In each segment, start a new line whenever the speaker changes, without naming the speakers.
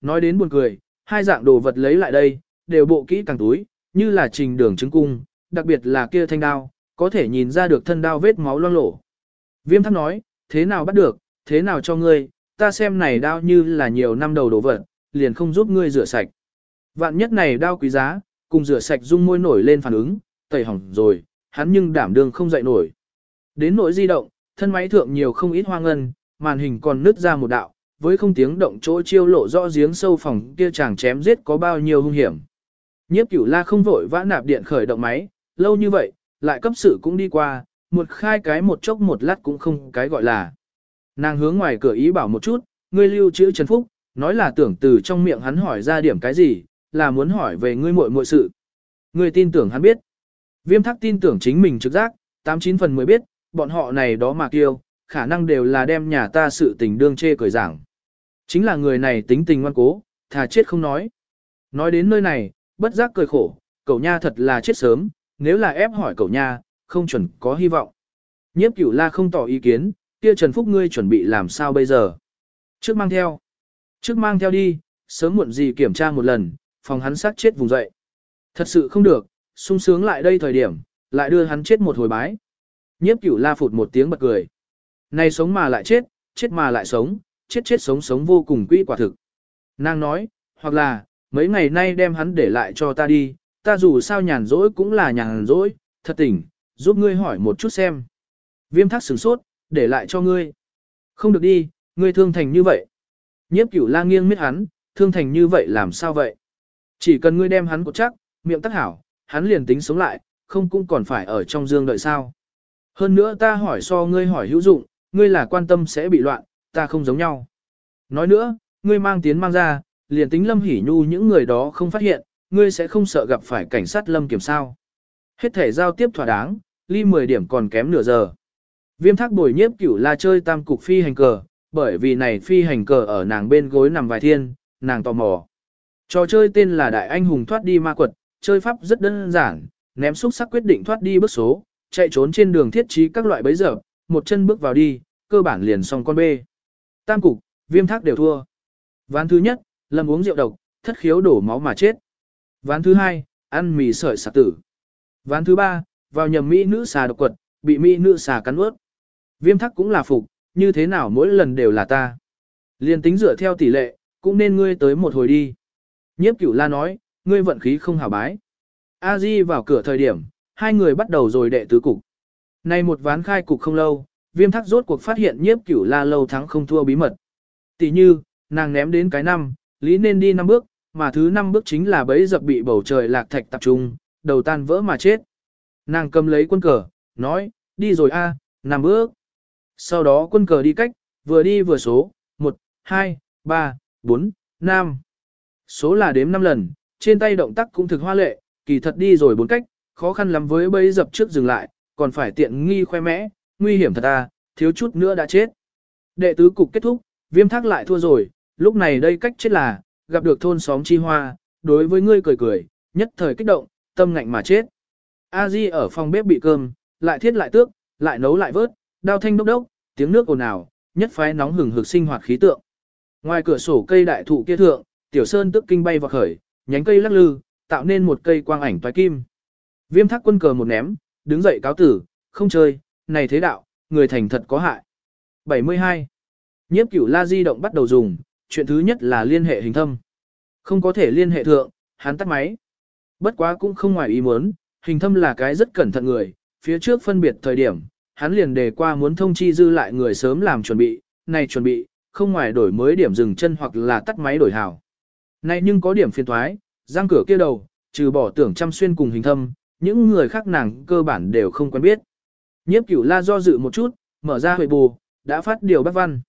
nói đến buồn cười, hai dạng đồ vật lấy lại đây, đều bộ kỹ càng túi, như là trình đường trứng cung, đặc biệt là kia thanh đao, có thể nhìn ra được thân đao vết máu loang lổ. Viêm thắc nói, thế nào bắt được, thế nào cho ngươi, ta xem này đao như là nhiều năm đầu đồ vật, liền không giúp ngươi rửa sạch. Vạn nhất này đao quý giá, cùng rửa sạch dung môi nổi lên phản ứng, tẩy hỏng rồi, hắn nhưng đảm đương không dậy nổi. Đến nỗi di động, thân máy thượng nhiều không ít hoa ngân, màn hình còn nứt ra một đạo, với không tiếng động chỗ chiêu lộ rõ giếng sâu phòng kia chàng chém giết có bao nhiêu hung hiểm. Nhiếp cửu la không vội vã nạp điện khởi động máy, lâu như vậy, lại cấp sự cũng đi qua, một khai cái một chốc một lát cũng không cái gọi là. Nàng hướng ngoài cửa ý bảo một chút, ngươi lưu chữ Trần Phúc, nói là tưởng từ trong miệng hắn hỏi ra điểm cái gì, là muốn hỏi về ngươi muội muội sự. Ngươi tin tưởng hắn biết. Viêm thắc tin tưởng chính mình trực giác, 89 phần mới biết, bọn họ này đó mà kêu, khả năng đều là đem nhà ta sự tình đương chê cười giảng. Chính là người này tính tình ngoan cố, thà chết không nói. Nói đến nơi này, bất giác cười khổ, cậu nha thật là chết sớm, nếu là ép hỏi cậu nha, không chuẩn có hy vọng. Nhiếp cửu la không tỏ ý kiến, kia Trần Phúc ngươi chuẩn bị làm sao bây giờ? Trước mang theo. Trước mang theo đi, sớm muộn gì kiểm tra một lần, phòng hắn sát chết vùng dậy. Thật sự không được, sung sướng lại đây thời điểm, lại đưa hắn chết một hồi bái. Nhiếp cửu la phụt một tiếng bật cười. Này sống mà lại chết, chết mà lại sống, chết chết sống sống vô cùng quỹ quả thực. Nàng nói, hoặc là, mấy ngày nay đem hắn để lại cho ta đi, ta dù sao nhàn rỗi cũng là nhàn rỗi, thật tỉnh, giúp ngươi hỏi một chút xem. Viêm thác sửng sốt, để lại cho ngươi. Không được đi, ngươi thương thành như vậy. Nhiếp cửu la nghiêng miết hắn, thương thành như vậy làm sao vậy? Chỉ cần ngươi đem hắn cột chắc, miệng tắc hảo, hắn liền tính sống lại, không cũng còn phải ở trong dương đợi sao. Hơn nữa ta hỏi so ngươi hỏi hữu dụng, ngươi là quan tâm sẽ bị loạn, ta không giống nhau. Nói nữa, ngươi mang tiến mang ra, liền tính lâm hỉ nhu những người đó không phát hiện, ngươi sẽ không sợ gặp phải cảnh sát lâm kiểm sao. Hết thể giao tiếp thỏa đáng, ly 10 điểm còn kém nửa giờ. Viêm thác bồi nhiếp cửu la chơi tam cục phi hành cờ, bởi vì này phi hành cờ ở nàng bên gối nằm vài thiên, nàng tò mò. Trò chơi tên là Đại Anh Hùng thoát đi ma quật, chơi pháp rất đơn giản, ném xúc sắc quyết định thoát đi bước số, chạy trốn trên đường thiết trí các loại bấy giờ, một chân bước vào đi, cơ bản liền xong con bê. Tam cục, viêm thác đều thua. Ván thứ nhất, lầm uống rượu độc, thất khiếu đổ máu mà chết. Ván thứ hai, ăn mì sợi sạc tử. Ván thứ ba, vào nhầm mỹ nữ xà độc quật, bị mỹ nữ xà cắn ướt. Viêm thắc cũng là phục, như thế nào mỗi lần đều là ta. Liên tính dựa theo tỷ lệ, cũng nên ngươi tới một hồi đi. Nhiếp cửu la nói, ngươi vận khí không hảo bái. A Di vào cửa thời điểm, hai người bắt đầu rồi đệ tứ cục. Nay một ván khai cục không lâu, viêm thắc rốt cuộc phát hiện nhiếp cửu la lâu thắng không thua bí mật. Tỷ như, nàng ném đến cái năm, lý nên đi năm bước, mà thứ năm bước chính là bấy dập bị bầu trời lạc thạch tập trung, đầu tan vỡ mà chết. Nàng cầm lấy quân cờ, nói, đi rồi a, năm bước. Sau đó quân cờ đi cách, vừa đi vừa số, 1, 2, 3, 4, 5. Số là đếm 5 lần, trên tay động tác cũng thực hoa lệ, kỳ thật đi rồi bốn cách, khó khăn lắm với bấy dập trước dừng lại, còn phải tiện nghi khoe mẽ, nguy hiểm thật à, thiếu chút nữa đã chết. Đệ tứ cục kết thúc, viêm thác lại thua rồi, lúc này đây cách chết là, gặp được thôn xóm chi hoa, đối với ngươi cười cười, nhất thời kích động, tâm ngạnh mà chết. A Di ở phòng bếp bị cơm, lại thiết lại tước, lại nấu lại vớt, đao thanh đốc đốc, tiếng nước ồn ào, nhất phái nóng hừng hực sinh hoạt khí tượng. Ngoài cửa sổ cây đại thụ kia thượng, tiểu sơn tức kinh bay vào khởi, nhánh cây lắc lư, tạo nên một cây quang ảnh toái kim. Viêm thác quân cờ một ném, đứng dậy cáo tử, không chơi, này thế đạo, người thành thật có hại. 72. Nhiếp cửu la di động bắt đầu dùng, chuyện thứ nhất là liên hệ hình thâm. Không có thể liên hệ thượng, hắn tắt máy. Bất quá cũng không ngoài ý muốn, hình thâm là cái rất cẩn thận người, phía trước phân biệt thời điểm, hắn liền đề qua muốn thông chi dư lại người sớm làm chuẩn bị, này chuẩn bị, không ngoài đổi mới điểm dừng chân hoặc là tắt máy đổi hào. Này nhưng có điểm phiền thoái, giang cửa kia đầu, trừ bỏ tưởng chăm xuyên cùng hình thâm, những người khác nàng cơ bản đều không quen biết. Nhiếp cửu la do dự một chút, mở ra huệ bù, đã phát điều bác văn.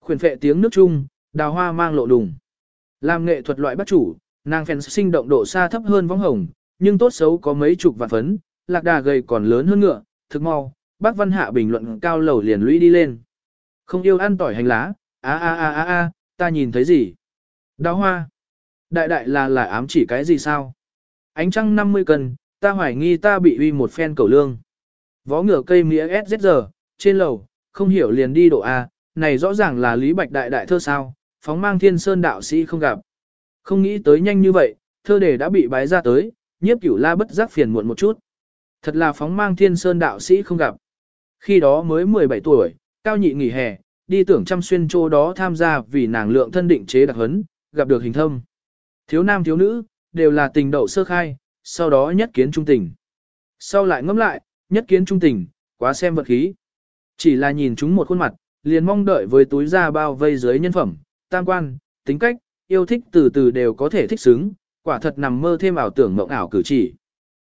Khuyển phệ tiếng nước chung, đào hoa mang lộ đùng. Làm nghệ thuật loại bắt chủ, nàng phèn sinh động độ xa thấp hơn vong hồng, nhưng tốt xấu có mấy chục vạn phấn, lạc đà gầy còn lớn hơn ngựa, thực mau, bác văn hạ bình luận cao lầu liền lũy đi lên. Không yêu ăn tỏi hành lá, a a a a a, ta nhìn thấy gì? Đào hoa. Đại đại là là ám chỉ cái gì sao? Ánh trăng 50 cân, ta hoài nghi ta bị uy một phen cầu lương. Vó ngựa cây mía SZR, trên lầu, không hiểu liền đi độ A, này rõ ràng là Lý Bạch đại đại thơ sao, phóng mang thiên sơn đạo sĩ không gặp. Không nghĩ tới nhanh như vậy, thơ đề đã bị bái ra tới, nhiếp cửu la bất giác phiền muộn một chút. Thật là phóng mang thiên sơn đạo sĩ không gặp. Khi đó mới 17 tuổi, cao nhị nghỉ hè, đi tưởng chăm xuyên chỗ đó tham gia vì nàng lượng thân định chế đặc hấn, gặp được hình thâm. Thiếu nam thiếu nữ, đều là tình đậu sơ khai, sau đó nhất kiến trung tình. Sau lại ngẫm lại, nhất kiến trung tình, quá xem vật khí. Chỉ là nhìn chúng một khuôn mặt, liền mong đợi với túi da bao vây dưới nhân phẩm, tam quan, tính cách, yêu thích từ từ đều có thể thích xứng, quả thật nằm mơ thêm ảo tưởng mộng ảo cử chỉ.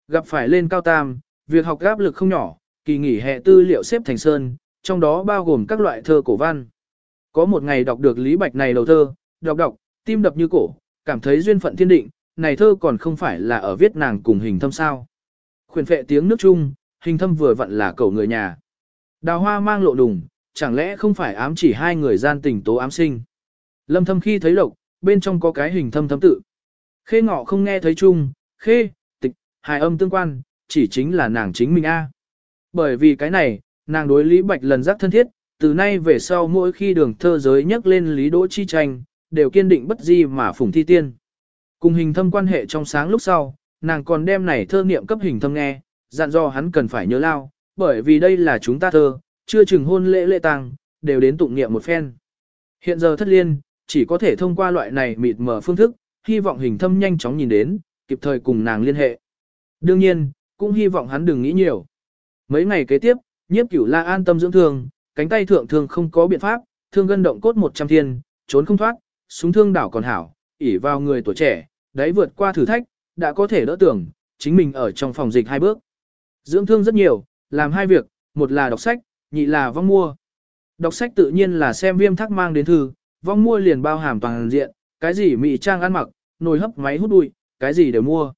Gặp phải lên cao tam, việc học áp lực không nhỏ, kỳ nghỉ hè tư liệu xếp thành sơn, trong đó bao gồm các loại thơ cổ văn. Có một ngày đọc được Lý Bạch này đầu thơ, đọc đọc, tim đập như cổ, cảm thấy duyên phận thiên định, này thơ còn không phải là ở viết nàng cùng hình thâm sao. Khuyển phệ tiếng nước chung, hình thâm vừa vặn là cầu người nhà. Đào hoa mang lộ đùng, chẳng lẽ không phải ám chỉ hai người gian tình tố ám sinh. Lâm thâm khi thấy lộc, bên trong có cái hình thâm thâm tự. Khê ngọ không nghe thấy chung, khê, tịch, hài âm tương quan, chỉ chính là nàng chính mình a. Bởi vì cái này, nàng đối Lý Bạch lần giác thân thiết, từ nay về sau mỗi khi đường thơ giới nhắc lên Lý Đỗ Chi tranh, đều kiên định bất di mà phủng thi tiên. Cùng hình thâm quan hệ trong sáng lúc sau, nàng còn đem này thơ niệm cấp hình thâm nghe, dặn dò hắn cần phải nhớ lao, bởi vì đây là chúng ta thơ, chưa chừng hôn lễ lễ tang, đều đến tụng niệm một phen. Hiện giờ thất liên, chỉ có thể thông qua loại này mịt mở phương thức, hy vọng hình thâm nhanh chóng nhìn đến, kịp thời cùng nàng liên hệ. Đương nhiên, cũng hy vọng hắn đừng nghĩ nhiều. Mấy ngày kế tiếp, nhiếp cửu la an tâm dưỡng thương, cánh tay thượng thương không có biện pháp, thương gân động cốt 100 thiên, trốn không thoát, súng thương đảo còn hảo, ỉ vào người tuổi trẻ, đấy vượt qua thử thách, đã có thể đỡ tưởng, chính mình ở trong phòng dịch hai bước. Dưỡng thương rất nhiều, làm hai việc, một là đọc sách, nhị là vong mua. Đọc sách tự nhiên là xem viêm thắc mang đến thư, vong mua liền bao hàm toàn diện, cái gì mị trang ăn mặc, nồi hấp máy hút bụi, cái gì đều mua.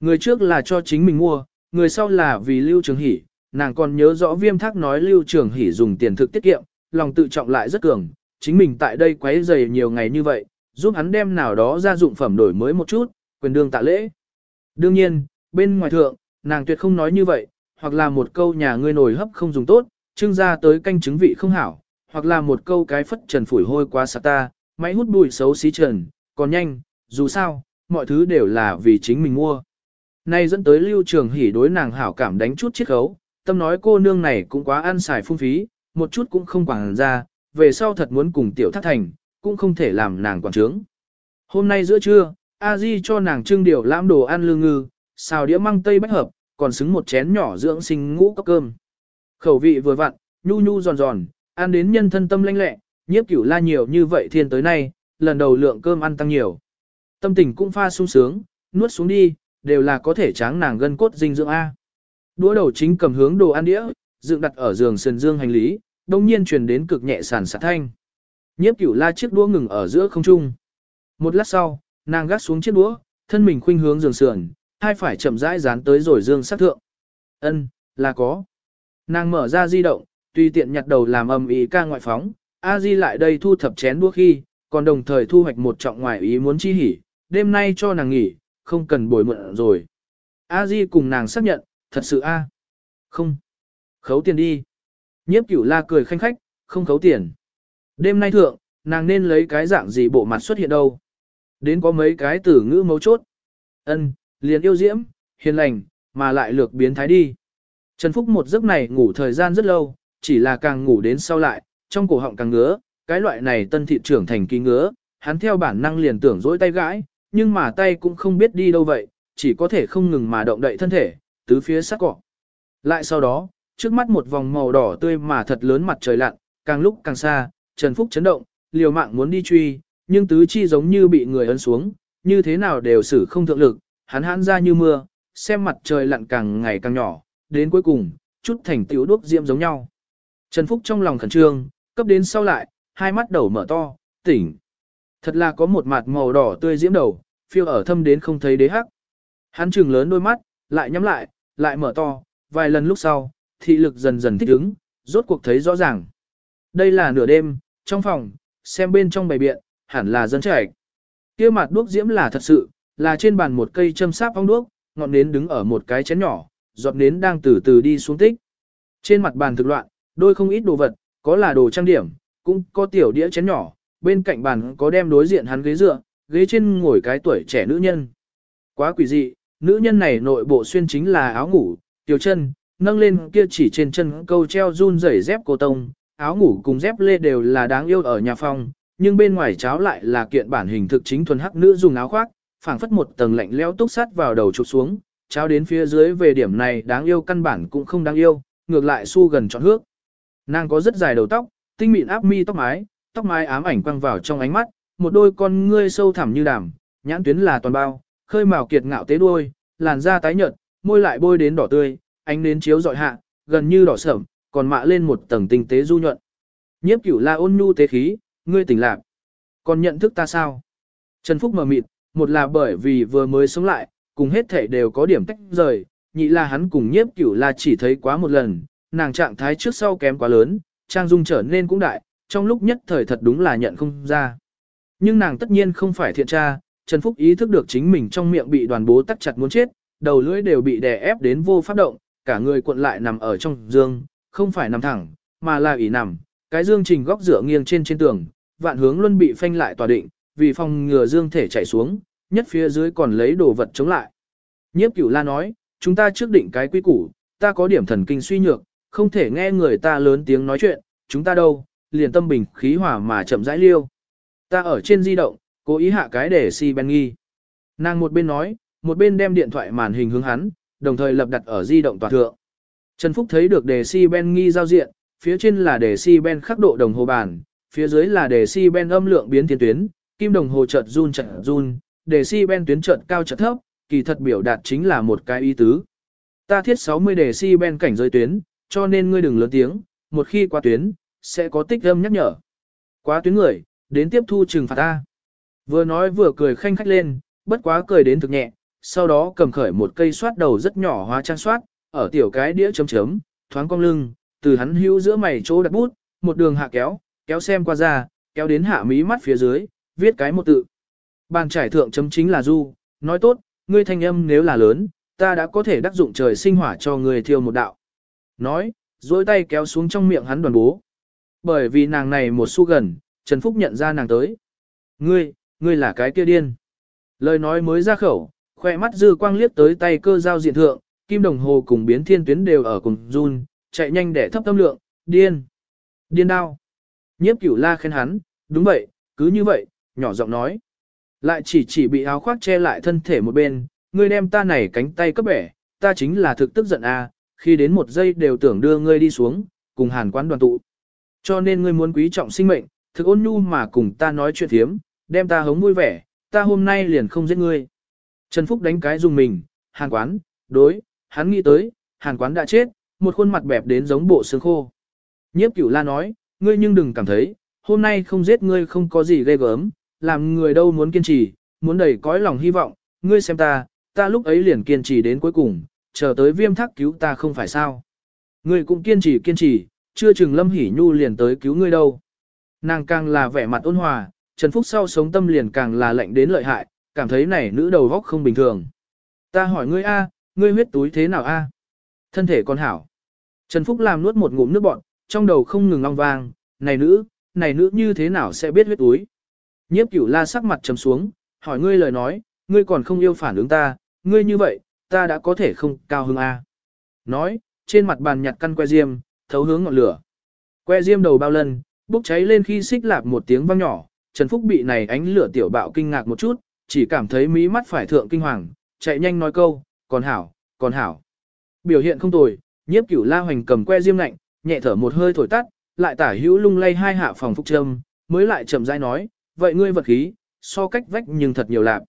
Người trước là cho chính mình mua, người sau là vì lưu trường hỉ, nàng còn nhớ rõ viêm thác nói lưu trường hỉ dùng tiền thực tiết kiệm, lòng tự trọng lại rất cường, chính mình tại đây quấy dày nhiều ngày như vậy, giúp hắn đem nào đó ra dụng phẩm đổi mới một chút, quyền đương tạ lễ. Đương nhiên, bên ngoài thượng, nàng tuyệt không nói như vậy, hoặc là một câu nhà ngươi nồi hấp không dùng tốt, trưng ra tới canh chứng vị không hảo, hoặc là một câu cái phất trần phủi hôi quá sạc ta, máy hút bụi xấu xí trần, còn nhanh, dù sao, mọi thứ đều là vì chính mình mua. Nay dẫn tới lưu trường hỉ đối nàng hảo cảm đánh chút chiết khấu, tâm nói cô nương này cũng quá ăn xài phung phí, một chút cũng không quảng ra, về sau thật muốn cùng tiểu thác thành, cũng không thể làm nàng quản trướng. Hôm nay giữa trưa, a di cho nàng trưng điều lãm đồ ăn lương ngư, xào đĩa măng tây bách hợp, còn xứng một chén nhỏ dưỡng sinh ngũ cốc cơm. Khẩu vị vừa vặn, nhu nhu giòn giòn, ăn đến nhân thân tâm lanh lẹ, nhiếp cửu la nhiều như vậy thiên tới nay, lần đầu lượng cơm ăn tăng nhiều. Tâm tình cũng pha sung sướng, nuốt xuống đi, đều là có thể tráng nàng gân cốt dinh dưỡng A. Đũa đầu chính cầm hướng đồ ăn đĩa, dựng đặt ở giường sườn dương hành lý, đồng nhiên truyền đến cực nhẹ sản sạt thanh. Nhiếp cửu la chiếc đũa ngừng ở giữa không trung. Một lát sau, nàng gác xuống chiếc đũa, thân mình khuynh hướng giường sườn, hai phải chậm rãi dán tới rồi dương sát thượng. Ân, là có. Nàng mở ra di động, tùy tiện nhặt đầu làm âm ý ca ngoại phóng, A Di lại đây thu thập chén đũa khi, còn đồng thời thu hoạch một trọng ngoại ý muốn chi hỉ, đêm nay cho nàng nghỉ, không cần bồi mượn rồi. A Di cùng nàng xác nhận, thật sự a Không. Khấu tiền đi. Nhiếp cửu la cười khanh khách, không khấu tiền. Đêm nay thượng, nàng nên lấy cái dạng gì bộ mặt xuất hiện đâu. Đến có mấy cái từ ngữ mấu chốt. ân liền yêu diễm, hiền lành, mà lại lược biến thái đi. Trần Phúc một giấc này ngủ thời gian rất lâu, chỉ là càng ngủ đến sau lại, trong cổ họng càng ngứa, cái loại này tân thị trưởng thành kỳ ngứa, hắn theo bản năng liền tưởng dỗi tay gãi, nhưng mà tay cũng không biết đi đâu vậy, chỉ có thể không ngừng mà động đậy thân thể, tứ phía sát cọ. Lại sau đó, trước mắt một vòng màu đỏ tươi mà thật lớn mặt trời lặn, càng lúc càng xa, Trần Phúc chấn động, liều mạng muốn đi truy, nhưng tứ chi giống như bị người ấn xuống, như thế nào đều xử không thượng lực, hắn hãn ra như mưa, xem mặt trời lặn càng ngày càng nhỏ, đến cuối cùng, chút thành tiểu đuốc diễm giống nhau. Trần Phúc trong lòng khẩn trương, cấp đến sau lại, hai mắt đầu mở to, tỉnh. Thật là có một mặt màu đỏ tươi diễm đầu, phiêu ở thâm đến không thấy đế hắc. Hắn trừng lớn đôi mắt, lại nhắm lại, lại mở to, vài lần lúc sau, thị lực dần dần thích ứng, rốt cuộc thấy rõ ràng. Đây là nửa đêm, trong phòng, xem bên trong bày biện, hẳn là dân trẻ. Kia mặt đuốc diễm là thật sự, là trên bàn một cây châm sáp ong đuốc, ngọn nến đứng ở một cái chén nhỏ, giọt nến đang từ từ đi xuống tích. Trên mặt bàn thực loạn, đôi không ít đồ vật, có là đồ trang điểm, cũng có tiểu đĩa chén nhỏ, bên cạnh bàn có đem đối diện hắn ghế dựa, ghế trên ngồi cái tuổi trẻ nữ nhân. Quá quỷ dị, nữ nhân này nội bộ xuyên chính là áo ngủ, tiểu chân, nâng lên kia chỉ trên chân câu treo run rẩy dép cô tông, áo ngủ cùng dép lê đều là đáng yêu ở nhà phòng, nhưng bên ngoài cháo lại là kiện bản hình thực chính thuần hắc nữ dùng áo khoác, phảng phất một tầng lạnh lẽo túc sát vào đầu chụp xuống, cháo đến phía dưới về điểm này đáng yêu căn bản cũng không đáng yêu, ngược lại su gần trọn hước. Nàng có rất dài đầu tóc, tinh mịn áp mi tóc mái, tóc mái ám ảnh quăng vào trong ánh mắt, một đôi con ngươi sâu thẳm như đàm, nhãn tuyến là toàn bao, khơi màu kiệt ngạo tế đuôi, làn da tái nhợt, môi lại bôi đến đỏ tươi, ánh nến chiếu dọi hạ, gần như đỏ sẫm, còn mạ lên một tầng tinh tế du nhuận. Nhiếp Cửu La ôn nhu tế khí, ngươi tỉnh lạc. Còn nhận thức ta sao? Trần Phúc mờ mịt, một là bởi vì vừa mới sống lại, cùng hết thể đều có điểm tách rời, nhị là hắn cùng Nhiếp Cửu là chỉ thấy quá một lần, nàng trạng thái trước sau kém quá lớn, trang dung trở nên cũng đại, trong lúc nhất thời thật đúng là nhận không ra. Nhưng nàng tất nhiên không phải thiện tra, Trần Phúc ý thức được chính mình trong miệng bị đoàn bố tắc chặt muốn chết, đầu lưỡi đều bị đè ép đến vô pháp động, cả người cuộn lại nằm ở trong giường, không phải nằm thẳng, mà là ỉ nằm, cái dương trình góc dựa nghiêng trên trên tường, vạn hướng luân bị phanh lại tòa định, vì phòng ngừa dương thể chảy xuống, nhất phía dưới còn lấy đồ vật chống lại. Nhiếp cửu la nói, chúng ta trước định cái quy củ, ta có điểm thần kinh suy nhược, không thể nghe người ta lớn tiếng nói chuyện, chúng ta đâu, liền tâm bình khí hòa mà chậm rãi liêu. Ta ở trên di động, cố ý hạ cái để si ben nghi. Nàng một bên nói, một bên đem điện thoại màn hình hướng hắn, đồng thời lập đặt ở di động toàn thượng. Trần Phúc thấy được đề si ben nghi giao diện, phía trên là đề si ben khắc độ đồng hồ bàn, phía dưới là đề si ben âm lượng biến thiên tuyến, kim đồng hồ chợt run chợt run, đề si ben tuyến chợt cao chợt thấp, kỳ thật biểu đạt chính là một cái ý tứ. Ta thiết 60 đề si ben cảnh giới tuyến, cho nên ngươi đừng lớn tiếng, một khi qua tuyến, sẽ có tích âm nhắc nhở. Quá tuyến người, đến tiếp thu trừng phạt ta. Vừa nói vừa cười khanh khách lên, bất quá cười đến thực nhẹ, sau đó cầm khởi một cây xoát đầu rất nhỏ hóa trang xoát, ở tiểu cái đĩa chấm chấm, thoáng cong lưng, từ hắn hữu giữa mày chỗ đặt bút, một đường hạ kéo, kéo xem qua ra, kéo đến hạ mí mắt phía dưới, viết cái một tự. Bàn trải thượng chấm chính là du, nói tốt, ngươi thanh âm nếu là lớn, ta đã có thể đắc dụng trời sinh hỏa cho ngươi thiêu một đạo. Nói, duỗi tay kéo xuống trong miệng hắn đoàn bố. Bởi vì nàng này một xu gần, Trần Phúc nhận ra nàng tới. Ngươi, ngươi là cái kia điên. Lời nói mới ra khẩu, khoe mắt dư quang liếc tới tay cơ giao diện thượng, kim đồng hồ cùng biến thiên tuyến đều ở cùng run, chạy nhanh để thấp tâm lượng, điên. Điên đao. Nhiếp cửu la khen hắn, đúng vậy, cứ như vậy, nhỏ giọng nói. Lại chỉ chỉ bị áo khoác che lại thân thể một bên, ngươi đem ta này cánh tay cấp bẻ, ta chính là thực tức giận a, à, khi đến một giây đều tưởng đưa ngươi đi xuống, cùng hàn quán đoàn tụ. Cho nên ngươi muốn quý trọng sinh mệnh, thực ôn nhu mà cùng ta nói chuyện thiếm, đem ta hống vui vẻ, ta hôm nay liền không giết ngươi. Trần Phúc đánh cái dùng mình, hàn quán, đối, hắn nghĩ tới, hàn quán đã chết, một khuôn mặt bẹp đến giống bộ xương khô. Nhiếp cửu la nói, ngươi nhưng đừng cảm thấy, hôm nay không giết ngươi không có gì ghê gớm, làm người đâu muốn kiên trì, muốn đẩy cõi lòng hy vọng, ngươi xem ta, ta lúc ấy liền kiên trì đến cuối cùng, chờ tới viêm thác cứu ta không phải sao. Ngươi cũng kiên trì kiên trì, chưa chừng Lâm Hỷ Nhu liền tới cứu ngươi đâu. Nàng càng là vẻ mặt ôn hòa, Trần Phúc sau sống tâm liền càng là lạnh đến lợi hại, cảm thấy này nữ đầu góc không bình thường. Ta hỏi ngươi a, ngươi huyết túi thế nào a? Thân thể con hảo. Trần Phúc làm nuốt một ngụm nước bọt, trong đầu không ngừng long vang, này nữ, này nữ như thế nào sẽ biết huyết túi. Nhiếp cửu la sắc mặt trầm xuống, hỏi ngươi lời nói, ngươi còn không yêu phản ứng ta, ngươi như vậy, ta đã có thể không cao hứng a. Nói, trên mặt bàn nhặt căn que diêm, thấu hướng ngọn lửa. Que diêm đầu bao lần, bốc cháy lên khi xích lạp một tiếng vang nhỏ, Trần Phúc bị này ánh lửa tiểu bạo kinh ngạc một chút, chỉ cảm thấy mí mắt phải thượng kinh hoàng, chạy nhanh nói câu, còn hảo, còn hảo. Biểu hiện không tồi, nhiếp cửu la hoành cầm que diêm lạnh, nhẹ thở một hơi thổi tắt, lại tả hữu lung lay hai hạ phòng phúc châm, mới lại chậm rãi nói, vậy ngươi vật khí, so cách vách nhưng thật nhiều lạc.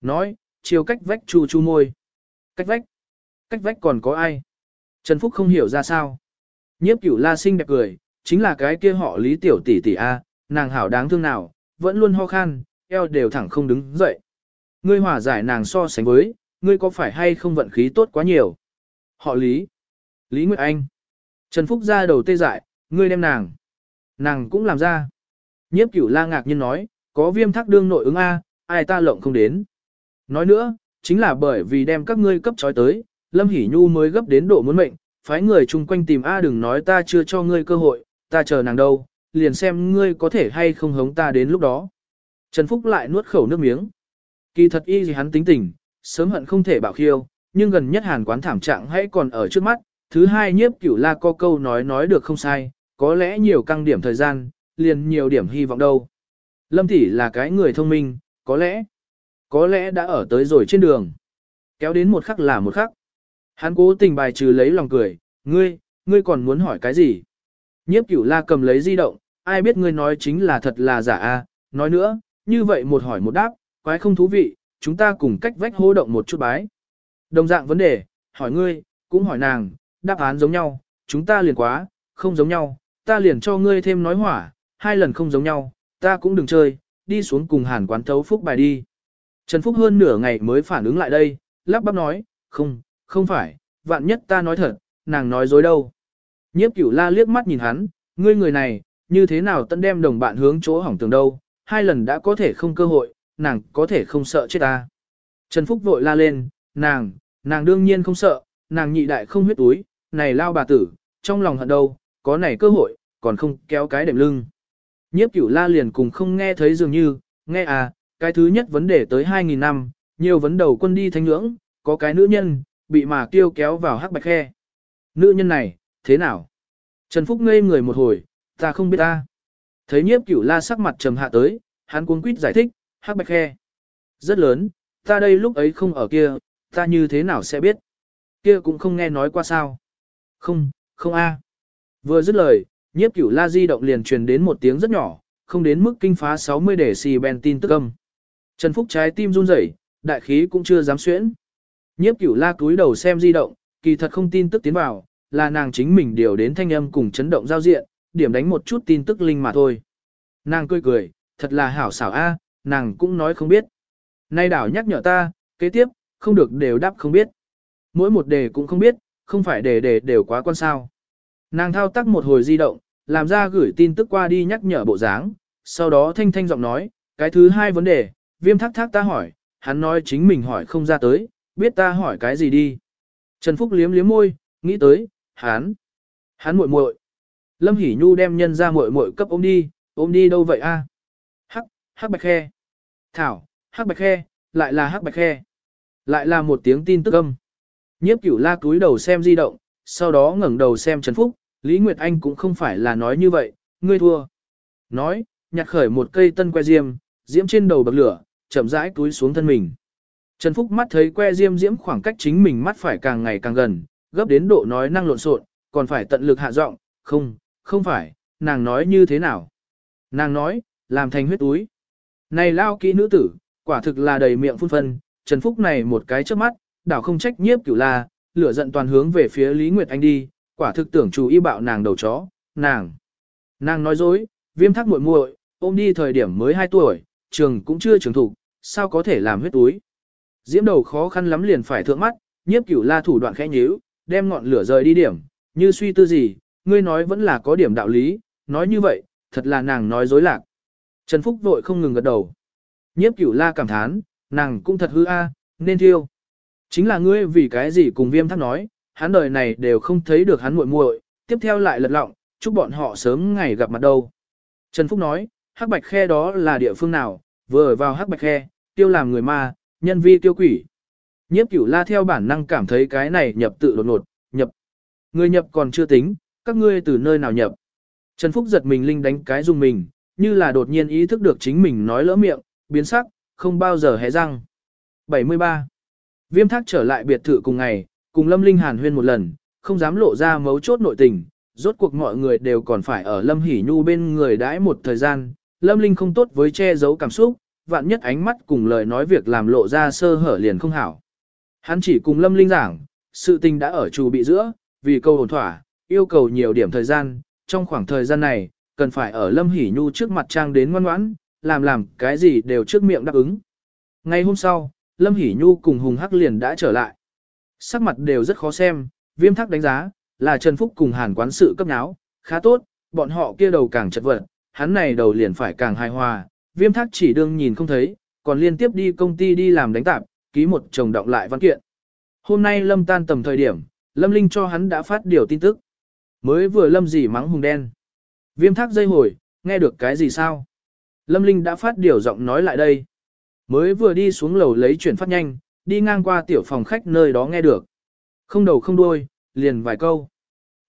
Nói, chiều cách vách chu chu môi. Cách vách? Cách vách còn có ai? Trần Phúc không hiểu ra sao. Nhiếp cửu la sinh đẹp cười, chính là cái kia họ lý tiểu tỷ tỷ A, nàng hảo đáng thương nào, vẫn luôn ho khan, eo đều thẳng không đứng dậy. Ngươi hòa giải nàng so sánh với, ngươi có phải hay không vận khí tốt quá nhiều? Họ lý. Lý Nguyệt Anh. Trần Phúc ra đầu tê dại, ngươi đem nàng. Nàng cũng làm ra. Nhiếp cửu la ngạc nhiên nói, có viêm thác đương nội ứng A, ai ta lộng không đến. Nói nữa, chính là bởi vì đem các ngươi cấp trói tới, Lâm Hỷ Nhu mới gấp đến độ muốn mệnh, phái người chung quanh tìm A đừng nói ta chưa cho ngươi cơ hội, ta chờ nàng đâu, liền xem ngươi có thể hay không hống ta đến lúc đó. Trần Phúc lại nuốt khẩu nước miếng. Kỳ thật y gì hắn tính tình, sớm hận không thể bảo khiêu, nhưng gần nhất hàn quán thảm trạng hãy còn ở trước mắt. Thứ hai nhiếp cửu la có câu nói nói được không sai, có lẽ nhiều căng điểm thời gian, liền nhiều điểm hy vọng đâu. Lâm Tỷ là cái người thông minh, có lẽ, có lẽ đã ở tới rồi trên đường. Kéo đến một khắc là một khắc. Hắn cố tình bài trừ lấy lòng cười, ngươi, ngươi còn muốn hỏi cái gì? Nhiếp cửu la cầm lấy di động, ai biết ngươi nói chính là thật là giả a nói nữa, như vậy một hỏi một đáp, quái không thú vị, chúng ta cùng cách vách hô động một chút bái. Đồng dạng vấn đề, hỏi ngươi, cũng hỏi nàng, đáp án giống nhau, chúng ta liền quá, không giống nhau, ta liền cho ngươi thêm nói hỏa, hai lần không giống nhau, ta cũng đừng chơi, đi xuống cùng hàn quán thấu phúc bài đi. Trần Phúc hơn nửa ngày mới phản ứng lại đây, lắp bắp nói, không, không phải, vạn nhất ta nói thật, nàng nói dối đâu. Nhiếp cửu la liếc mắt nhìn hắn, ngươi người này, như thế nào tận đem đồng bạn hướng chỗ hỏng tường đâu, hai lần đã có thể không cơ hội, nàng có thể không sợ chết ta. Trần Phúc vội la lên, nàng, nàng đương nhiên không sợ, nàng nhị đại không huyết túi, này lao bà tử, trong lòng hận đâu, có này cơ hội, còn không kéo cái đệm lưng. Nhiếp cửu la liền cùng không nghe thấy dường như, nghe à, cái thứ nhất vấn đề tới 2.000 năm, nhiều vấn đầu quân đi thanh ngưỡng, có cái nữ nhân, bị mà kêu kéo vào hắc bạch khe. Nữ nhân này, thế nào? Trần Phúc ngây người một hồi, ta không biết ta. Thấy nhiếp cửu la sắc mặt trầm hạ tới, hắn cuống quýt giải thích, hắc bạch khe. Rất lớn, ta đây lúc ấy không ở kia, ta như thế nào sẽ biết? Kia cũng không nghe nói qua sao. Không, không a. Vừa dứt lời, nhiếp cửu la di động liền truyền đến một tiếng rất nhỏ, không đến mức kinh phá 60 để xì bèn tin tức âm. Trần Phúc trái tim run rẩy, đại khí cũng chưa dám xuyễn. Nhiếp cửu la cúi đầu xem di động, kỳ thật không tin tức tiến vào, là nàng chính mình điều đến thanh âm cùng chấn động giao diện, điểm đánh một chút tin tức linh mà thôi. Nàng cười cười, thật là hảo xảo a, nàng cũng nói không biết. Nay đảo nhắc nhở ta, kế tiếp, không được đều đáp không biết. Mỗi một đề cũng không biết, không phải đề đề đều quá quan sao. Nàng thao tác một hồi di động, làm ra gửi tin tức qua đi nhắc nhở bộ dáng, sau đó thanh thanh giọng nói, cái thứ hai vấn đề, viêm thác thác ta hỏi, hắn nói chính mình hỏi không ra tới, biết ta hỏi cái gì đi. Trần Phúc liếm liếm môi, nghĩ tới, hắn, hắn muội muội. Lâm Hỷ Nhu đem nhân ra muội muội cấp ôm đi, ôm đi đâu vậy a? Hắc, hắc bạch khe. Thảo, hắc bạch khe, lại là hắc bạch khe. Lại là một tiếng tin tức âm. Nhiếp cửu la cúi đầu xem di động, sau đó ngẩng đầu xem Trần Phúc, Lý Nguyệt Anh cũng không phải là nói như vậy, ngươi thua. Nói, nhặt khởi một cây tân que diêm, diễm trên đầu bậc lửa, chậm rãi túi xuống thân mình. Trần Phúc mắt thấy que diêm diễm khoảng cách chính mình mắt phải càng ngày càng gần, gấp đến độ nói năng lộn xộn, còn phải tận lực hạ giọng, không, không phải, nàng nói như thế nào. Nàng nói, làm thành huyết túi. Này lao kỹ nữ tử, quả thực là đầy miệng phun phân, Trần Phúc này một cái trước mắt, đảo không trách nhiếp cửu la, lửa giận toàn hướng về phía Lý Nguyệt Anh đi, quả thực tưởng chủ y bạo nàng đầu chó, nàng. Nàng nói dối, viêm thác muội muội, ôm đi thời điểm mới 2 tuổi, trường cũng chưa trưởng thủ, sao có thể làm huyết túi. Diễm đầu khó khăn lắm liền phải thượng mắt, nhiếp cửu la thủ đoạn khẽ nhíu, đem ngọn lửa rời đi điểm, như suy tư gì, ngươi nói vẫn là có điểm đạo lý, nói như vậy, thật là nàng nói dối lạc. Trần Phúc vội không ngừng gật đầu. Nhiếp cửu la cảm thán, nàng cũng thật hư a, nên thiêu. Chính là ngươi vì cái gì cùng viêm thác nói, hắn đời này đều không thấy được hắn muội muội, tiếp theo lại lật lọng, chúc bọn họ sớm ngày gặp mặt đâu. Trần Phúc nói, hắc bạch khe đó là địa phương nào, vừa ở vào hắc bạch khe, tiêu làm người ma, nhân vi tiêu quỷ. Nhiếp cửu la theo bản năng cảm thấy cái này nhập tự đột ngột, nhập. Người nhập còn chưa tính, các ngươi từ nơi nào nhập. Trần Phúc giật mình linh đánh cái dùng mình, như là đột nhiên ý thức được chính mình nói lỡ miệng, biến sắc, không bao giờ hé răng. 73. Viêm thác trở lại biệt thự cùng ngày, cùng Lâm Linh hàn huyên một lần, không dám lộ ra mấu chốt nội tình, rốt cuộc mọi người đều còn phải ở Lâm Hỷ Nhu bên người đãi một thời gian, Lâm Linh không tốt với che giấu cảm xúc, vạn nhất ánh mắt cùng lời nói việc làm lộ ra sơ hở liền không hảo. Hắn chỉ cùng Lâm Linh giảng, sự tình đã ở trù bị giữa, vì câu hồn thỏa, yêu cầu nhiều điểm thời gian, trong khoảng thời gian này, cần phải ở Lâm Hỷ Nhu trước mặt trang đến ngoan ngoãn, làm làm cái gì đều trước miệng đáp ứng. Ngày hôm sau, Lâm Hỷ Nhu cùng Hùng Hắc liền đã trở lại. Sắc mặt đều rất khó xem, viêm thắc đánh giá, là Trần Phúc cùng hàn quán sự cấp náo, khá tốt, bọn họ kia đầu càng chật vật, hắn này đầu liền phải càng hài hòa, viêm thắc chỉ đương nhìn không thấy, còn liên tiếp đi công ty đi làm đánh tạp, ký một chồng động lại văn kiện. Hôm nay Lâm tan tầm thời điểm, Lâm Linh cho hắn đã phát điều tin tức. Mới vừa Lâm gì mắng hùng đen. Viêm thác dây hồi, Nghe được cái gì sao? Lâm Linh đã phát điều giọng nói lại đây. Mới vừa đi xuống lầu lấy chuyển phát nhanh, đi ngang qua tiểu phòng khách nơi đó nghe được. Không đầu không đuôi, liền vài câu.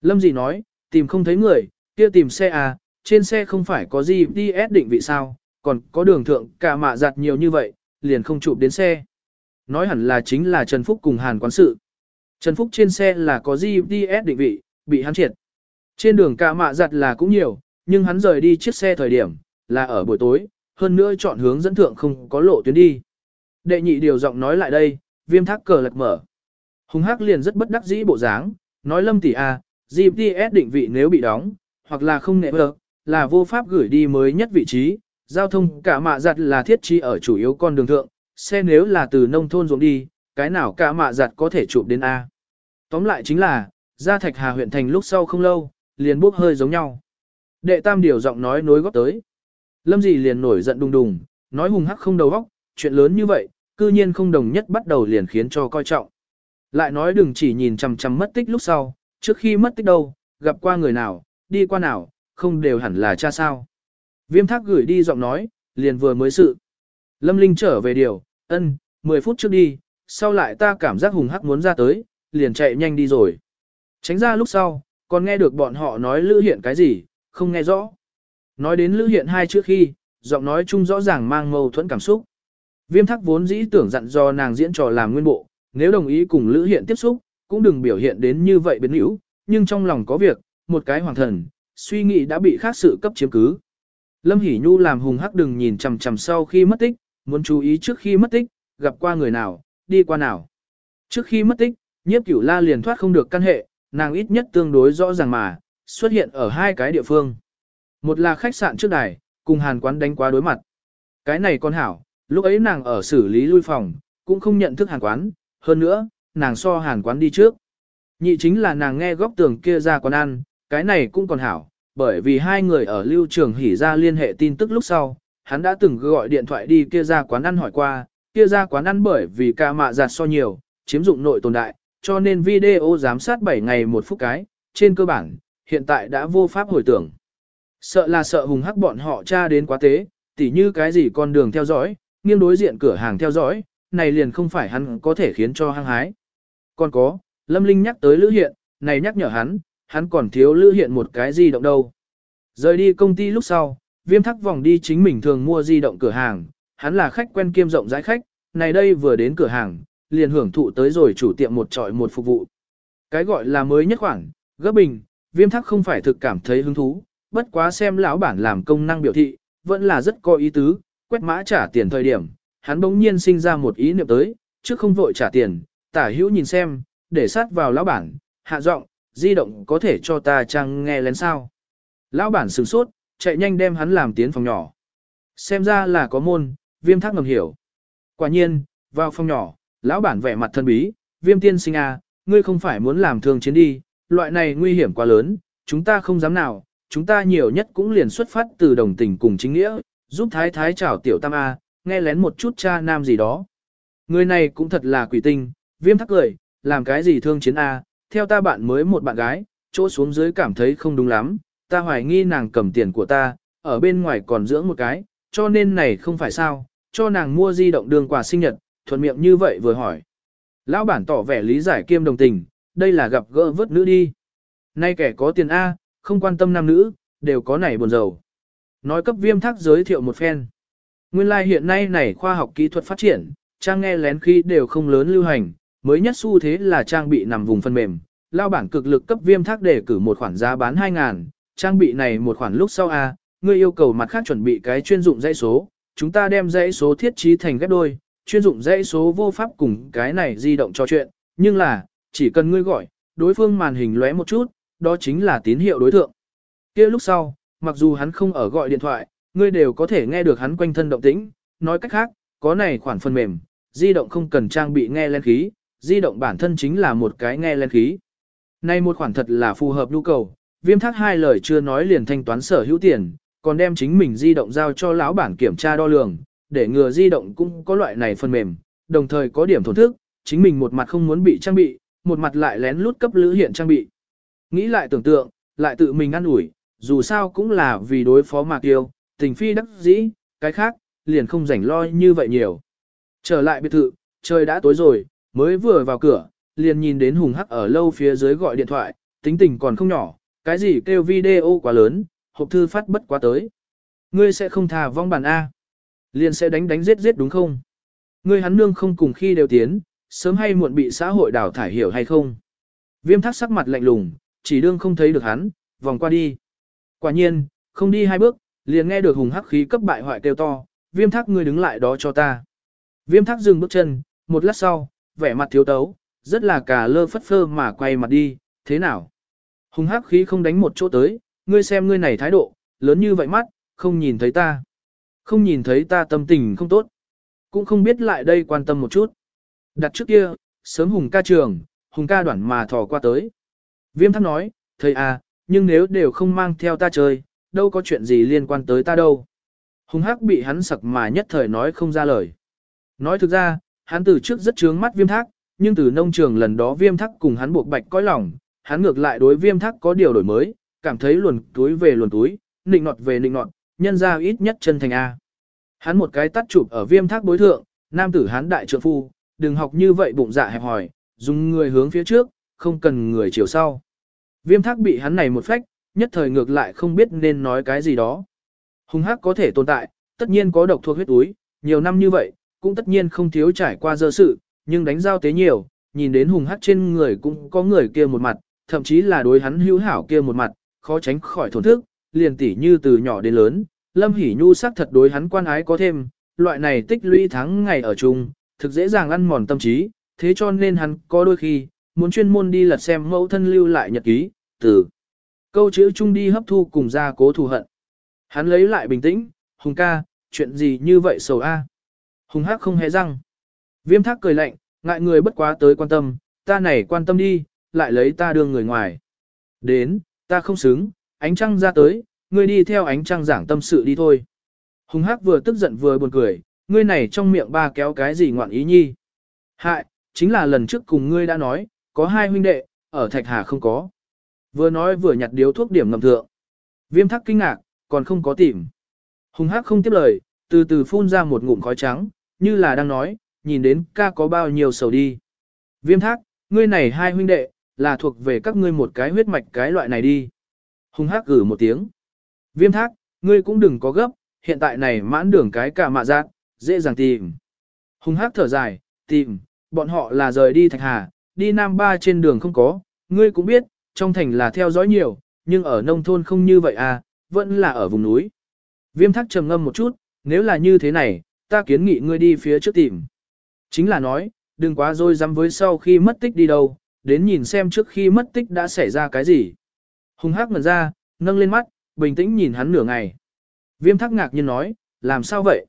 Lâm Dị nói, tìm không thấy người, kia tìm xe à, trên xe không phải có gì GPS định vị sao, còn có đường thượng cả mạ giặt nhiều như vậy, liền không chụp đến xe. Nói hẳn là chính là Trần Phúc cùng Hàn quán sự. Trần Phúc trên xe là có GPS định vị, bị hắn triệt. Trên đường cả mạ giặt là cũng nhiều, nhưng hắn rời đi chiếc xe thời điểm, là ở buổi tối, hơn nữa chọn hướng dẫn thượng không có lộ tuyến đi. Đệ nhị điều giọng nói lại đây, viêm thác cờ lật mở. Hùng Hắc liền rất bất đắc dĩ bộ dáng, nói lâm tỷ à, a, GPS định vị nếu bị đóng, hoặc là không nệ được, là vô pháp gửi đi mới nhất vị trí, giao thông cả mạ giặt là thiết trí ở chủ yếu con đường thượng, xe nếu là từ nông thôn ruộng đi, cái nào cả mạ giặt có thể chụp đến A. Tóm lại chính là, ra thạch hà huyện thành lúc sau không lâu, liền bốc hơi giống nhau. Đệ tam điều giọng nói nối góp tới. Lâm gì liền nổi giận đùng đùng, nói hùng hắc không đầu óc, chuyện lớn như vậy, cư nhiên không đồng nhất bắt đầu liền khiến cho coi trọng. Lại nói đừng chỉ nhìn chằm chằm mất tích lúc sau, trước khi mất tích đâu, gặp qua người nào, đi qua nào, không đều hẳn là cha sao. Viêm thác gửi đi giọng nói, liền vừa mới sự. Lâm Linh trở về điều, ân, 10 phút trước đi, sau lại ta cảm giác hùng hắc muốn ra tới, liền chạy nhanh đi rồi. Tránh ra lúc sau, còn nghe được bọn họ nói Lữ Hiện cái gì, không nghe rõ. Nói đến Lữ Hiện hai trước khi, giọng nói chung rõ ràng mang mâu thuẫn cảm xúc. Viêm thắc vốn dĩ tưởng dặn do nàng diễn trò làm nguyên bộ, nếu đồng ý cùng Lữ Hiện tiếp xúc, cũng đừng biểu hiện đến như vậy biến hữu, nhưng trong lòng có việc, một cái hoàng thần, suy nghĩ đã bị khác sự cấp chiếm cứ. Lâm Hỷ Nhu làm hùng hắc đừng nhìn chằm chằm sau khi mất tích, muốn chú ý trước khi mất tích, gặp qua người nào, đi qua nào. Trước khi mất tích, nhiếp cửu la liền thoát không được căn hệ, nàng ít nhất tương đối rõ ràng mà, xuất hiện ở hai cái địa phương. Một là khách sạn trước đài, cùng hàn quán đánh quá đối mặt. Cái này con hảo, lúc ấy nàng ở xử lý lui phòng, cũng không nhận thức hàn quán, hơn nữa, nàng so hàn quán đi trước. Nhị chính là nàng nghe góc tường kia ra quán ăn, cái này cũng còn hảo, bởi vì hai người ở lưu trường hỉ ra liên hệ tin tức lúc sau, hắn đã từng gọi điện thoại đi kia ra quán ăn hỏi qua, kia ra quán ăn bởi vì ca mạ giặt so nhiều, chiếm dụng nội tồn đại, cho nên video giám sát 7 ngày một phút cái, trên cơ bản, hiện tại đã vô pháp hồi tưởng. Sợ là sợ hùng hắc bọn họ tra đến quá tế, tỉ như cái gì con đường theo dõi, nghiêng đối diện cửa hàng theo dõi, này liền không phải hắn có thể khiến cho hăng hái. Còn có, Lâm Linh nhắc tới Lữ Hiện, này nhắc nhở hắn, hắn còn thiếu Lữ Hiện một cái di động đâu. Rời đi công ty lúc sau, viêm thắc vòng đi chính mình thường mua di động cửa hàng, hắn là khách quen kiêm rộng rãi khách, này đây vừa đến cửa hàng, liền hưởng thụ tới rồi chủ tiệm một trọi một phục vụ. Cái gọi là mới nhất khoảng, gấp bình, viêm thắc không phải thực cảm thấy hứng thú, bất quá xem lão bản làm công năng biểu thị, vẫn là rất có ý tứ, quét mã trả tiền thời điểm, hắn bỗng nhiên sinh ra một ý niệm tới, trước không vội trả tiền, tả hữu nhìn xem, để sát vào lão bản, hạ giọng, di động có thể cho ta trang nghe lén sao. Lão bản sửng sốt, chạy nhanh đem hắn làm tiến phòng nhỏ. Xem ra là có môn, viêm thác ngầm hiểu. Quả nhiên, vào phòng nhỏ, lão bản vẻ mặt thân bí, viêm tiên sinh à, ngươi không phải muốn làm thương chiến đi, loại này nguy hiểm quá lớn, chúng ta không dám nào, chúng ta nhiều nhất cũng liền xuất phát từ đồng tình cùng chính nghĩa, giúp thái thái chào tiểu tam A, nghe lén một chút cha nam gì đó. Người này cũng thật là quỷ tinh, viêm thắc cười, làm cái gì thương chiến A, theo ta bạn mới một bạn gái, chỗ xuống dưới cảm thấy không đúng lắm, ta hoài nghi nàng cầm tiền của ta, ở bên ngoài còn dưỡng một cái, cho nên này không phải sao, cho nàng mua di động đường quà sinh nhật, thuận miệng như vậy vừa hỏi. Lão bản tỏ vẻ lý giải kiêm đồng tình, đây là gặp gỡ vớt nữ đi. Nay kẻ có tiền A, không quan tâm nam nữ, đều có nảy buồn giàu. Nói cấp viêm thác giới thiệu một phen. Nguyên lai like hiện nay này khoa học kỹ thuật phát triển, trang nghe lén khi đều không lớn lưu hành, mới nhất xu thế là trang bị nằm vùng phần mềm. Lao bản cực lực cấp viêm thác để cử một khoản giá bán 2.000, trang bị này một khoản lúc sau A, ngươi yêu cầu mặt khác chuẩn bị cái chuyên dụng dãy số, chúng ta đem dãy số thiết trí thành ghép đôi, chuyên dụng dãy số vô pháp cùng cái này di động cho chuyện, nhưng là, chỉ cần ngươi gọi, đối phương màn hình lóe một chút, đó chính là tín hiệu đối tượng. kia lúc sau, mặc dù hắn không ở gọi điện thoại, ngươi đều có thể nghe được hắn quanh thân động tĩnh, nói cách khác, có này khoản phần mềm, di động không cần trang bị nghe lên khí, di động bản thân chính là một cái nghe lên khí. Này một khoản thật là phù hợp nhu cầu, viêm thác hai lời chưa nói liền thanh toán sở hữu tiền, còn đem chính mình di động giao cho lão bản kiểm tra đo lường, để ngừa di động cũng có loại này phần mềm, đồng thời có điểm thổn thức, chính mình một mặt không muốn bị trang bị, một mặt lại lén lút cấp lữ hiện trang bị. Nghĩ lại tưởng tượng, lại tự mình ăn ủi, dù sao cũng là vì đối phó Mạc Tiêu, tình phi đắc dĩ, cái khác, liền không rảnh lo như vậy nhiều. Trở lại biệt thự, trời đã tối rồi, mới vừa vào cửa, liền nhìn đến Hùng Hắc ở lâu phía dưới gọi điện thoại, tính tình còn không nhỏ, cái gì kêu video quá lớn, hộp thư phát bất quá tới. Ngươi sẽ không thà vong bản A. Liền sẽ đánh đánh giết giết đúng không? Ngươi hắn nương không cùng khi đều tiến, sớm hay muộn bị xã hội đào thải hiểu hay không? Viêm thác sắc mặt lạnh lùng, chỉ đương không thấy được hắn, vòng qua đi. Quả nhiên, không đi hai bước, liền nghe được hùng hắc khí cấp bại hoại kêu to, viêm thác ngươi đứng lại đó cho ta. Viêm thác dừng bước chân, một lát sau, vẻ mặt thiếu tấu, rất là cả lơ phất phơ mà quay mặt đi, thế nào? Hùng hắc khí không đánh một chỗ tới, ngươi xem ngươi này thái độ, lớn như vậy mắt, không nhìn thấy ta. Không nhìn thấy ta tâm tình không tốt. Cũng không biết lại đây quan tâm một chút. Đặt trước kia, sớm hùng ca trường, hùng ca đoạn mà thò qua tới. Viêm thắc nói, thầy à, nhưng nếu đều không mang theo ta chơi, đâu có chuyện gì liên quan tới ta đâu. Hùng hắc bị hắn sặc mà nhất thời nói không ra lời. Nói thực ra, hắn từ trước rất trướng mắt viêm thác, nhưng từ nông trường lần đó viêm thác cùng hắn buộc bạch cõi lòng, hắn ngược lại đối viêm thác có điều đổi mới, cảm thấy luồn túi về luồn túi, nịnh nọt về nịnh nọt, nhân ra ít nhất chân thành A. Hắn một cái tắt chụp ở viêm thác bối thượng, nam tử hắn đại trượng phu, đừng học như vậy bụng dạ hẹp hòi, dùng người hướng phía trước, không cần người chiều sau. Viêm thác bị hắn này một phách, nhất thời ngược lại không biết nên nói cái gì đó. Hùng hắc có thể tồn tại, tất nhiên có độc thuộc huyết túi, nhiều năm như vậy, cũng tất nhiên không thiếu trải qua dơ sự, nhưng đánh giao tế nhiều, nhìn đến hùng hắc trên người cũng có người kia một mặt, thậm chí là đối hắn hữu hảo kia một mặt, khó tránh khỏi thổn thức, liền tỉ như từ nhỏ đến lớn, Lâm Hỷ Nhu sắc thật đối hắn quan ái có thêm, loại này tích lũy tháng ngày ở chung, thực dễ dàng ăn mòn tâm trí, thế cho nên hắn có đôi khi, muốn chuyên môn đi lật xem mẫu thân lưu lại nhật ký, từ câu chữ chung đi hấp thu cùng ra cố thù hận. Hắn lấy lại bình tĩnh, Hùng ca, chuyện gì như vậy sầu a? Hùng hắc không hề răng. Viêm thác cười lạnh, ngại người bất quá tới quan tâm, ta này quan tâm đi, lại lấy ta đưa người ngoài. Đến, ta không xứng, ánh trăng ra tới, ngươi đi theo ánh trăng giảng tâm sự đi thôi. Hùng hắc vừa tức giận vừa buồn cười, ngươi này trong miệng ba kéo cái gì ngoạn ý nhi. Hại, chính là lần trước cùng ngươi đã nói, có hai huynh đệ, ở Thạch Hà không có. Vừa nói vừa nhặt điếu thuốc điểm ngầm thượng. Viêm thắc kinh ngạc, còn không có tìm. Hùng hắc không tiếp lời, từ từ phun ra một ngụm khói trắng, như là đang nói, nhìn đến ca có bao nhiêu sầu đi. Viêm thác, ngươi này hai huynh đệ, là thuộc về các ngươi một cái huyết mạch cái loại này đi. Hùng hắc gử một tiếng. Viêm thác, ngươi cũng đừng có gấp, hiện tại này mãn đường cái cả mạ giác, dễ dàng tìm. Hùng hắc thở dài, tìm, bọn họ là rời đi Thạch Hà, đi Nam Ba trên đường không có, ngươi cũng biết, trong thành là theo dõi nhiều, nhưng ở nông thôn không như vậy à, vẫn là ở vùng núi. Viêm thác trầm ngâm một chút, nếu là như thế này, ta kiến nghị ngươi đi phía trước tìm. Chính là nói, đừng quá rôi dám với sau khi mất tích đi đâu, đến nhìn xem trước khi mất tích đã xảy ra cái gì. Hùng hắc ngần ra, nâng lên mắt, bình tĩnh nhìn hắn nửa ngày. Viêm thắc ngạc nhiên nói, làm sao vậy?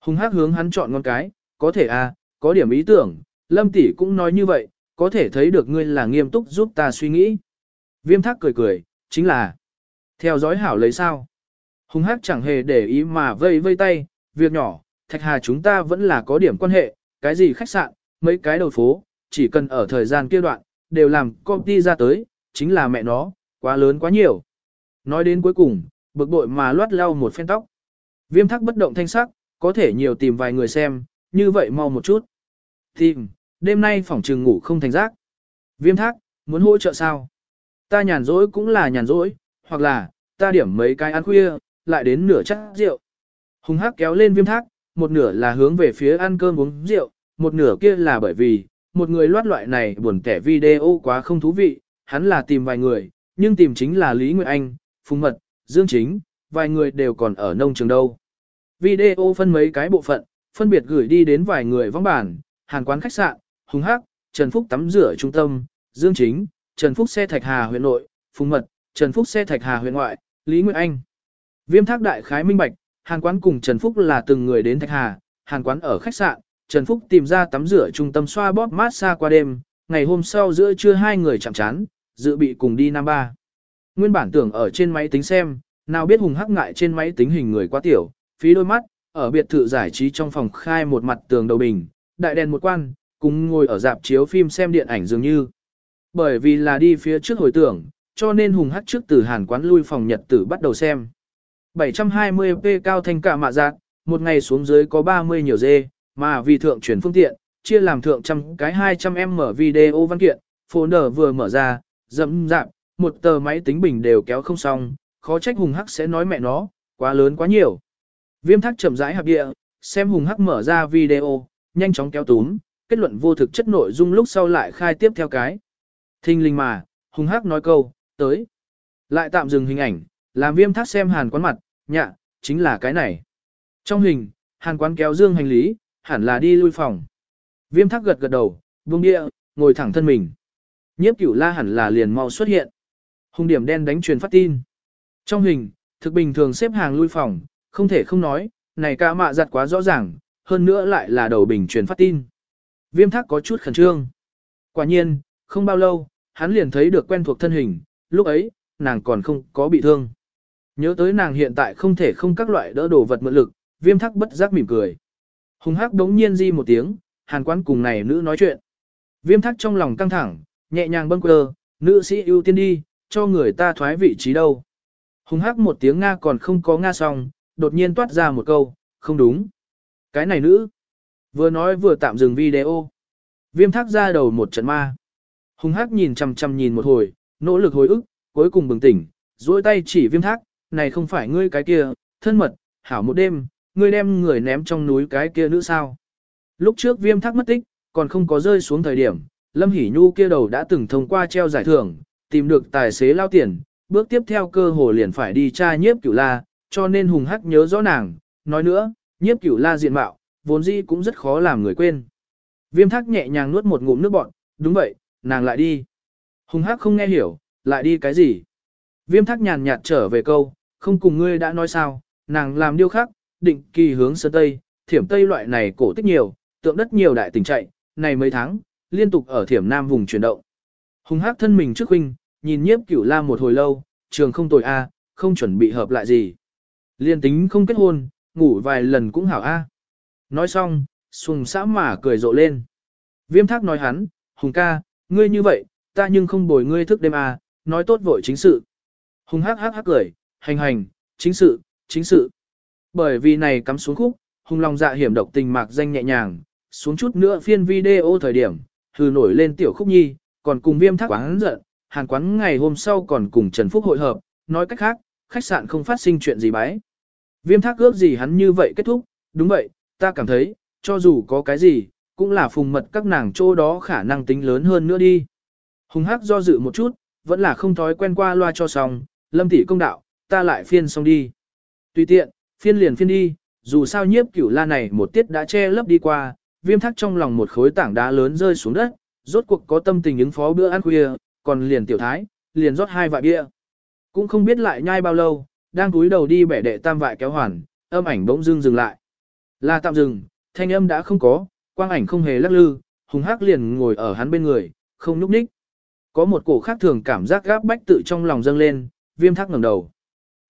Hùng hắc hướng hắn chọn ngón cái, có thể à, có điểm ý tưởng, lâm tỷ cũng nói như vậy, có thể thấy được ngươi là nghiêm túc giúp ta suy nghĩ. Viêm Thác cười cười, chính là, theo dõi hảo lấy sao? Hùng hắc chẳng hề để ý mà vây vây tay, việc nhỏ, thạch hà chúng ta vẫn là có điểm quan hệ, cái gì khách sạn, mấy cái đầu phố, chỉ cần ở thời gian kia đoạn, đều làm công ty ra tới, chính là mẹ nó, quá lớn quá nhiều. Nói đến cuối cùng, bực bội mà loát lau một phen tóc. Viêm thắc bất động thanh sắc, có thể nhiều tìm vài người xem, như vậy mau một chút. Tìm, đêm nay phòng trường ngủ không thành giác. Viêm thác, muốn hỗ trợ sao? Ta nhàn rỗi cũng là nhàn rỗi, hoặc là, ta điểm mấy cái ăn khuya, lại đến nửa chắc rượu. Hùng hắc kéo lên viêm thác, một nửa là hướng về phía ăn cơm uống rượu, một nửa kia là bởi vì, một người loát loại này buồn kẻ video quá không thú vị, hắn là tìm vài người, nhưng tìm chính là Lý Nguyệt Anh, Phùng Mật, Dương Chính, vài người đều còn ở nông trường đâu. Video phân mấy cái bộ phận, phân biệt gửi đi đến vài người vắng bản, hàng quán khách sạn, Hùng Hắc, Trần Phúc tắm rửa trung tâm, Dương Chính, Trần Phúc xe Thạch Hà huyện nội, Phùng Mật, Trần Phúc xe Thạch Hà huyện ngoại, Lý Nguyệt Anh. Viêm thác đại khái minh bạch, hàn quán cùng Trần Phúc là từng người đến Thạch Hà, hàn quán ở khách sạn, Trần Phúc tìm ra tắm rửa trung tâm xoa bóp mát xa qua đêm, ngày hôm sau giữa trưa hai người chạm chán, dự bị cùng đi Nam Ba. Nguyên bản tưởng ở trên máy tính xem, nào biết hùng hắc ngại trên máy tính hình người quá tiểu, phí đôi mắt, ở biệt thự giải trí trong phòng khai một mặt tường đầu bình, đại đèn một quan, cùng ngồi ở dạp chiếu phim xem điện ảnh dường như. Bởi vì là đi phía trước hồi tưởng, cho nên hùng hắc trước từ hàn quán lui phòng nhật tử bắt đầu xem. 720p cao thanh cả mạ giác, một ngày xuống dưới có 30 nhiều dê, mà vì thượng chuyển phương tiện, chia làm thượng trăm cái 200m video văn kiện, folder vừa mở ra, dẫm dạp, một tờ máy tính bình đều kéo không xong, khó trách hùng hắc sẽ nói mẹ nó, quá lớn quá nhiều. Viêm thắc chậm rãi hạp địa, xem hùng hắc mở ra video, nhanh chóng kéo túm, kết luận vô thực chất nội dung lúc sau lại khai tiếp theo cái. Thinh linh mà, Hung hắc nói câu, tới. Lại tạm dừng hình ảnh, làm viêm thác xem hàn quán mặt, nhạ, chính là cái này. Trong hình, hàn quán kéo dương hành lý, hẳn là đi lui phòng. Viêm thác gật gật đầu, buông địa, ngồi thẳng thân mình. Nhiếp cửu la hẳn là liền mau xuất hiện. Hùng điểm đen đánh truyền phát tin. Trong hình, thực bình thường xếp hàng lui phòng, không thể không nói, này ca mạ giặt quá rõ ràng, hơn nữa lại là đầu bình truyền phát tin. Viêm thác có chút khẩn trương. Quả nhiên, không bao lâu, hắn liền thấy được quen thuộc thân hình, lúc ấy, nàng còn không có bị thương. Nhớ tới nàng hiện tại không thể không các loại đỡ đồ vật mượn lực, viêm thác bất giác mỉm cười. Hùng hắc đống nhiên di một tiếng, hàn quán cùng này nữ nói chuyện. Viêm thác trong lòng căng thẳng, nhẹ nhàng bâng quơ, nữ sĩ ưu tiên đi, cho người ta thoái vị trí đâu. Hùng hắc một tiếng Nga còn không có Nga xong, đột nhiên toát ra một câu, không đúng. Cái này nữ. Vừa nói vừa tạm dừng video. Viêm thác ra đầu một trận ma. Hùng hắc nhìn chằm chằm nhìn một hồi, nỗ lực hồi ức, cuối cùng bừng tỉnh, duỗi tay chỉ viêm thác, này không phải ngươi cái kia, thân mật, hảo một đêm, ngươi đem người ném trong núi cái kia nữ sao. Lúc trước viêm thác mất tích, còn không có rơi xuống thời điểm, Lâm Hỷ Nhu kia đầu đã từng thông qua treo giải thưởng, tìm được tài xế lao tiền, bước tiếp theo cơ hồ liền phải đi tra nhiếp cửu la, cho nên hùng hắc nhớ rõ nàng, nói nữa, nhiếp cửu la diện mạo, vốn dĩ cũng rất khó làm người quên. Viêm thác nhẹ nhàng nuốt một ngụm nước bọn, đúng vậy, nàng lại đi. Hùng hắc không nghe hiểu, lại đi cái gì? Viêm thác nhàn nhạt trở về câu, không cùng ngươi đã nói sao, nàng làm điêu khắc, định kỳ hướng sơn tây, thiểm tây loại này cổ tích nhiều, tượng đất nhiều đại tình chạy, này mấy tháng, liên tục ở thiểm nam vùng chuyển động. Hùng hắc thân mình trước huynh, nhìn nhiếp cửu la một hồi lâu, trường không tồi a, không chuẩn bị hợp lại gì. Liên tính không kết hôn, ngủ vài lần cũng hảo a. Nói xong, sùng xã mà cười rộ lên. Viêm thác nói hắn, Hùng ca, ngươi như vậy, ta nhưng không bồi ngươi thức đêm à? nói tốt vội chính sự. Hùng hắc hắc hắc cười, hành hành, chính sự, chính sự. Bởi vì này cắm xuống khúc, hùng lòng dạ hiểm độc tình mạc danh nhẹ nhàng, xuống chút nữa phiên video thời điểm, hừ nổi lên tiểu khúc nhi, còn cùng viêm thác quán giận, hàng quán ngày hôm sau còn cùng Trần Phúc hội hợp, nói cách khác, khách sạn không phát sinh chuyện gì bái. Viêm thác ước gì hắn như vậy kết thúc, đúng vậy, ta cảm thấy, cho dù có cái gì, cũng là phùng mật các nàng chỗ đó khả năng tính lớn hơn nữa đi. Hùng hắc do dự một chút, vẫn là không thói quen qua loa cho xong, lâm tỷ công đạo, ta lại phiên xong đi. Tùy tiện, phiên liền phiên đi, dù sao nhiếp cửu la này một tiết đã che lấp đi qua, viêm thắc trong lòng một khối tảng đá lớn rơi xuống đất, rốt cuộc có tâm tình ứng phó bữa ăn khuya, còn liền tiểu thái, liền rót hai vại bia. Cũng không biết lại nhai bao lâu, đang cúi đầu đi bẻ đệ tam vại kéo hoàn, âm ảnh bỗng dưng dừng lại. Là tạm dừng, thanh âm đã không có, quang ảnh không hề lắc lư, hùng hắc liền ngồi ở hắn bên người, không nhúc nhích. Có một cổ khác thường cảm giác gáp bách tự trong lòng dâng lên, viêm thác ngẩng đầu.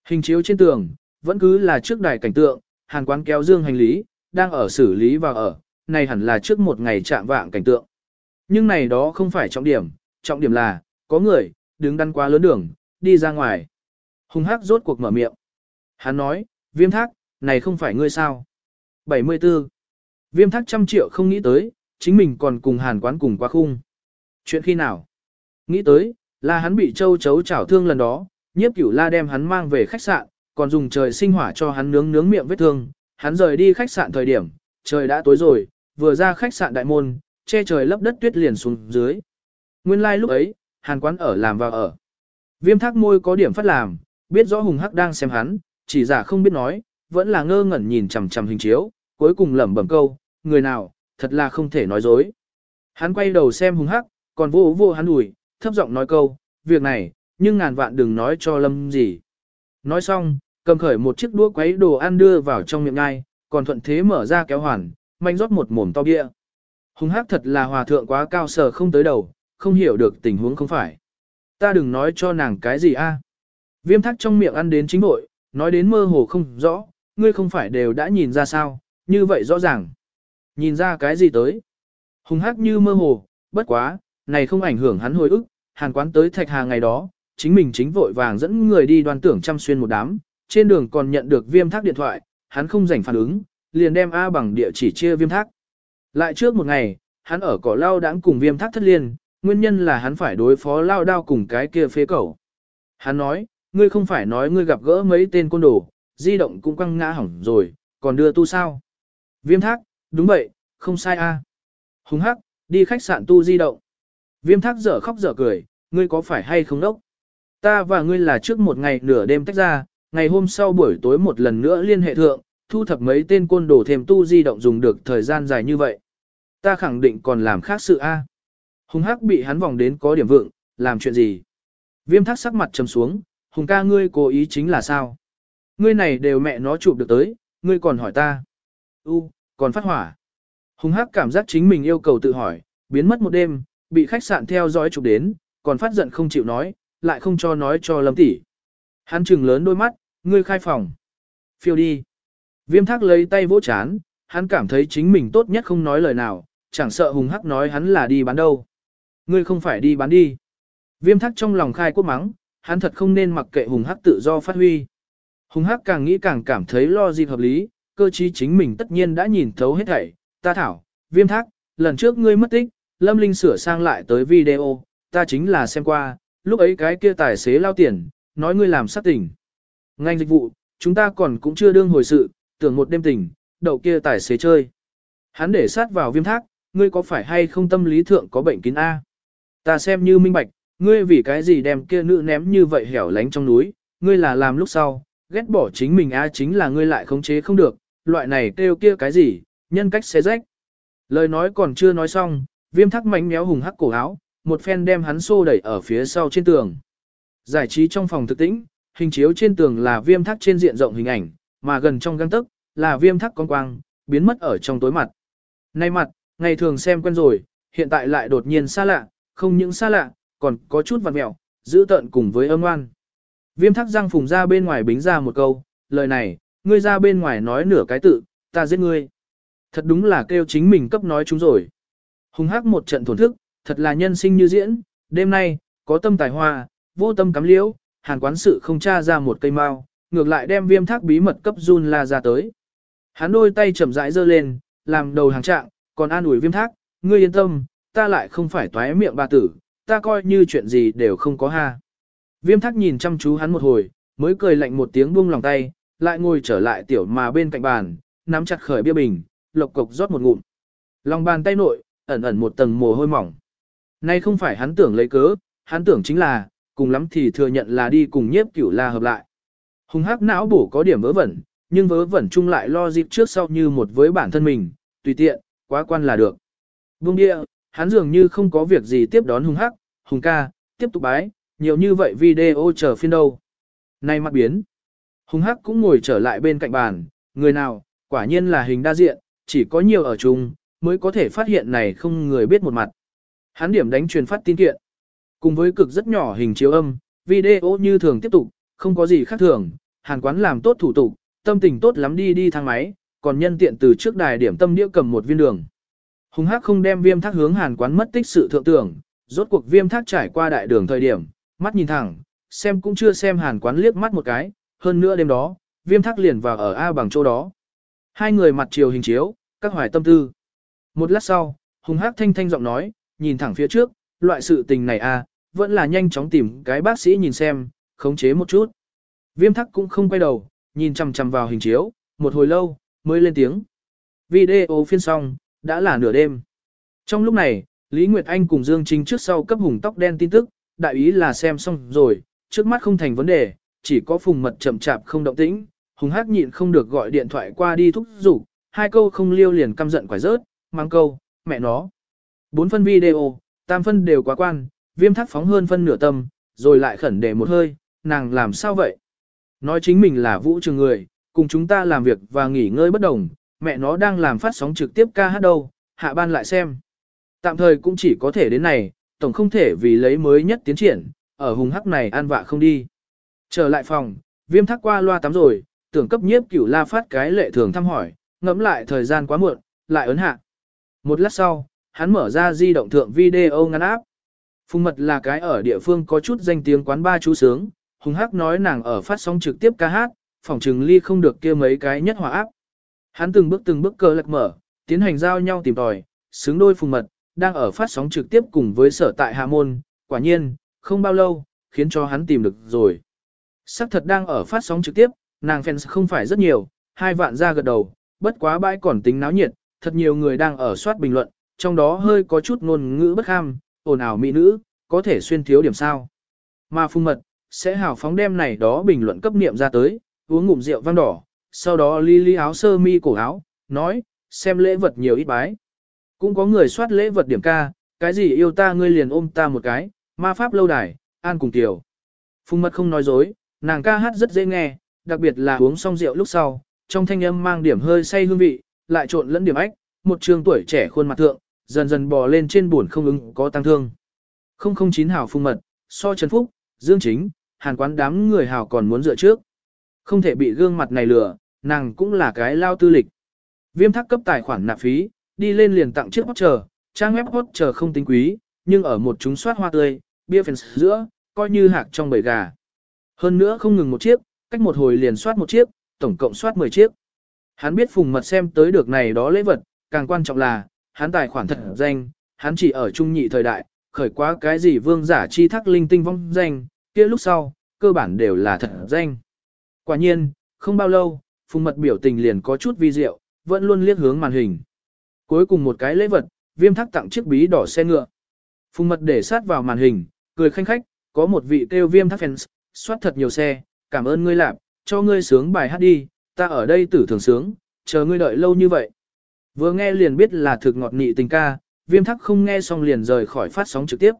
Hình chiếu trên tường, vẫn cứ là trước đài cảnh tượng, hàng quán kéo dương hành lý, đang ở xử lý và ở, này hẳn là trước một ngày chạm vạng cảnh tượng. Nhưng này đó không phải trọng điểm, trọng điểm là, có người, đứng đắn quá lớn đường, đi ra ngoài. Hùng hắc rốt cuộc mở miệng. Hắn nói, viêm thác, này không phải ngươi sao. 74. Viêm thác trăm triệu không nghĩ tới, chính mình còn cùng hàn quán cùng qua khung. Chuyện khi nào? Nghĩ tới, là hắn bị châu chấu chảo thương lần đó, nhiếp cửu la đem hắn mang về khách sạn, còn dùng trời sinh hỏa cho hắn nướng nướng miệng vết thương. Hắn rời đi khách sạn thời điểm, trời đã tối rồi, vừa ra khách sạn đại môn, che trời lấp đất tuyết liền xuống dưới. Nguyên lai like lúc ấy, hàn quán ở làm vào ở. Viêm thác môi có điểm phát làm, biết rõ hùng hắc đang xem hắn, chỉ giả không biết nói, vẫn là ngơ ngẩn nhìn chằm chằm hình chiếu, cuối cùng lẩm bẩm câu, người nào, thật là không thể nói dối. Hắn quay đầu xem hùng hắc, còn vô vô hắn ủi, thấp giọng nói câu, việc này, nhưng ngàn vạn đừng nói cho lâm gì. Nói xong, cầm khởi một chiếc đũa quấy đồ ăn đưa vào trong miệng ngai, còn thuận thế mở ra kéo hoàn, manh rót một mồm to bia. Hùng hắc thật là hòa thượng quá cao sở không tới đầu, không hiểu được tình huống không phải. Ta đừng nói cho nàng cái gì a. Viêm thắc trong miệng ăn đến chính bội, nói đến mơ hồ không rõ, ngươi không phải đều đã nhìn ra sao, như vậy rõ ràng. Nhìn ra cái gì tới? Hùng hắc như mơ hồ, bất quá, này không ảnh hưởng hắn hồi ức, hàn quán tới thạch hà ngày đó, chính mình chính vội vàng dẫn người đi đoàn tưởng chăm xuyên một đám, trên đường còn nhận được viêm thác điện thoại, hắn không rảnh phản ứng, liền đem A bằng địa chỉ chia viêm thác. Lại trước một ngày, hắn ở cỏ lao đãng cùng viêm thác thất liên, nguyên nhân là hắn phải đối phó lao đao cùng cái kia phế cẩu. Hắn nói, ngươi không phải nói ngươi gặp gỡ mấy tên côn đồ, di động cũng quăng ngã hỏng rồi, còn đưa tu sao? Viêm thác, đúng vậy, không sai a. Hùng hắc, đi khách sạn tu di động. Viêm thác dở khóc dở cười, ngươi có phải hay không đốc? Ta và ngươi là trước một ngày nửa đêm tách ra, ngày hôm sau buổi tối một lần nữa liên hệ thượng, thu thập mấy tên côn đồ thêm tu di động dùng được thời gian dài như vậy. Ta khẳng định còn làm khác sự A. Hùng hắc bị hắn vòng đến có điểm vượng, làm chuyện gì? Viêm thác sắc mặt trầm xuống, hùng ca ngươi cố ý chính là sao? Ngươi này đều mẹ nó chụp được tới, ngươi còn hỏi ta. U, còn phát hỏa. Hùng hắc cảm giác chính mình yêu cầu tự hỏi, biến mất một đêm, bị khách sạn theo dõi chụp đến, còn phát giận không chịu nói, lại không cho nói cho lâm tỷ. Hắn trừng lớn đôi mắt, ngươi khai phòng. Phiêu đi. Viêm thác lấy tay vỗ chán, hắn cảm thấy chính mình tốt nhất không nói lời nào, chẳng sợ hùng hắc nói hắn là đi bán đâu. Ngươi không phải đi bán đi. Viêm thác trong lòng khai quốc mắng, hắn thật không nên mặc kệ hùng hắc tự do phát huy. Hùng hắc càng nghĩ càng cảm thấy lo dịp hợp lý, cơ chí chính mình tất nhiên đã nhìn thấu hết thảy. Ta thảo, viêm thác, lần trước ngươi mất tích, lâm linh sửa sang lại tới video, ta chính là xem qua, lúc ấy cái kia tài xế lao tiền, nói ngươi làm sát tỉnh. Ngành dịch vụ, chúng ta còn cũng chưa đương hồi sự, tưởng một đêm tỉnh, đậu kia tài xế chơi. Hắn để sát vào viêm thác, ngươi có phải hay không tâm lý thượng có bệnh kín A? Ta xem như minh bạch, ngươi vì cái gì đem kia nữ ném như vậy hẻo lánh trong núi, ngươi là làm lúc sau, ghét bỏ chính mình A chính là ngươi lại khống chế không được, loại này kêu kia cái gì, nhân cách xé rách. Lời nói còn chưa nói xong, viêm thắc mánh méo hùng hắc cổ áo, một phen đem hắn xô đẩy ở phía sau trên tường. Giải trí trong phòng thực tĩnh, hình chiếu trên tường là viêm thắc trên diện rộng hình ảnh, mà gần trong găng tức, là viêm thắc con quang, biến mất ở trong tối mặt. Nay mặt, ngày thường xem quen rồi, hiện tại lại đột nhiên xa lạ, không những xa lạ, còn có chút vặt mẹo, giữ tợn cùng với âm oan. Viêm thắc răng phùng ra bên ngoài bính ra một câu, lời này, ngươi ra bên ngoài nói nửa cái tự, ta giết ngươi. Thật đúng là kêu chính mình cấp nói chúng rồi. Hùng hắc một trận thổn thức, thật là nhân sinh như diễn, đêm nay, có tâm tài hoa, vô tâm cắm liễu, hàn quán sự không tra ra một cây mao, ngược lại đem viêm thác bí mật cấp run la ra tới. Hắn đôi tay chậm rãi giơ lên, làm đầu hàng trạng, còn an ủi viêm thác, ngươi yên tâm, ta lại không phải toái miệng bà tử, ta coi như chuyện gì đều không có ha. Viêm thác nhìn chăm chú hắn một hồi, mới cười lạnh một tiếng buông lòng tay, lại ngồi trở lại tiểu mà bên cạnh bàn, nắm chặt khởi bia bình, lộc cộc rót một ngụm. Lòng bàn tay nội, ẩn ẩn một tầng mồ hôi mỏng. Nay không phải hắn tưởng lấy cớ, hắn tưởng chính là, cùng lắm thì thừa nhận là đi cùng nhiếp cửu la hợp lại. Hùng hắc não bổ có điểm vớ vẩn, nhưng vớ vẩn chung lại lo dịp trước sau như một với bản thân mình, tùy tiện, quá quan là được. Buông địa, hắn dường như không có việc gì tiếp đón hùng hắc, hùng ca, tiếp tục bái, nhiều như vậy video chờ phiên đâu. Nay mặt biến. Hùng hắc cũng ngồi trở lại bên cạnh bàn, người nào, quả nhiên là hình đa diện, chỉ có nhiều ở chung, mới có thể phát hiện này không người biết một mặt. Hắn điểm đánh truyền phát tin kiện. Cùng với cực rất nhỏ hình chiếu âm, video như thường tiếp tục, không có gì khác thường, hàn quán làm tốt thủ tục, tâm tình tốt lắm đi đi thang máy, còn nhân tiện từ trước đài điểm tâm đĩa cầm một viên đường. Hùng hắc không đem viêm thác hướng hàn quán mất tích sự thượng tưởng, rốt cuộc viêm thác trải qua đại đường thời điểm, mắt nhìn thẳng, xem cũng chưa xem hàn quán liếc mắt một cái, hơn nữa đêm đó, viêm thác liền vào ở A bằng chỗ đó. Hai người mặt chiều hình chiếu, các hoài tâm tư. Một lát sau, hùng hắc thanh thanh giọng nói, nhìn thẳng phía trước, loại sự tình này a, vẫn là nhanh chóng tìm cái bác sĩ nhìn xem, khống chế một chút. Viêm thắc cũng không quay đầu, nhìn chằm chằm vào hình chiếu, một hồi lâu, mới lên tiếng. Video phiên xong, đã là nửa đêm. Trong lúc này, Lý Nguyệt Anh cùng Dương Trinh trước sau cấp hùng tóc đen tin tức, đại ý là xem xong rồi, trước mắt không thành vấn đề, chỉ có phùng mật chậm chạp không động tĩnh, hùng hắc nhịn không được gọi điện thoại qua đi thúc giục, hai câu không liêu liền căm giận quải rớt, mang câu, mẹ nó. Bốn phân video, tam phân đều quá quan, viêm thác phóng hơn phân nửa tâm, rồi lại khẩn để một hơi, nàng làm sao vậy? Nói chính mình là vũ trường người, cùng chúng ta làm việc và nghỉ ngơi bất đồng, mẹ nó đang làm phát sóng trực tiếp ca hát đâu, hạ ban lại xem. Tạm thời cũng chỉ có thể đến này, tổng không thể vì lấy mới nhất tiến triển, ở hùng hắc này an vạ không đi. Trở lại phòng, viêm thác qua loa tắm rồi, tưởng cấp nhiếp cửu la phát cái lệ thường thăm hỏi, ngẫm lại thời gian quá muộn, lại ấn hạ. Một lát sau, hắn mở ra di động thượng video ngắn áp. Phùng mật là cái ở địa phương có chút danh tiếng quán ba chú sướng, hùng hắc nói nàng ở phát sóng trực tiếp ca hát, phòng trừng ly không được kia mấy cái nhất hòa áp. Hắn từng bước từng bước cờ lật mở, tiến hành giao nhau tìm tòi, xứng đôi phùng mật, đang ở phát sóng trực tiếp cùng với sở tại Hà Môn, quả nhiên, không bao lâu, khiến cho hắn tìm được rồi. Sắc thật đang ở phát sóng trực tiếp, nàng fans không phải rất nhiều, hai vạn ra gật đầu, bất quá bãi còn tính náo nhiệt, thật nhiều người đang ở soát bình luận, trong đó hơi có chút ngôn ngữ bất kham, ồn ào mỹ nữ, có thể xuyên thiếu điểm sao. Mà phung mật, sẽ hào phóng đem này đó bình luận cấp niệm ra tới, uống ngụm rượu vang đỏ, sau đó li li áo sơ mi cổ áo, nói, xem lễ vật nhiều ít bái. Cũng có người soát lễ vật điểm ca, cái gì yêu ta ngươi liền ôm ta một cái, ma pháp lâu đài, an cùng tiểu. Phung mật không nói dối, nàng ca hát rất dễ nghe, đặc biệt là uống xong rượu lúc sau, trong thanh âm mang điểm hơi say hương vị, lại trộn lẫn điểm ách, một trường tuổi trẻ khuôn mặt thượng, dần dần bò lên trên buồn không ứng có tăng thương. 009 hào phung mật, so Trần Phúc, Dương Chính, hàn quán đám người hào còn muốn dựa trước. Không thể bị gương mặt này lừa, nàng cũng là cái lao tư lịch. Viêm thắc cấp tài khoản nạp phí, đi lên liền tặng chiếc hot chờ, trang web hot chờ không tính quý, nhưng ở một chúng soát hoa tươi, bia phèn giữa, coi như hạc trong bầy gà. Hơn nữa không ngừng một chiếc, cách một hồi liền soát một chiếc, tổng cộng soát 10 chiếc. Hắn biết phùng mật xem tới được này đó lễ vật, càng quan trọng là, hắn tài khoản thật danh, hắn chỉ ở trung nhị thời đại, khởi quá cái gì vương giả chi thác linh tinh vong danh, kia lúc sau, cơ bản đều là thật danh. Quả nhiên, không bao lâu, phùng mật biểu tình liền có chút vi diệu, vẫn luôn liếc hướng màn hình. Cuối cùng một cái lễ vật, viêm thác tặng chiếc bí đỏ xe ngựa. Phùng mật để sát vào màn hình, cười khanh khách, có một vị kêu viêm thác fans, soát thật nhiều xe, cảm ơn ngươi lạp, cho ngươi sướng bài hát đi, ta ở đây tử thường sướng, chờ ngươi đợi lâu như vậy. Vừa nghe liền biết là thực ngọt nị tình ca, viêm thắc không nghe xong liền rời khỏi phát sóng trực tiếp.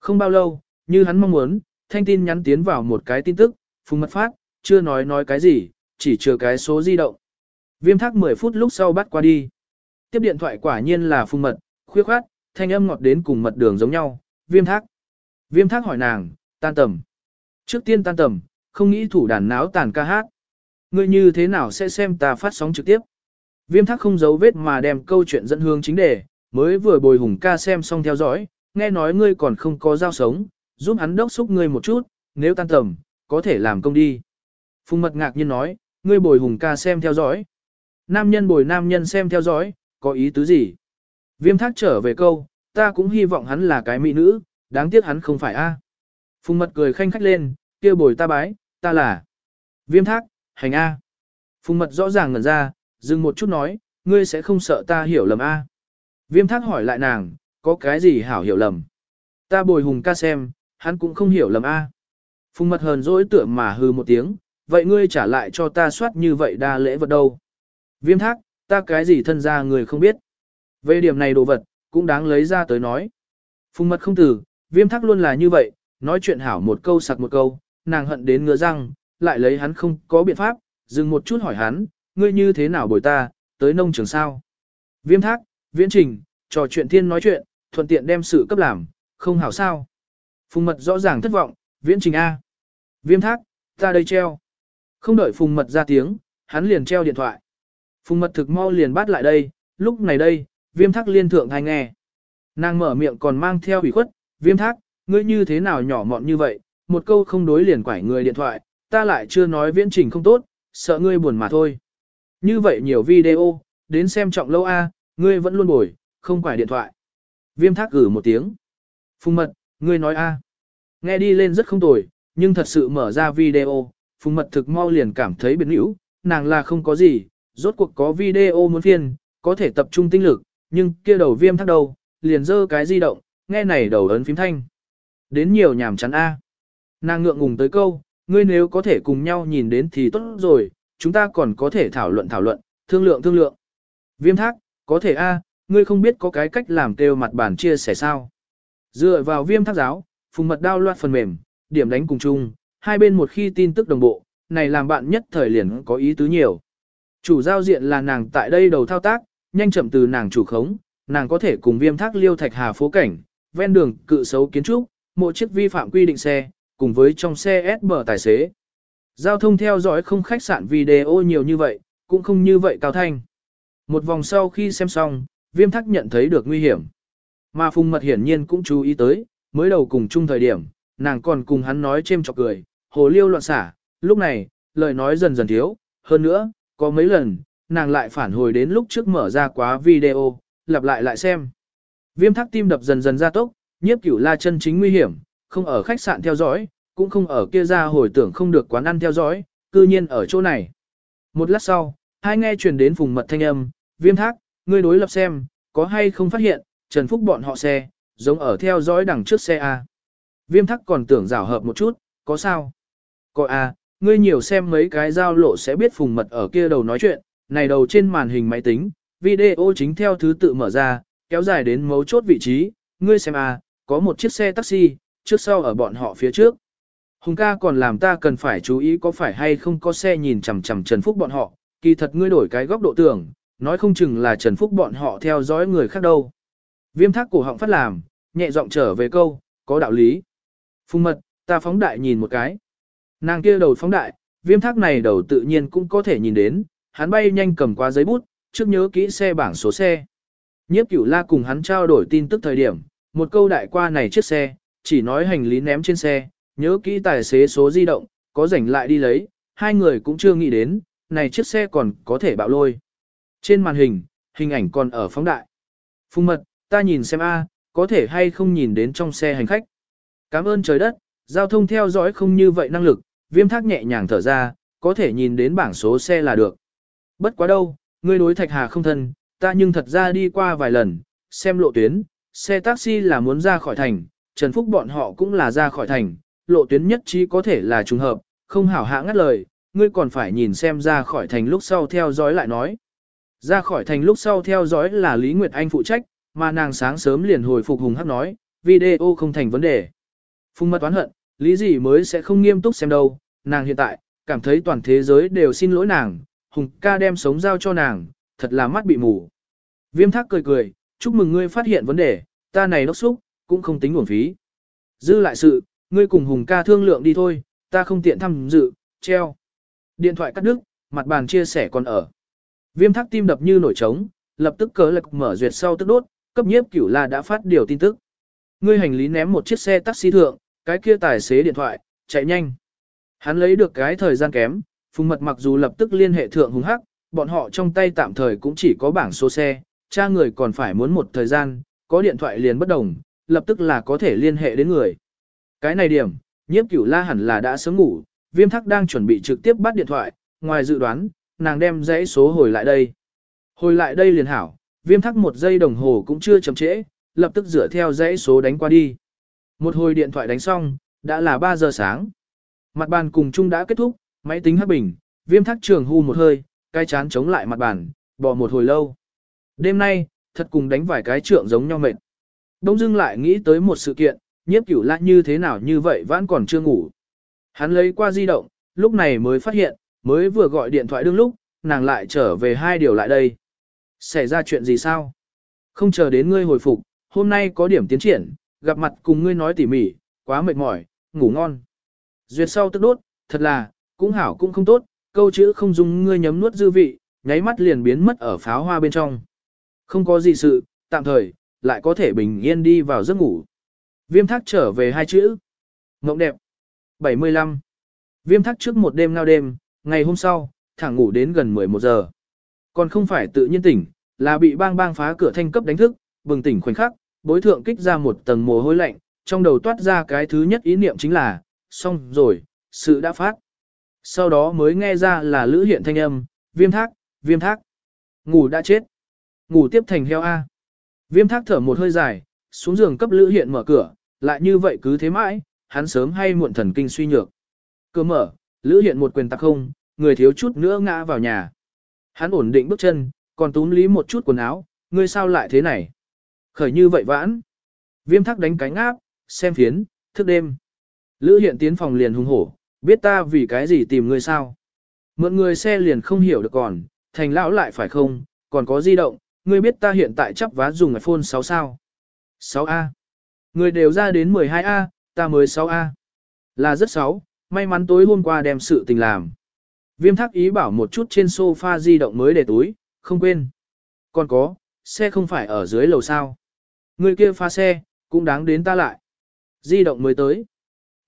Không bao lâu, như hắn mong muốn, thanh tin nhắn tiến vào một cái tin tức, phùng mật phát, chưa nói nói cái gì, chỉ chừa cái số di động. Viêm thắc 10 phút lúc sau bắt qua đi. Tiếp điện thoại quả nhiên là phùng mật, khuya khoát, thanh âm ngọt đến cùng mật đường giống nhau, viêm thác. Viêm thác hỏi nàng, tan tầm. Trước tiên tan tầm, không nghĩ thủ đàn náo tàn ca hát. Ngươi như thế nào sẽ xem ta phát sóng trực tiếp? Viêm thác không giấu vết mà đem câu chuyện dẫn hướng chính đề, mới vừa bồi hùng ca xem xong theo dõi, nghe nói ngươi còn không có giao sống, giúp hắn đốc xúc ngươi một chút, nếu tan tầm, có thể làm công đi. Phùng mật ngạc nhiên nói, ngươi bồi hùng ca xem theo dõi. Nam nhân bồi nam nhân xem theo dõi, có ý tứ gì? Viêm thác trở về câu, ta cũng hy vọng hắn là cái mỹ nữ, đáng tiếc hắn không phải a. Phùng mật cười khanh khách lên, kia bồi ta bái, ta là. Viêm thác, hành A. Phùng mật rõ ràng ngẩn ra, dừng một chút nói, ngươi sẽ không sợ ta hiểu lầm A. Viêm thác hỏi lại nàng, có cái gì hảo hiểu lầm. Ta bồi hùng ca xem, hắn cũng không hiểu lầm A. Phùng mật hờn dỗi tựa mà hư một tiếng, vậy ngươi trả lại cho ta soát như vậy đa lễ vật đâu. Viêm thác, ta cái gì thân ra người không biết. Về điểm này đồ vật, cũng đáng lấy ra tới nói. Phùng mật không tử, viêm thác luôn là như vậy, nói chuyện hảo một câu sặc một câu, nàng hận đến ngứa răng, lại lấy hắn không có biện pháp, dừng một chút hỏi hắn, ngươi như thế nào bồi ta, tới nông trường sao? Viêm thác, viễn trình, trò chuyện thiên nói chuyện, thuận tiện đem sự cấp làm, không hảo sao? Phùng mật rõ ràng thất vọng, viễn trình A. Viêm thác, ta đây treo. Không đợi phùng mật ra tiếng, hắn liền treo điện thoại. Phùng mật thực mau liền bắt lại đây, lúc này đây, viêm thác liên thượng hay nghe. Nàng mở miệng còn mang theo ủy khuất, viêm thác, ngươi như thế nào nhỏ mọn như vậy, một câu không đối liền quải người điện thoại, ta lại chưa nói viễn trình không tốt, sợ ngươi buồn mà thôi. Như vậy nhiều video, đến xem trọng lâu a, ngươi vẫn luôn bồi, không quải điện thoại. Viêm thác gửi một tiếng. Phùng mật, ngươi nói a. Nghe đi lên rất không tồi, nhưng thật sự mở ra video, phùng mật thực mau liền cảm thấy biến hữu, nàng là không có gì, rốt cuộc có video muốn phiên, có thể tập trung tinh lực, nhưng kia đầu viêm thác đầu, liền dơ cái di động, nghe này đầu ấn phím thanh. Đến nhiều nhàm chán a. Nàng ngượng ngùng tới câu, ngươi nếu có thể cùng nhau nhìn đến thì tốt rồi, chúng ta còn có thể thảo luận thảo luận, thương lượng thương lượng. Viêm thác, có thể a, ngươi không biết có cái cách làm kêu mặt bản chia sẻ sao. Dựa vào viêm thác giáo, phùng mật đao loạt phần mềm, điểm đánh cùng chung, hai bên một khi tin tức đồng bộ, này làm bạn nhất thời liền có ý tứ nhiều. Chủ giao diện là nàng tại đây đầu thao tác, nhanh chậm từ nàng chủ khống, nàng có thể cùng viêm thác liêu thạch hà phố cảnh, ven đường cự xấu kiến trúc, mỗi chiếc vi phạm quy định xe, cùng với trong xe SB tài xế. Giao thông theo dõi không khách sạn video nhiều như vậy, cũng không như vậy cao thanh. Một vòng sau khi xem xong, viêm thắc nhận thấy được nguy hiểm. Mà Phùng Mật hiển nhiên cũng chú ý tới, mới đầu cùng chung thời điểm, nàng còn cùng hắn nói chêm chọc cười, hồ liêu loạn xả, lúc này, lời nói dần dần thiếu, hơn nữa, có mấy lần, nàng lại phản hồi đến lúc trước mở ra quá video, lặp lại lại xem. Viêm thác tim đập dần dần ra tốc, nhiếp cửu la chân chính nguy hiểm, không ở khách sạn theo dõi, cũng không ở kia ra hồi tưởng không được quán ăn theo dõi, cư nhiên ở chỗ này. Một lát sau, hai nghe truyền đến phùng mật thanh âm, viêm thác, ngươi đối lập xem, có hay không phát hiện, Trần Phúc bọn họ xe, giống ở theo dõi đằng trước xe A. Viêm thác còn tưởng rào hợp một chút, có sao? Có A, ngươi nhiều xem mấy cái giao lộ sẽ biết phùng mật ở kia đầu nói chuyện, này đầu trên màn hình máy tính, video chính theo thứ tự mở ra, kéo dài đến mấu chốt vị trí, ngươi xem A, có một chiếc xe taxi, trước sau ở bọn họ phía trước. Hùng ca còn làm ta cần phải chú ý có phải hay không có xe nhìn chằm chằm Trần Phúc bọn họ, kỳ thật ngươi đổi cái góc độ tưởng, nói không chừng là Trần Phúc bọn họ theo dõi người khác đâu. Viêm thác cổ họng phát làm, nhẹ giọng trở về câu, có đạo lý. Phùng mật, ta phóng đại nhìn một cái. Nàng kia đầu phóng đại, viêm thác này đầu tự nhiên cũng có thể nhìn đến, hắn bay nhanh cầm qua giấy bút, trước nhớ kỹ xe bảng số xe. Nhiếp cửu la cùng hắn trao đổi tin tức thời điểm, một câu đại qua này chiếc xe, chỉ nói hành lý ném trên xe, nhớ kỹ tài xế số di động, có rảnh lại đi lấy, hai người cũng chưa nghĩ đến, này chiếc xe còn có thể bạo lôi. Trên màn hình, hình ảnh còn ở phóng đại. Phung mật, ta nhìn xem a, có thể hay không nhìn đến trong xe hành khách. Cảm ơn trời đất, giao thông theo dõi không như vậy năng lực, viêm thác nhẹ nhàng thở ra, có thể nhìn đến bảng số xe là được. Bất quá đâu, ngươi đối thạch hà không thân, ta nhưng thật ra đi qua vài lần, xem lộ tuyến, xe taxi là muốn ra khỏi thành, Trần Phúc bọn họ cũng là ra khỏi thành, lộ tuyến nhất trí có thể là trùng hợp, không hảo hạ ngắt lời, ngươi còn phải nhìn xem ra khỏi thành lúc sau theo dõi lại nói. Ra khỏi thành lúc sau theo dõi là Lý Nguyệt Anh phụ trách, mà nàng sáng sớm liền hồi phục hùng hắc nói, video không thành vấn đề. Phung mật toán hận, lý gì mới sẽ không nghiêm túc xem đâu, nàng hiện tại, cảm thấy toàn thế giới đều xin lỗi nàng, hùng ca đem sống giao cho nàng, thật là mắt bị mù. Viêm thác cười cười, chúc mừng ngươi phát hiện vấn đề, ta này đốc xúc, cũng không tính uổng phí. Dư lại sự, ngươi cùng hùng ca thương lượng đi thôi, ta không tiện thăm dự, treo. Điện thoại cắt đứt, mặt bàn chia sẻ còn ở. Viêm thắc tim đập như nổi trống, lập tức cớ lạc mở duyệt sau tức đốt, cấp nhiếp cửu la đã phát điều tin tức. Ngươi hành lý ném một chiếc xe taxi thượng, cái kia tài xế điện thoại, chạy nhanh. Hắn lấy được cái thời gian kém, phùng mật mặc dù lập tức liên hệ thượng hùng hắc, bọn họ trong tay tạm thời cũng chỉ có bảng số xe, cha người còn phải muốn một thời gian, có điện thoại liền bất đồng, lập tức là có thể liên hệ đến người. Cái này điểm, nhiếp cửu la hẳn là đã sớm ngủ, viêm thắc đang chuẩn bị trực tiếp bắt điện thoại, ngoài dự đoán, nàng đem dãy số hồi lại đây. Hồi lại đây liền hảo, viêm thắc một giây đồng hồ cũng chưa chậm trễ, lập tức dựa theo dãy số đánh qua đi. Một hồi điện thoại đánh xong, đã là 3 giờ sáng. Mặt bàn cùng chung đã kết thúc, máy tính hấp bình, viêm thắc trường hù một hơi, cai chán chống lại mặt bàn, bỏ một hồi lâu. Đêm nay, thật cùng đánh vài cái trượng giống nhau mệt. Đông dưng lại nghĩ tới một sự kiện, nhiếp cửu lạ như thế nào như vậy vẫn còn chưa ngủ. Hắn lấy qua di động, lúc này mới phát hiện, mới vừa gọi điện thoại đương lúc, nàng lại trở về hai điều lại đây. Xảy ra chuyện gì sao? Không chờ đến ngươi hồi phục, hôm nay có điểm tiến triển, gặp mặt cùng ngươi nói tỉ mỉ, quá mệt mỏi, ngủ ngon. Duyệt sau tức đốt, thật là, cũng hảo cũng không tốt, câu chữ không dùng ngươi nhấm nuốt dư vị, nháy mắt liền biến mất ở pháo hoa bên trong. Không có gì sự, tạm thời, lại có thể bình yên đi vào giấc ngủ. Viêm thác trở về hai chữ. Ngộng đẹp. 75. Viêm thác trước một đêm ngao đêm, ngày hôm sau, thẳng ngủ đến gần 11 giờ. Còn không phải tự nhiên tỉnh, là bị bang bang phá cửa thanh cấp đánh thức, bừng tỉnh khoảnh khắc, bối thượng kích ra một tầng mồ hôi lạnh, trong đầu toát ra cái thứ nhất ý niệm chính là, xong rồi, sự đã phát. Sau đó mới nghe ra là lữ hiện thanh âm, viêm thác, viêm thác. Ngủ đã chết. Ngủ tiếp thành heo A. Viêm thác thở một hơi dài, xuống giường cấp lữ hiện mở cửa, lại như vậy cứ thế mãi, hắn sớm hay muộn thần kinh suy nhược. Cửa mở, lữ hiện một quyền tạc không, người thiếu chút nữa ngã vào nhà. Hắn ổn định bước chân, còn túm lý một chút quần áo, ngươi sao lại thế này? Khởi như vậy vãn. Viêm thác đánh cánh áp, xem phiến, thức đêm. Lữ hiện tiến phòng liền hung hổ, biết ta vì cái gì tìm ngươi sao? Mượn người xe liền không hiểu được còn, thành lão lại phải không, còn có di động, ngươi biết ta hiện tại chấp vá dùng iPhone 6 sao? 6A. Người đều ra đến 12A, ta mới 6A. Là rất 6, may mắn tối hôm qua đem sự tình làm. Viêm thác ý bảo một chút trên sofa di động mới để túi, không quên. Còn có, xe không phải ở dưới lầu sao. Người kia pha xe, cũng đáng đến ta lại. Di động mới tới.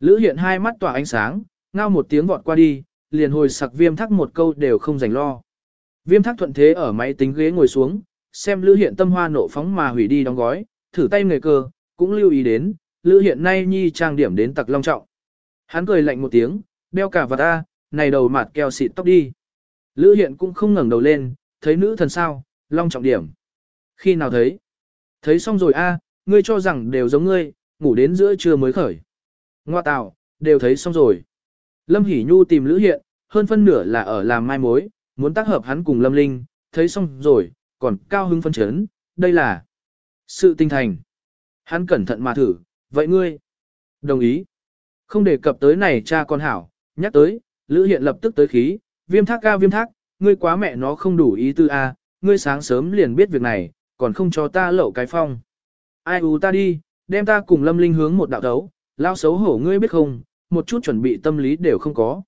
Lữ hiện hai mắt tỏa ánh sáng, ngao một tiếng vọt qua đi, liền hồi sặc viêm thắc một câu đều không rảnh lo. Viêm thắc thuận thế ở máy tính ghế ngồi xuống, xem Lữ hiện tâm hoa nộ phóng mà hủy đi đóng gói, thử tay người cơ, cũng lưu ý đến, Lữ hiện nay nhi trang điểm đến tặc long trọng. Hắn cười lạnh một tiếng, đeo cả vật A, này đầu mặt keo xịt tóc đi. Lữ hiện cũng không ngẩng đầu lên, thấy nữ thần sao, long trọng điểm. Khi nào thấy? Thấy xong rồi A, ngươi cho rằng đều giống ngươi, ngủ đến giữa trưa mới khởi. Ngoa tạo, đều thấy xong rồi. Lâm Hỷ Nhu tìm Lữ Hiện, hơn phân nửa là ở làm mai mối, muốn tác hợp hắn cùng Lâm Linh, thấy xong rồi, còn cao hưng phân chấn, đây là sự tinh thành. Hắn cẩn thận mà thử, vậy ngươi? Đồng ý. Không đề cập tới này cha con hảo, nhắc tới, Lữ Hiện lập tức tới khí, viêm thác ca viêm thác, ngươi quá mẹ nó không đủ ý tư a, ngươi sáng sớm liền biết việc này, còn không cho ta lẩu cái phong. Ai u ta đi, đem ta cùng Lâm Linh hướng một đạo đấu, lao xấu hổ ngươi biết không, một chút chuẩn bị tâm lý đều không có.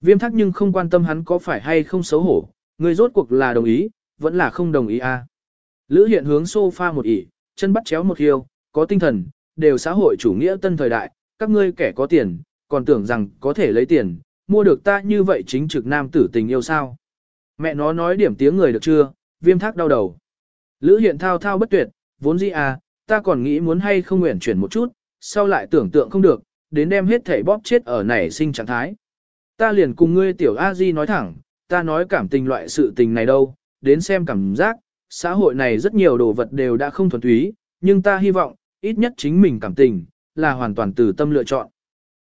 Viêm thác nhưng không quan tâm hắn có phải hay không xấu hổ, ngươi rốt cuộc là đồng ý, vẫn là không đồng ý a. Lữ Hiện hướng sofa một ỉ, chân bắt chéo một hiêu, có tinh thần, đều xã hội chủ nghĩa tân thời đại, các ngươi kẻ có tiền, còn tưởng rằng có thể lấy tiền, mua được ta như vậy chính trực nam tử tình yêu sao. Mẹ nó nói điểm tiếng người được chưa, viêm thác đau đầu. Lữ hiện thao thao bất tuyệt, vốn dĩ à, ta còn nghĩ muốn hay không nguyện chuyển một chút, sau lại tưởng tượng không được, đến đem hết thảy bóp chết ở nảy sinh trạng thái. Ta liền cùng ngươi tiểu a di nói thẳng, ta nói cảm tình loại sự tình này đâu, đến xem cảm giác, xã hội này rất nhiều đồ vật đều đã không thuần túy, nhưng ta hy vọng, ít nhất chính mình cảm tình, là hoàn toàn từ tâm lựa chọn.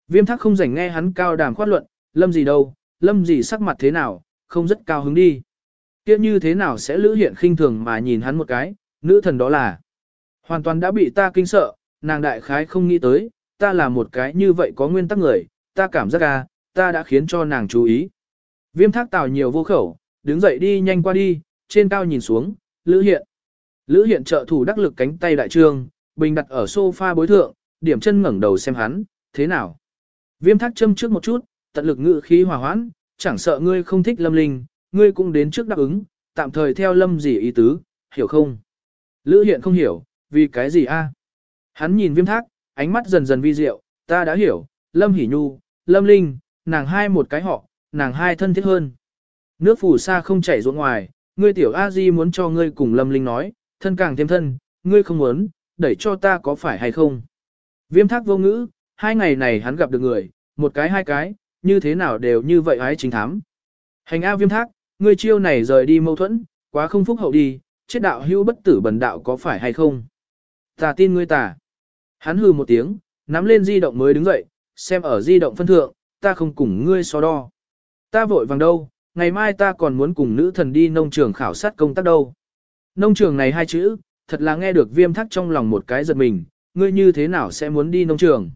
Viêm thác không rảnh nghe hắn cao đàm khoát luận, lâm gì đâu, lâm gì sắc mặt thế nào, không rất cao hứng đi. Kia như thế nào sẽ lữ hiện khinh thường mà nhìn hắn một cái, nữ thần đó là. Hoàn toàn đã bị ta kinh sợ, nàng đại khái không nghĩ tới, ta là một cái như vậy có nguyên tắc người, ta cảm giác à, ta đã khiến cho nàng chú ý. Viêm thác tào nhiều vô khẩu, đứng dậy đi nhanh qua đi, trên cao nhìn xuống, lữ hiện. Lữ hiện trợ thủ đắc lực cánh tay đại trương, bình đặt ở sofa bối thượng, điểm chân ngẩng đầu xem hắn, thế nào. Viêm thác châm trước một chút, tận lực ngự khí hòa hoãn, chẳng sợ ngươi không thích lâm linh, ngươi cũng đến trước đáp ứng, tạm thời theo lâm gì ý tứ, hiểu không? Lữ hiện không hiểu, vì cái gì a? Hắn nhìn viêm thác, ánh mắt dần dần vi diệu, ta đã hiểu, lâm hỉ nhu, lâm linh, nàng hai một cái họ, nàng hai thân thiết hơn. Nước phủ xa không chảy ruộng ngoài, ngươi tiểu a di muốn cho ngươi cùng lâm linh nói, thân càng thêm thân, ngươi không muốn, đẩy cho ta có phải hay không? Viêm thác vô ngữ, hai ngày này hắn gặp được người, một cái hai cái, như thế nào đều như vậy ái chính thám. Hành A viêm thác, ngươi chiêu này rời đi mâu thuẫn, quá không phúc hậu đi, chết đạo hưu bất tử bần đạo có phải hay không? Ta tin ngươi ta, Hắn hừ một tiếng, nắm lên di động mới đứng dậy, xem ở di động phân thượng, ta không cùng ngươi so đo. Ta vội vàng đâu, ngày mai ta còn muốn cùng nữ thần đi nông trường khảo sát công tác đâu. Nông trường này hai chữ, thật là nghe được viêm thắc trong lòng một cái giật mình, ngươi như thế nào sẽ muốn đi nông trường?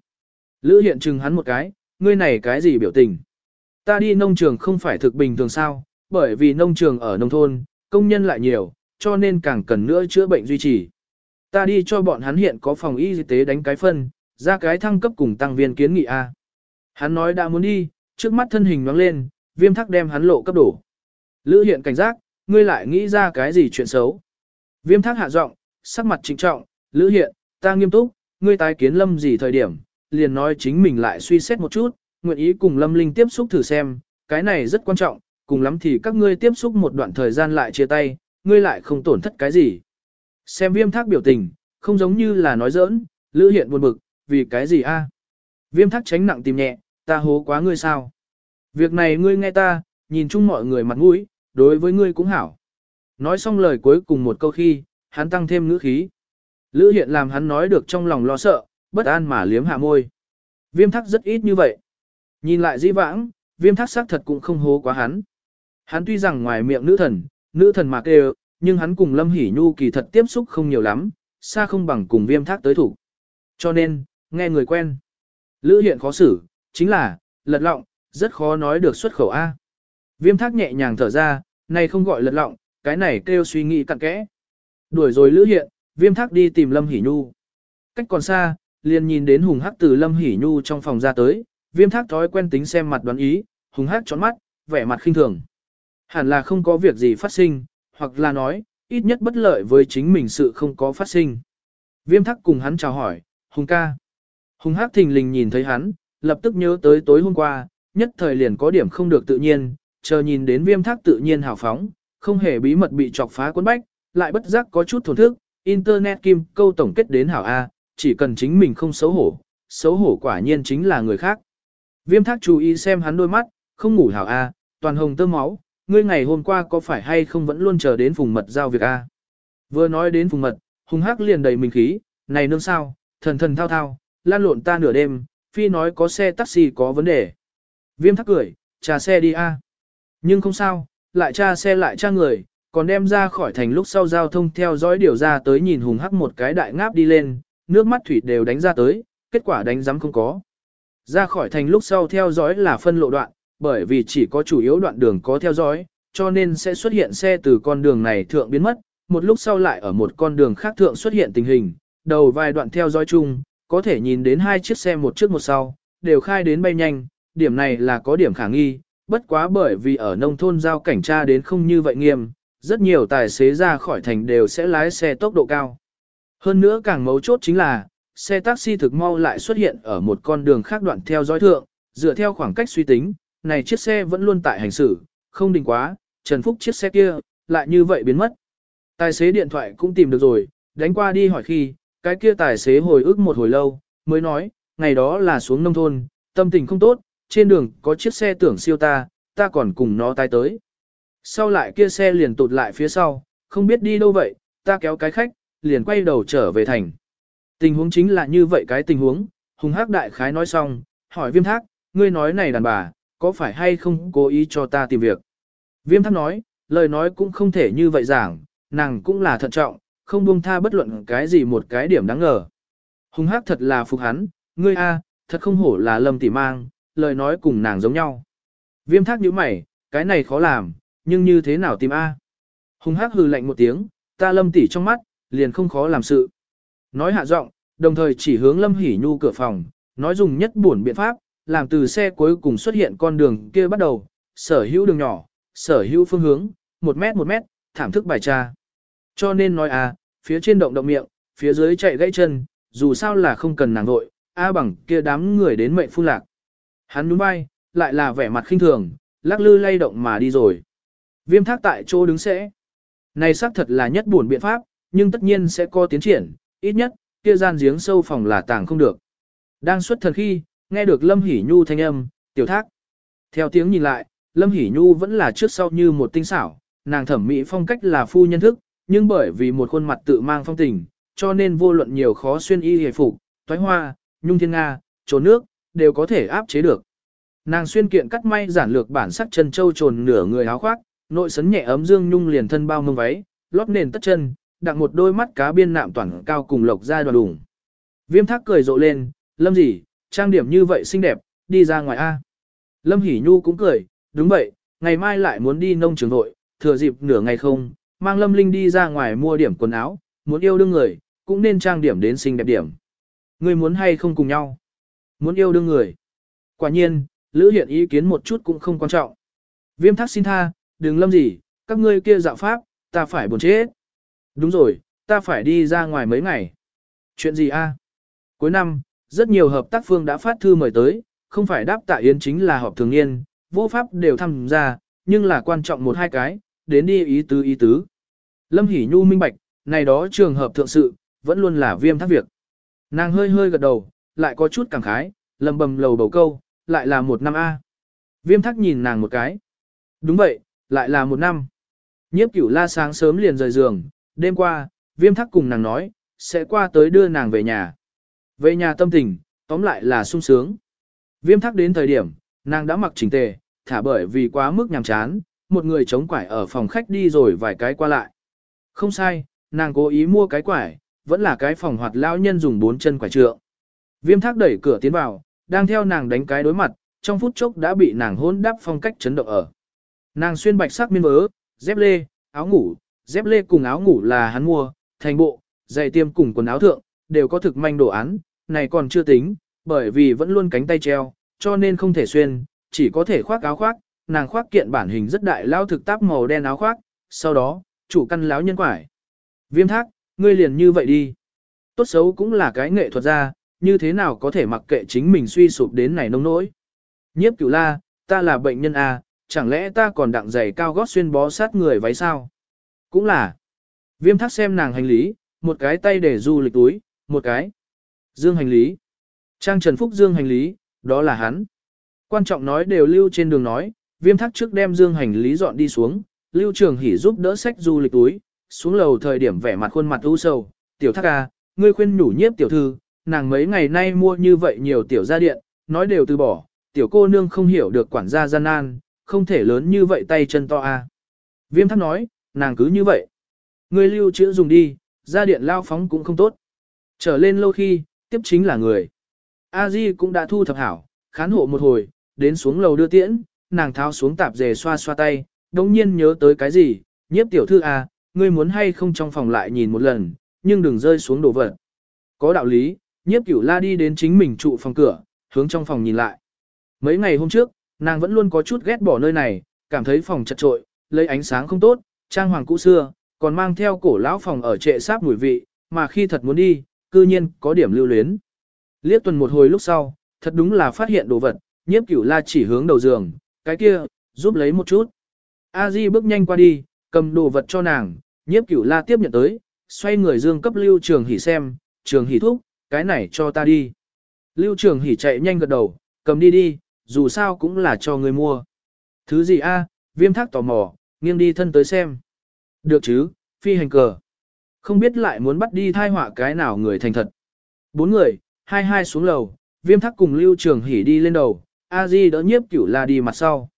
Lữ hiện trừng hắn một cái, ngươi này cái gì biểu tình? Ta đi nông trường không phải thực bình thường sao, bởi vì nông trường ở nông thôn, công nhân lại nhiều, cho nên càng cần nữa chữa bệnh duy trì. Ta đi cho bọn hắn hiện có phòng y tế đánh cái phân, ra cái thăng cấp cùng tăng viên kiến nghị A. Hắn nói đã muốn đi, trước mắt thân hình nhoáng lên, viêm thắc đem hắn lộ cấp đổ. Lữ hiện cảnh giác, ngươi lại nghĩ ra cái gì chuyện xấu. Viêm thác hạ giọng, sắc mặt trịnh trọng, Lữ hiện, ta nghiêm túc, ngươi tái kiến lâm gì thời điểm, liền nói chính mình lại suy xét một chút, nguyện ý cùng lâm linh tiếp xúc thử xem, cái này rất quan trọng, cùng lắm thì các ngươi tiếp xúc một đoạn thời gian lại chia tay, ngươi lại không tổn thất cái gì. Xem viêm thác biểu tình, không giống như là nói giỡn, lữ hiện buồn bực, vì cái gì a? Viêm thác tránh nặng tìm nhẹ, ta hố quá ngươi sao? Việc này ngươi nghe ta, nhìn chung mọi người mặt mũi, đối với ngươi cũng hảo. Nói xong lời cuối cùng một câu khi, hắn tăng thêm ngữ khí. Lữ hiện làm hắn nói được trong lòng lo sợ, bất an mà liếm hạ môi. Viêm thắc rất ít như vậy. Nhìn lại di vãng, viêm thắc xác thật cũng không hố quá hắn. Hắn tuy rằng ngoài miệng nữ thần, nữ thần mà kêu, nhưng hắn cùng Lâm Hỷ Nhu kỳ thật tiếp xúc không nhiều lắm, xa không bằng cùng viêm thác tới thủ. Cho nên, nghe người quen. Lữ hiện khó xử, chính là, lật lọng, rất khó nói được xuất khẩu A. Viêm thác nhẹ nhàng thở ra, này không gọi lật lọng, cái này kêu suy nghĩ cặn kẽ. Đuổi rồi lữ hiện, viêm thác đi tìm Lâm Hỷ Nhu. Cách còn xa, liền nhìn đến hùng hắc từ Lâm Hỷ Nhu trong phòng ra tới, viêm thác thói quen tính xem mặt đoán ý, hùng hắc trón mắt, vẻ mặt khinh thường. Hẳn là không có việc gì phát sinh, hoặc là nói, ít nhất bất lợi với chính mình sự không có phát sinh. Viêm thắc cùng hắn chào hỏi, hùng ca. Hùng Hắc thình lình nhìn thấy hắn, lập tức nhớ tới tối hôm qua, nhất thời liền có điểm không được tự nhiên, chờ nhìn đến viêm thác tự nhiên hào phóng, không hề bí mật bị chọc phá cuốn bách, lại bất giác có chút thổn thức, internet kim câu tổng kết đến hảo A, chỉ cần chính mình không xấu hổ, xấu hổ quả nhiên chính là người khác. Viêm thác chú ý xem hắn đôi mắt, không ngủ hảo A, toàn hồng tơ máu, ngươi ngày hôm qua có phải hay không vẫn luôn chờ đến phùng mật giao việc A. Vừa nói đến phùng mật, hùng hắc liền đầy mình khí, này nương sao, thần thần thao thao, lan lộn ta nửa đêm, phi nói có xe taxi có vấn đề. Viêm thắc cười, trà xe đi a. Nhưng không sao, lại tra xe lại tra người, còn đem ra khỏi thành lúc sau giao thông theo dõi điều ra tới nhìn hùng hắc một cái đại ngáp đi lên, nước mắt thủy đều đánh ra tới, kết quả đánh giám không có. Ra khỏi thành lúc sau theo dõi là phân lộ đoạn, bởi vì chỉ có chủ yếu đoạn đường có theo dõi, cho nên sẽ xuất hiện xe từ con đường này thượng biến mất, một lúc sau lại ở một con đường khác thượng xuất hiện tình hình, đầu vài đoạn theo dõi chung, có thể nhìn đến hai chiếc xe một trước một sau, đều khai đến bay nhanh, điểm này là có điểm khả nghi, bất quá bởi vì ở nông thôn giao cảnh tra đến không như vậy nghiêm, rất nhiều tài xế ra khỏi thành đều sẽ lái xe tốc độ cao. Hơn nữa càng mấu chốt chính là, xe taxi thực mau lại xuất hiện ở một con đường khác đoạn theo dõi thượng, dựa theo khoảng cách suy tính, này chiếc xe vẫn luôn tại hành xử, không đình quá, Trần Phúc chiếc xe kia, lại như vậy biến mất. Tài xế điện thoại cũng tìm được rồi, đánh qua đi hỏi khi, cái kia tài xế hồi ức một hồi lâu, mới nói, ngày đó là xuống nông thôn, tâm tình không tốt, trên đường có chiếc xe tưởng siêu ta, ta còn cùng nó tai tới. Sau lại kia xe liền tụt lại phía sau, không biết đi đâu vậy, ta kéo cái khách, liền quay đầu trở về thành. Tình huống chính là như vậy cái tình huống, hùng hắc đại khái nói xong, hỏi viêm thác, ngươi nói này đàn bà, có phải hay không cố ý cho ta tìm việc. Viêm thác nói, lời nói cũng không thể như vậy giảng, nàng cũng là thận trọng, không buông tha bất luận cái gì một cái điểm đáng ngờ. Hùng hắc thật là phục hắn, ngươi a, thật không hổ là lâm tỷ mang, lời nói cùng nàng giống nhau. Viêm thác nhíu mày, cái này khó làm, nhưng như thế nào tìm a? Hùng hắc hừ lạnh một tiếng, ta lâm tỷ trong mắt, liền không khó làm sự. Nói hạ giọng, đồng thời chỉ hướng lâm hỉ nhu cửa phòng, nói dùng nhất buồn biện pháp, làm từ xe cuối cùng xuất hiện con đường kia bắt đầu, sở hữu đường nhỏ, sở hữu phương hướng, một mét một mét, thảm thức bài tra. Cho nên nói à, phía trên động động miệng, phía dưới chạy gãy chân, dù sao là không cần nàng vội, A bằng kia đám người đến mệnh phun lạc. Hắn nhún vai, lại là vẻ mặt khinh thường, lắc lư lay động mà đi rồi. Viêm thác tại chỗ đứng sẽ. Này xác thật là nhất buồn biện pháp, nhưng tất nhiên sẽ có tiến triển, ít nhất, kia gian giếng sâu phòng là tàng không được. Đang xuất thần khi, nghe được Lâm Hỷ Nhu thanh âm, tiểu thác. Theo tiếng nhìn lại, Lâm Hỷ Nhu vẫn là trước sau như một tinh xảo, nàng thẩm mỹ phong cách là phu nhân thức, nhưng bởi vì một khuôn mặt tự mang phong tình, cho nên vô luận nhiều khó xuyên y hề phục, thoái hoa, nhung thiên nga, trốn nước, đều có thể áp chế được. Nàng xuyên kiện cắt may giản lược bản sắc chân châu trồn nửa người áo khoác, nội sấn nhẹ ấm dương nhung liền thân bao mông váy, lót nền tất chân, đặng một đôi mắt cá biên nạm toàn cao cùng lộc ra đoàn đủng. Viêm thác cười rộ lên, lâm gì, trang điểm như vậy xinh đẹp, đi ra ngoài A. Lâm Hỷ Nhu cũng cười, đúng vậy, ngày mai lại muốn đi nông trường vội, thừa dịp nửa ngày không, mang Lâm Linh đi ra ngoài mua điểm quần áo, muốn yêu đương người, cũng nên trang điểm đến xinh đẹp điểm. Người muốn hay không cùng nhau? Muốn yêu đương người. Quả nhiên, Lữ Hiện ý kiến một chút cũng không quan trọng. Viêm thác xin tha, đừng lâm gì, các ngươi kia dạo pháp, ta phải buồn chết. Đúng rồi, ta phải đi ra ngoài mấy ngày. Chuyện gì a? Cuối năm, rất nhiều hợp tác phương đã phát thư mời tới, không phải đáp tạ yến chính là họp thường niên, vô pháp đều tham gia, nhưng là quan trọng một hai cái, đến đi ý tứ ý tứ. Lâm Hỷ Nhu minh bạch, này đó trường hợp thượng sự, vẫn luôn là viêm thác việc. Nàng hơi hơi gật đầu, lại có chút cảm khái, lầm bầm lầu bầu câu, lại là một năm A. Viêm thắc nhìn nàng một cái. Đúng vậy, lại là một năm. Nhiếp cửu la sáng sớm liền rời giường, đêm qua, viêm thắc cùng nàng nói, sẽ qua tới đưa nàng về nhà. Về nhà tâm tình, tóm lại là sung sướng. Viêm thắc đến thời điểm, nàng đã mặc chỉnh tề, thả bởi vì quá mức nhàm chán, một người chống quải ở phòng khách đi rồi vài cái qua lại. Không sai, nàng cố ý mua cái quải, vẫn là cái phòng hoạt lão nhân dùng bốn chân quải trượng. Viêm thác đẩy cửa tiến vào, đang theo nàng đánh cái đối mặt, trong phút chốc đã bị nàng hôn đáp phong cách chấn động ở. Nàng xuyên bạch sắc miên vớ, dép lê, áo ngủ, dép lê cùng áo ngủ là hắn mua, thành bộ, giày tiêm cùng quần áo thượng, đều có thực manh đồ án, này còn chưa tính, bởi vì vẫn luôn cánh tay treo, cho nên không thể xuyên, chỉ có thể khoác áo khoác, nàng khoác kiện bản hình rất đại lao thực táp màu đen áo khoác, sau đó, chủ căn láo nhân quải. Viêm thác, ngươi liền như vậy đi. Tốt xấu cũng là cái nghệ thuật gia, như thế nào có thể mặc kệ chính mình suy sụp đến này nông nỗi. Nhiếp cửu la, ta là bệnh nhân à? chẳng lẽ ta còn đặng giày cao gót xuyên bó sát người váy sao? Cũng là. Viêm thắc xem nàng hành lý, một cái tay để du lịch túi, một cái. Dương hành lý. Trang Trần Phúc dương hành lý, đó là hắn. Quan trọng nói đều lưu trên đường nói, viêm thắc trước đem dương hành lý dọn đi xuống, lưu trường hỉ giúp đỡ sách du lịch túi, xuống lầu thời điểm vẻ mặt khuôn mặt u sầu, tiểu thắc à, ngươi khuyên nhủ nhiếp tiểu thư, nàng mấy ngày nay mua như vậy nhiều tiểu gia điện, nói đều từ bỏ, tiểu cô nương không hiểu được quản gia gian nan, không thể lớn như vậy tay chân to a. À. Viêm thắc nói, nàng cứ như vậy. Ngươi lưu trữ dùng đi, gia điện lao phóng cũng không tốt. Trở lên lâu khi, tiếp chính là người. A Di cũng đã thu thập hảo, khán hộ một hồi, đến xuống lầu đưa tiễn, nàng tháo xuống tạp dề xoa xoa tay, đồng nhiên nhớ tới cái gì, nhiếp tiểu thư à, ngươi muốn hay không trong phòng lại nhìn một lần, nhưng đừng rơi xuống đồ vật. Có đạo lý, nhiếp cửu la đi đến chính mình trụ phòng cửa, hướng trong phòng nhìn lại. Mấy ngày hôm trước, nàng vẫn luôn có chút ghét bỏ nơi này, cảm thấy phòng chật trội, lấy ánh sáng không tốt, trang hoàng cũ xưa, còn mang theo cổ lão phòng ở trệ sáp mùi vị, mà khi thật muốn đi, cư nhiên có điểm lưu luyến. Liếc tuần một hồi lúc sau, thật đúng là phát hiện đồ vật, nhiếp cửu la chỉ hướng đầu giường, cái kia, giúp lấy một chút. A Di bước nhanh qua đi, cầm đồ vật cho nàng, nhiếp cửu la tiếp nhận tới, xoay người dương cấp lưu trường hỉ xem, trường hỉ thúc, cái này cho ta đi. Lưu trường hỉ chạy nhanh gật đầu, cầm đi đi, dù sao cũng là cho người mua. Thứ gì a? viêm thác tò mò, nghiêng đi thân tới xem. Được chứ, phi hành cờ. Không biết lại muốn bắt đi thai họa cái nào người thành thật. Bốn người, hai hai xuống lầu, viêm thác cùng lưu trường hỉ đi lên đầu, a di đỡ nhiếp cửu la đi mặt sau.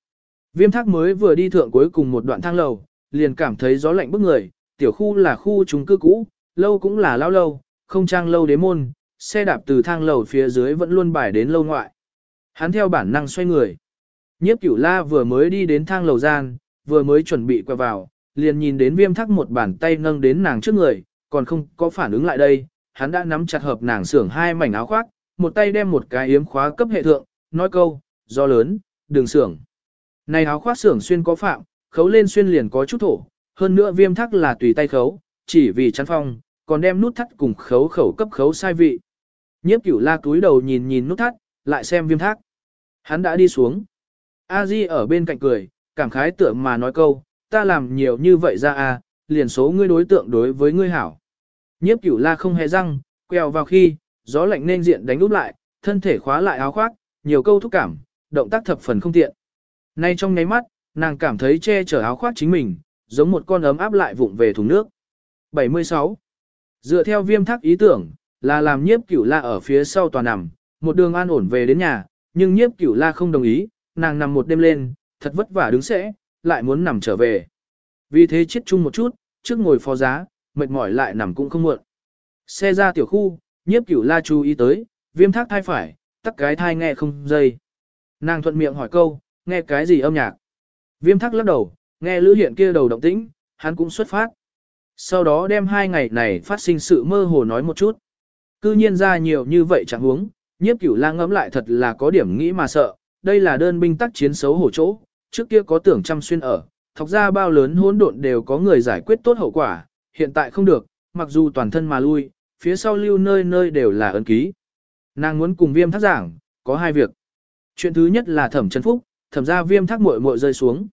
Viêm thác mới vừa đi thượng cuối cùng một đoạn thang lầu, liền cảm thấy gió lạnh bức người, tiểu khu là khu chúng cư cũ, lâu cũng là lao lâu, không trang lâu đế môn, xe đạp từ thang lầu phía dưới vẫn luôn bài đến lâu ngoại. Hắn theo bản năng xoay người. Nhiếp cửu la vừa mới đi đến thang lầu gian, vừa mới chuẩn bị qua vào, liền nhìn đến viêm thắc một bàn tay nâng đến nàng trước người, còn không có phản ứng lại đây, hắn đã nắm chặt hợp nàng xưởng hai mảnh áo khoác, một tay đem một cái yếm khóa cấp hệ thượng, nói câu, do lớn, đường xưởng. Này áo khoác xưởng xuyên có phạm, khấu lên xuyên liền có chút thổ, hơn nữa viêm thắc là tùy tay khấu, chỉ vì chắn phong, còn đem nút thắt cùng khấu khẩu cấp khấu sai vị. Nhiếp cửu la túi đầu nhìn nhìn nút thắt, lại xem viêm thác. Hắn đã đi xuống. A Di ở bên cạnh cười, cảm khái tưởng mà nói câu, ta làm nhiều như vậy ra à, liền số ngươi đối tượng đối với ngươi hảo. Nhiếp cửu la không hề răng, quẹo vào khi, gió lạnh nên diện đánh úp lại, thân thể khóa lại áo khoác, nhiều câu thúc cảm, động tác thập phần không tiện. Nay trong nháy mắt, nàng cảm thấy che chở áo khoác chính mình, giống một con ấm áp lại vụng về thùng nước. 76. Dựa theo viêm thác ý tưởng, là làm nhiếp cửu la ở phía sau tòa nằm, một đường an ổn về đến nhà, nhưng nhiếp cửu la không đồng ý, nàng nằm một đêm lên, thật vất vả đứng sẽ, lại muốn nằm trở về. Vì thế chết chung một chút, trước ngồi phó giá, mệt mỏi lại nằm cũng không muộn. Xe ra tiểu khu, nhiếp cửu la chú ý tới, viêm thác thai phải, tắc cái thai nghe không dây. Nàng thuận miệng hỏi câu, nghe cái gì âm nhạc? Viêm thác lắc đầu, nghe lữ hiện kia đầu động tĩnh, hắn cũng xuất phát. Sau đó đem hai ngày này phát sinh sự mơ hồ nói một chút. Cư nhiên ra nhiều như vậy chẳng huống, nhiếp cửu lang ngẫm lại thật là có điểm nghĩ mà sợ, đây là đơn binh tác chiến xấu hổ chỗ, trước kia có tưởng trăm xuyên ở, thọc ra bao lớn hỗn độn đều có người giải quyết tốt hậu quả, hiện tại không được, mặc dù toàn thân mà lui, phía sau lưu nơi nơi đều là ấn ký. Nàng muốn cùng viêm thác giảng, có hai việc. Chuyện thứ nhất là thẩm chân phúc, thẩm ra viêm thác muội muội rơi xuống.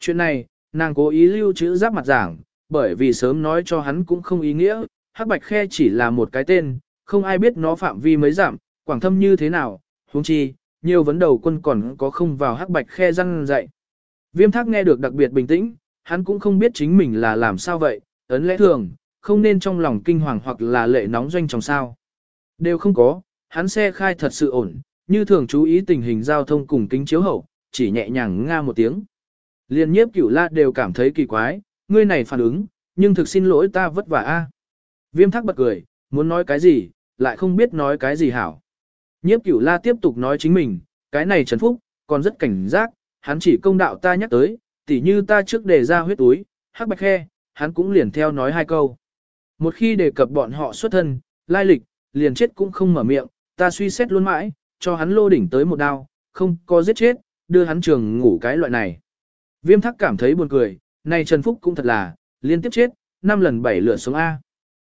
Chuyện này, nàng cố ý lưu chữ giáp mặt giảng, bởi vì sớm nói cho hắn cũng không ý nghĩa, hắc bạch khe chỉ là một cái tên, không ai biết nó phạm vi mới giảm, quảng thâm như thế nào, huống chi, nhiều vấn đầu quân còn có không vào hắc bạch khe răng dạy. Viêm thác nghe được đặc biệt bình tĩnh, hắn cũng không biết chính mình là làm sao vậy, ấn lẽ thường, không nên trong lòng kinh hoàng hoặc là lệ nóng doanh trong sao. Đều không có, hắn xe khai thật sự ổn, như thường chú ý tình hình giao thông cùng kính chiếu hậu, chỉ nhẹ nhàng nga một tiếng. Liên nhiếp cửu la đều cảm thấy kỳ quái, ngươi này phản ứng, nhưng thực xin lỗi ta vất vả a. Viêm thác bật cười, muốn nói cái gì, lại không biết nói cái gì hảo. Nhiếp cửu la tiếp tục nói chính mình, cái này Trần Phúc, còn rất cảnh giác, hắn chỉ công đạo ta nhắc tới, tỉ như ta trước đề ra huyết túi, hắc bạch khe, hắn cũng liền theo nói hai câu. Một khi đề cập bọn họ xuất thân, lai lịch, liền chết cũng không mở miệng, ta suy xét luôn mãi, cho hắn lô đỉnh tới một đao, không có giết chết, đưa hắn trường ngủ cái loại này. Viêm thắc cảm thấy buồn cười, này Trần Phúc cũng thật là, liên tiếp chết, năm lần bảy lửa xuống A.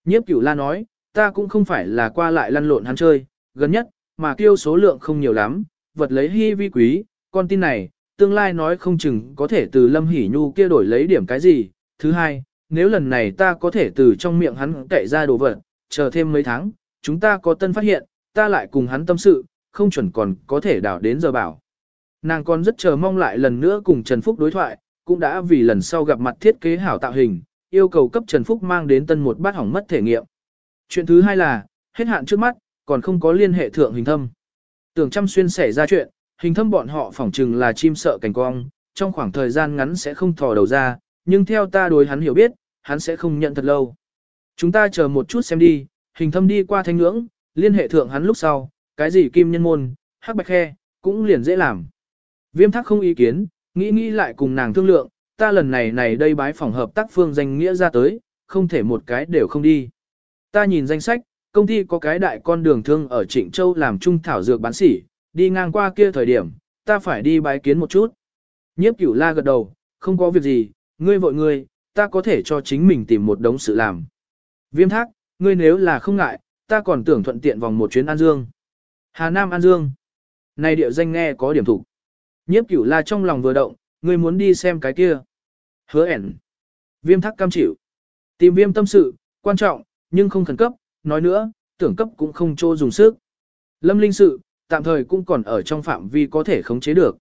Nhiếp cửu la nói, ta cũng không phải là qua lại lăn lộn hắn chơi, gần nhất, mà kêu số lượng không nhiều lắm, vật lấy hy vi quý, con tin này, tương lai nói không chừng có thể từ Lâm Hỷ Nhu kia đổi lấy điểm cái gì. Thứ hai, nếu lần này ta có thể từ trong miệng hắn cậy ra đồ vật, chờ thêm mấy tháng, chúng ta có tân phát hiện, ta lại cùng hắn tâm sự, không chuẩn còn có thể đảo đến giờ bảo. Nàng còn rất chờ mong lại lần nữa cùng Trần Phúc đối thoại, cũng đã vì lần sau gặp mặt thiết kế hảo tạo hình, yêu cầu cấp Trần Phúc mang đến tân một bát hỏng mất thể nghiệm. Chuyện thứ hai là, hết hạn trước mắt, còn không có liên hệ thượng hình thâm. Tưởng chăm xuyên xảy ra chuyện, hình thâm bọn họ phỏng chừng là chim sợ cảnh cong, trong khoảng thời gian ngắn sẽ không thò đầu ra, nhưng theo ta đối hắn hiểu biết, hắn sẽ không nhận thật lâu. Chúng ta chờ một chút xem đi, hình thâm đi qua thanh ngưỡng, liên hệ thượng hắn lúc sau, cái gì kim nhân môn, hắc bạch khe, cũng liền dễ làm. Viêm thắc không ý kiến, nghĩ nghĩ lại cùng nàng thương lượng, ta lần này này đây bái phòng hợp tác phương danh nghĩa ra tới, không thể một cái đều không đi. Ta nhìn danh sách, công ty có cái đại con đường thương ở Trịnh Châu làm trung thảo dược bán sỉ, đi ngang qua kia thời điểm, ta phải đi bái kiến một chút. Nhiếp cửu la gật đầu, không có việc gì, ngươi vội ngươi, ta có thể cho chính mình tìm một đống sự làm. Viêm thác, ngươi nếu là không ngại, ta còn tưởng thuận tiện vòng một chuyến An Dương. Hà Nam An Dương. Này địa danh nghe có điểm thủ. Nhiếp cửu la trong lòng vừa động, ngươi muốn đi xem cái kia. Hứa ẻn. Viêm thác cam chịu. Tìm viêm tâm sự, quan trọng, nhưng không khẩn cấp, nói nữa, tưởng cấp cũng không trô dùng sức. Lâm linh sự, tạm thời cũng còn ở trong phạm vi có thể khống chế được.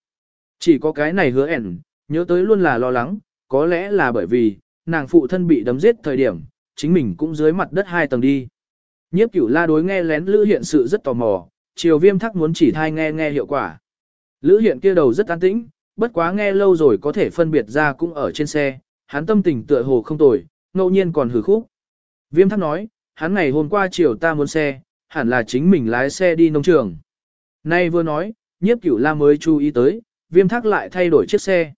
Chỉ có cái này hứa ẻn, nhớ tới luôn là lo lắng, có lẽ là bởi vì, nàng phụ thân bị đấm giết thời điểm, chính mình cũng dưới mặt đất hai tầng đi. Nhiếp cửu la đối nghe lén lữ hiện sự rất tò mò, chiều viêm thắc muốn chỉ thai nghe nghe hiệu quả. Lữ hiện kia đầu rất an tĩnh, bất quá nghe lâu rồi có thể phân biệt ra cũng ở trên xe, hắn tâm tình tựa hồ không tồi, ngẫu nhiên còn hử khúc. Viêm thắc nói, hắn ngày hôm qua chiều ta muốn xe, hẳn là chính mình lái xe đi nông trường. Nay vừa nói, nhiếp cửu la mới chú ý tới, viêm thắc lại thay đổi chiếc xe.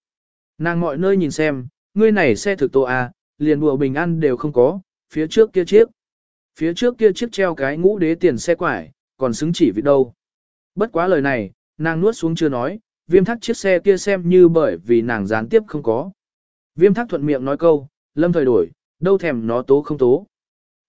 Nàng mọi nơi nhìn xem, ngươi này xe thực tổ à, liền bùa bình an đều không có, phía trước kia chiếc. Phía trước kia chiếc treo cái ngũ đế tiền xe quải, còn xứng chỉ vị đâu. Bất quá lời này, nàng nuốt xuống chưa nói, viêm thắc chiếc xe kia xem như bởi vì nàng gián tiếp không có. Viêm thắc thuận miệng nói câu, lâm thời đổi, đâu thèm nó tố không tố.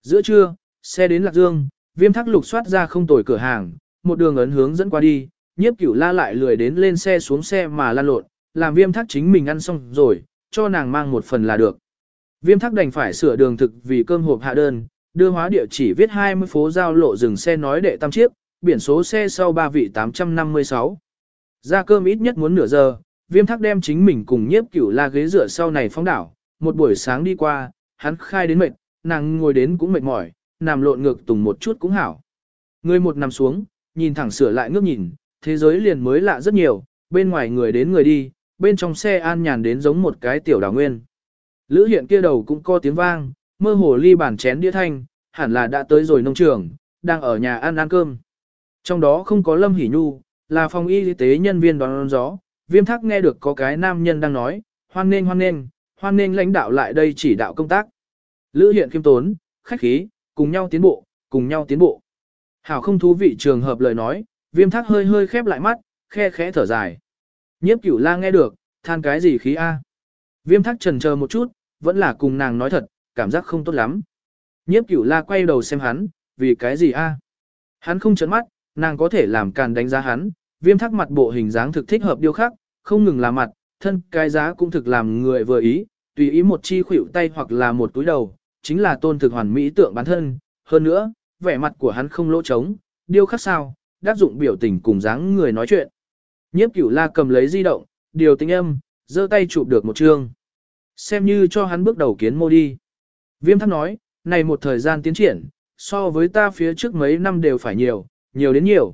Giữa trưa, xe đến Lạc Dương, viêm thắc lục soát ra không tồi cửa hàng, một đường ấn hướng dẫn qua đi, nhiếp cửu la lại lười đến lên xe xuống xe mà lan lộn, làm viêm thắc chính mình ăn xong rồi, cho nàng mang một phần là được. Viêm thắc đành phải sửa đường thực vì cơm hộp hạ đơn, đưa hóa địa chỉ viết 20 phố giao lộ dừng xe nói đệ tam chiếc, biển số xe sau 3 vị 856. Ra cơm ít nhất muốn nửa giờ, viêm thắc đem chính mình cùng nhiếp cửu la ghế dựa sau này phóng đảo, một buổi sáng đi qua, hắn khai đến mệt, nàng ngồi đến cũng mệt mỏi, nằm lộn ngược tùng một chút cũng hảo. Người một nằm xuống, nhìn thẳng sửa lại ngước nhìn, thế giới liền mới lạ rất nhiều, bên ngoài người đến người đi, bên trong xe an nhàn đến giống một cái tiểu đảo nguyên. Lữ hiện kia đầu cũng có tiếng vang, mơ hồ ly bàn chén đĩa thanh, hẳn là đã tới rồi nông trường, đang ở nhà ăn ăn cơm. Trong đó không có Lâm Hỷ Nhu, là phòng y tế nhân viên đón gió, viêm thắc nghe được có cái nam nhân đang nói, hoan nên hoan nên, hoan nên lãnh đạo lại đây chỉ đạo công tác. Lữ hiện khiêm tốn, khách khí, cùng nhau tiến bộ, cùng nhau tiến bộ. Hảo không thú vị trường hợp lời nói, viêm thác hơi hơi khép lại mắt, khe khẽ thở dài. Nhiếp cửu la nghe được, than cái gì khí a? Viêm thác trần chờ một chút, vẫn là cùng nàng nói thật, cảm giác không tốt lắm. Nhiếp cửu la quay đầu xem hắn, vì cái gì a? Hắn không chấn mắt, nàng có thể làm càn đánh giá hắn, viêm thác mặt bộ hình dáng thực thích hợp điêu khắc, không ngừng là mặt, thân cái giá cũng thực làm người vừa ý, tùy ý một chi khuỷu tay hoặc là một túi đầu, chính là tôn thực hoàn mỹ tượng bản thân. Hơn nữa, vẻ mặt của hắn không lỗ trống, điêu khắc sao, đáp dụng biểu tình cùng dáng người nói chuyện. Nhiếp cửu la cầm lấy di động, điều tính âm, giơ tay chụp được một chương. Xem như cho hắn bước đầu kiến mô đi. Viêm thắc nói, này một thời gian tiến triển, so với ta phía trước mấy năm đều phải nhiều, nhiều đến nhiều.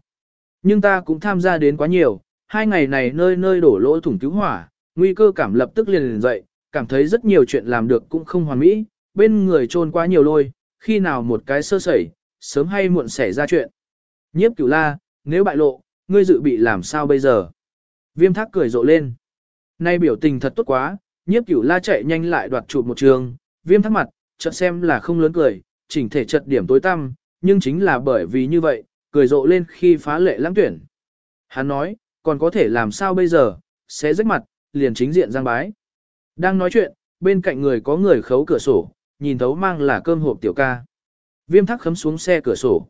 Nhưng ta cũng tham gia đến quá nhiều, hai ngày này nơi nơi đổ lỗ thủng cứu hỏa, nguy cơ cảm lập tức liền liền dậy, cảm thấy rất nhiều chuyện làm được cũng không hoàn mỹ, bên người trôn quá nhiều lôi, khi nào một cái sơ sẩy, sớm hay muộn xảy ra chuyện. Nhiếp cửu la, nếu bại lộ, ngươi dự bị làm sao bây giờ? Viêm thác cười rộ lên. Nay biểu tình thật tốt quá, nhiếp cửu la chạy nhanh lại đoạt chụp một trường, viêm thác mặt, chợt xem là không lớn cười, chỉnh thể chật điểm tối tăm, nhưng chính là bởi vì như vậy, cười rộ lên khi phá lệ lãng tuyển. Hắn nói, còn có thể làm sao bây giờ, sẽ rách mặt, liền chính diện giang bái. Đang nói chuyện, bên cạnh người có người khấu cửa sổ, nhìn thấu mang là cơm hộp tiểu ca. Viêm thắc khấm xuống xe cửa sổ.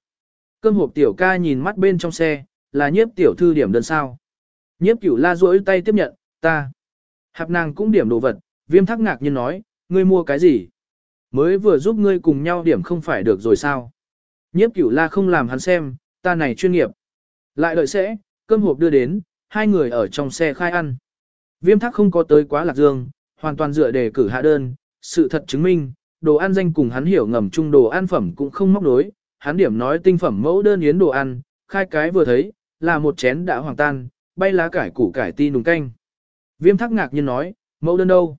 Cơm hộp tiểu ca nhìn mắt bên trong xe, là nhiếp tiểu thư điểm đơn sao. Nhiếp cửu la duỗi tay tiếp nhận, ta. Hạp nàng cũng điểm đồ vật, viêm thắc ngạc nhiên nói, ngươi mua cái gì? Mới vừa giúp ngươi cùng nhau điểm không phải được rồi sao? Nhiếp cửu la không làm hắn xem, ta này chuyên nghiệp. Lại đợi sẽ, cơm hộp đưa đến, hai người ở trong xe khai ăn. Viêm thắc không có tới quá lạc dương, hoàn toàn dựa để cử hạ đơn, sự thật chứng minh, đồ ăn danh cùng hắn hiểu ngầm chung đồ ăn phẩm cũng không móc đối, hắn điểm nói tinh phẩm mẫu đơn yến đồ ăn, khai cái vừa thấy, là một chén đã hoàng tan, bay lá cải củ cải ti nùng canh. Viêm thắc ngạc nhiên nói, mẫu đơn đâu?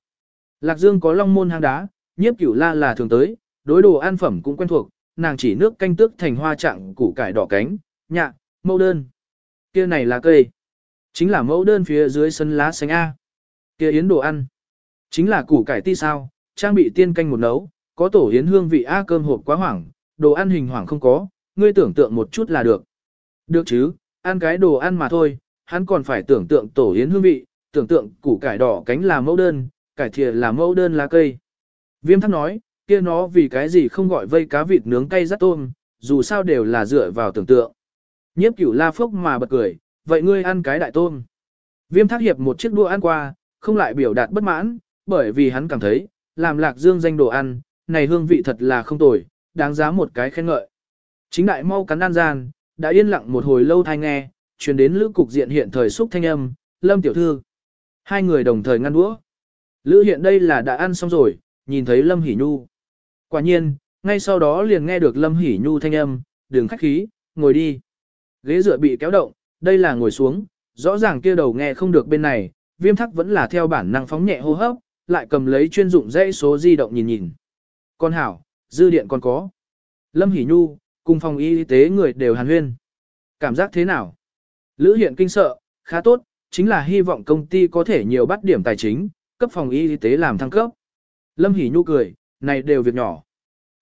Lạc Dương có long môn hang đá, nhiếp cửu la là thường tới, đối đồ ăn phẩm cũng quen thuộc, nàng chỉ nước canh tước thành hoa trạng củ cải đỏ cánh, nhạ, mẫu đơn. Kia này là cây. Chính là mẫu đơn phía dưới sân lá xanh A. Kia yến đồ ăn. Chính là củ cải ti sao, trang bị tiên canh một nấu, có tổ yến hương vị A cơm hộp quá hoảng, đồ ăn hình hoảng không có, ngươi tưởng tượng một chút là được. Được chứ, ăn cái đồ ăn mà thôi, hắn còn phải tưởng tượng tổ yến hương vị, tưởng tượng củ cải đỏ cánh là mẫu đơn, cải thìa là mẫu đơn lá cây. Viêm thắc nói, kia nó vì cái gì không gọi vây cá vịt nướng cay rắt tôm, dù sao đều là dựa vào tưởng tượng. Nhiếp cửu la phốc mà bật cười, vậy ngươi ăn cái đại tôm. Viêm thác hiệp một chiếc đũa ăn qua, không lại biểu đạt bất mãn, bởi vì hắn cảm thấy, làm lạc dương danh đồ ăn, này hương vị thật là không tồi, đáng giá một cái khen ngợi. Chính đại mau cắn ăn gian, đã yên lặng một hồi lâu thay nghe, truyền đến lữ cục diện hiện thời xúc thanh âm, lâm tiểu thư. Hai người đồng thời ngăn đũa. Lữ hiện đây là đã ăn xong rồi, nhìn thấy lâm hỉ nhu. Quả nhiên, ngay sau đó liền nghe được lâm hỉ nhu thanh âm, đường khách khí, ngồi đi. Ghế dựa bị kéo động, đây là ngồi xuống, rõ ràng kia đầu nghe không được bên này, viêm thắc vẫn là theo bản năng phóng nhẹ hô hấp, lại cầm lấy chuyên dụng dãy số di động nhìn nhìn. Con hảo, dư điện còn có. Lâm Hỷ Nhu, cùng phòng y tế người đều hàn huyên. Cảm giác thế nào? Lữ hiện kinh sợ, khá tốt, chính là hy vọng công ty có thể nhiều bắt điểm tài chính, cấp phòng y tế làm thăng cấp. Lâm Hỷ Nhu cười, này đều việc nhỏ.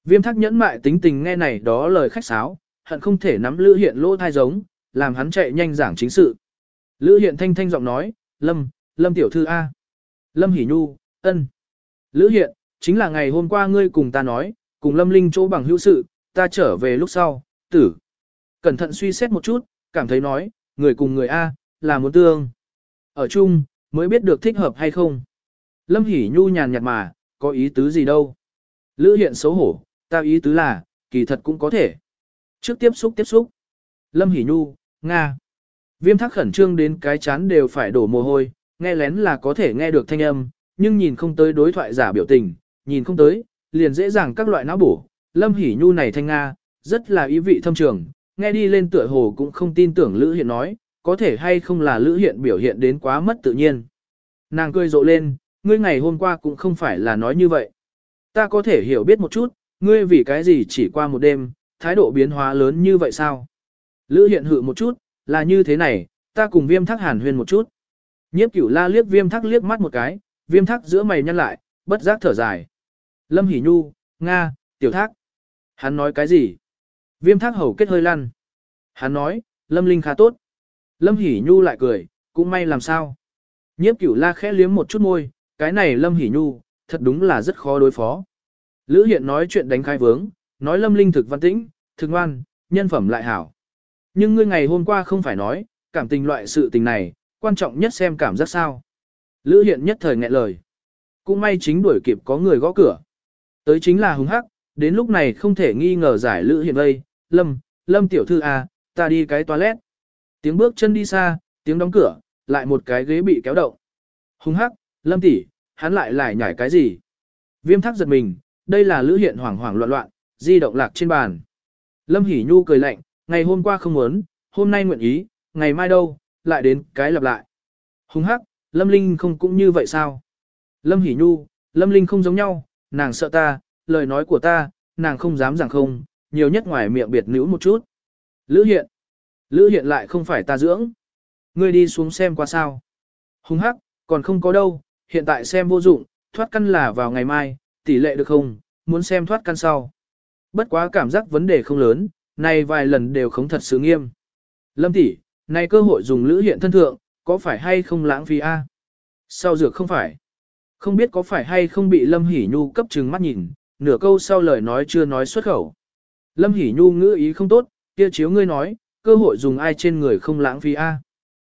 Viêm thắc nhẫn mại tính tình nghe này đó lời khách sáo, hận không thể nắm Lữ hiện lỗ thai giống, làm hắn chạy nhanh giảng chính sự. Lữ hiện thanh thanh giọng nói, Lâm, Lâm tiểu thư A. Lâm Hỷ Nhu, ân. Lữ hiện, chính là ngày hôm qua ngươi cùng ta nói, cùng Lâm Linh chỗ bằng hữu sự, ta trở về lúc sau, tử. Cẩn thận suy xét một chút, cảm thấy nói, người cùng người A, là muốn tương. Ở chung, mới biết được thích hợp hay không. Lâm Hỷ Nhu nhàn nhạt mà, có ý tứ gì đâu. Lữ hiện xấu hổ, ta ý tứ là, kỳ thật cũng có thể. Trước tiếp xúc tiếp xúc. Lâm Hỷ Nhu, Nga. Viêm thắc khẩn trương đến cái chán đều phải đổ mồ hôi, nghe lén là có thể nghe được thanh âm, nhưng nhìn không tới đối thoại giả biểu tình, nhìn không tới, liền dễ dàng các loại não bổ. Lâm Hỷ Nhu này thanh Nga, rất là ý vị thâm trường, nghe đi lên tựa hồ cũng không tin tưởng Lữ Hiện nói, có thể hay không là Lữ Hiện biểu hiện đến quá mất tự nhiên. Nàng cười rộ lên, ngươi ngày hôm qua cũng không phải là nói như vậy. Ta có thể hiểu biết một chút, ngươi vì cái gì chỉ qua một đêm, thái độ biến hóa lớn như vậy sao? Lữ Hiện hự một chút, là như thế này, ta cùng viêm thắc hàn huyên một chút. Nhiếp cửu la liếc viêm thắc liếc mắt một cái, viêm thắc giữa mày nhăn lại, bất giác thở dài. Lâm Hỷ Nhu, Nga, tiểu thác. Hắn nói cái gì? Viêm thác hầu kết hơi lăn. Hắn nói, Lâm Linh khá tốt. Lâm Hỷ Nhu lại cười, cũng may làm sao. Nhiếp cửu la khẽ liếm một chút môi, cái này Lâm Hỷ Nhu, thật đúng là rất khó đối phó. Lữ Hiện nói chuyện đánh khai vướng, nói Lâm Linh thực văn tĩnh, thực ngoan, nhân phẩm lại hảo. Nhưng ngươi ngày hôm qua không phải nói, cảm tình loại sự tình này, quan trọng nhất xem cảm giác sao. Lữ Hiện nhất thời nghẹn lời. Cũng may chính đuổi kịp có người gõ cửa. Tới chính là hùng hắc, đến lúc này không thể nghi ngờ giải Lữ Hiện vây. Lâm, Lâm tiểu thư à, ta đi cái toilet. Tiếng bước chân đi xa, tiếng đóng cửa, lại một cái ghế bị kéo động. Hùng hắc, Lâm tỷ, hắn lại lại nhảy cái gì? Viêm thắc giật mình, đây là Lữ Hiện hoảng hoảng loạn loạn, di động lạc trên bàn. Lâm Hỷ Nhu cười lạnh, ngày hôm qua không muốn, hôm nay nguyện ý, ngày mai đâu, lại đến cái lặp lại. Hùng hắc, Lâm Linh không cũng như vậy sao? Lâm Hỷ Nhu, Lâm Linh không giống nhau, nàng sợ ta, lời nói của ta, nàng không dám rằng không, nhiều nhất ngoài miệng biệt nữ một chút. Lữ Hiện, Lữ Hiện lại không phải ta dưỡng. Ngươi đi xuống xem qua sao. Hùng hắc, còn không có đâu, hiện tại xem vô dụng, thoát căn là vào ngày mai, tỷ lệ được không, muốn xem thoát căn sau. Bất quá cảm giác vấn đề không lớn, nay vài lần đều không thật sự nghiêm. Lâm tỷ, nay cơ hội dùng lữ hiện thân thượng, có phải hay không lãng phí a? Sao dược không phải. Không biết có phải hay không bị Lâm Hỷ Nhu cấp trừng mắt nhìn, nửa câu sau lời nói chưa nói xuất khẩu. Lâm Hỷ Nhu ngữ ý không tốt, kia chiếu ngươi nói, cơ hội dùng ai trên người không lãng phí a.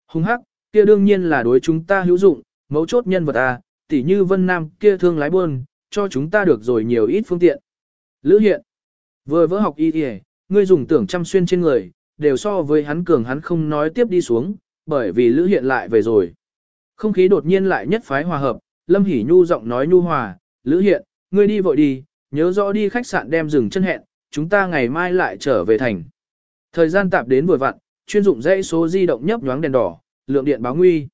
Hùng hắc, kia đương nhiên là đối chúng ta hữu dụng, mấu chốt nhân vật a, tỉ như Vân Nam kia thương lái buôn, cho chúng ta được rồi nhiều ít phương tiện. Lữ hiện, vừa vỡ học y y, ngươi dùng tưởng chăm xuyên trên người, đều so với hắn cường hắn không nói tiếp đi xuống, bởi vì Lữ hiện lại về rồi. Không khí đột nhiên lại nhất phái hòa hợp, Lâm Hỷ Nhu giọng nói nhu hòa, Lữ hiện, ngươi đi vội đi, nhớ rõ đi khách sạn đem dừng chân hẹn, chúng ta ngày mai lại trở về thành. Thời gian tạp đến vừa vặn, chuyên dụng dãy số di động nhấp nhoáng đèn đỏ, lượng điện báo nguy.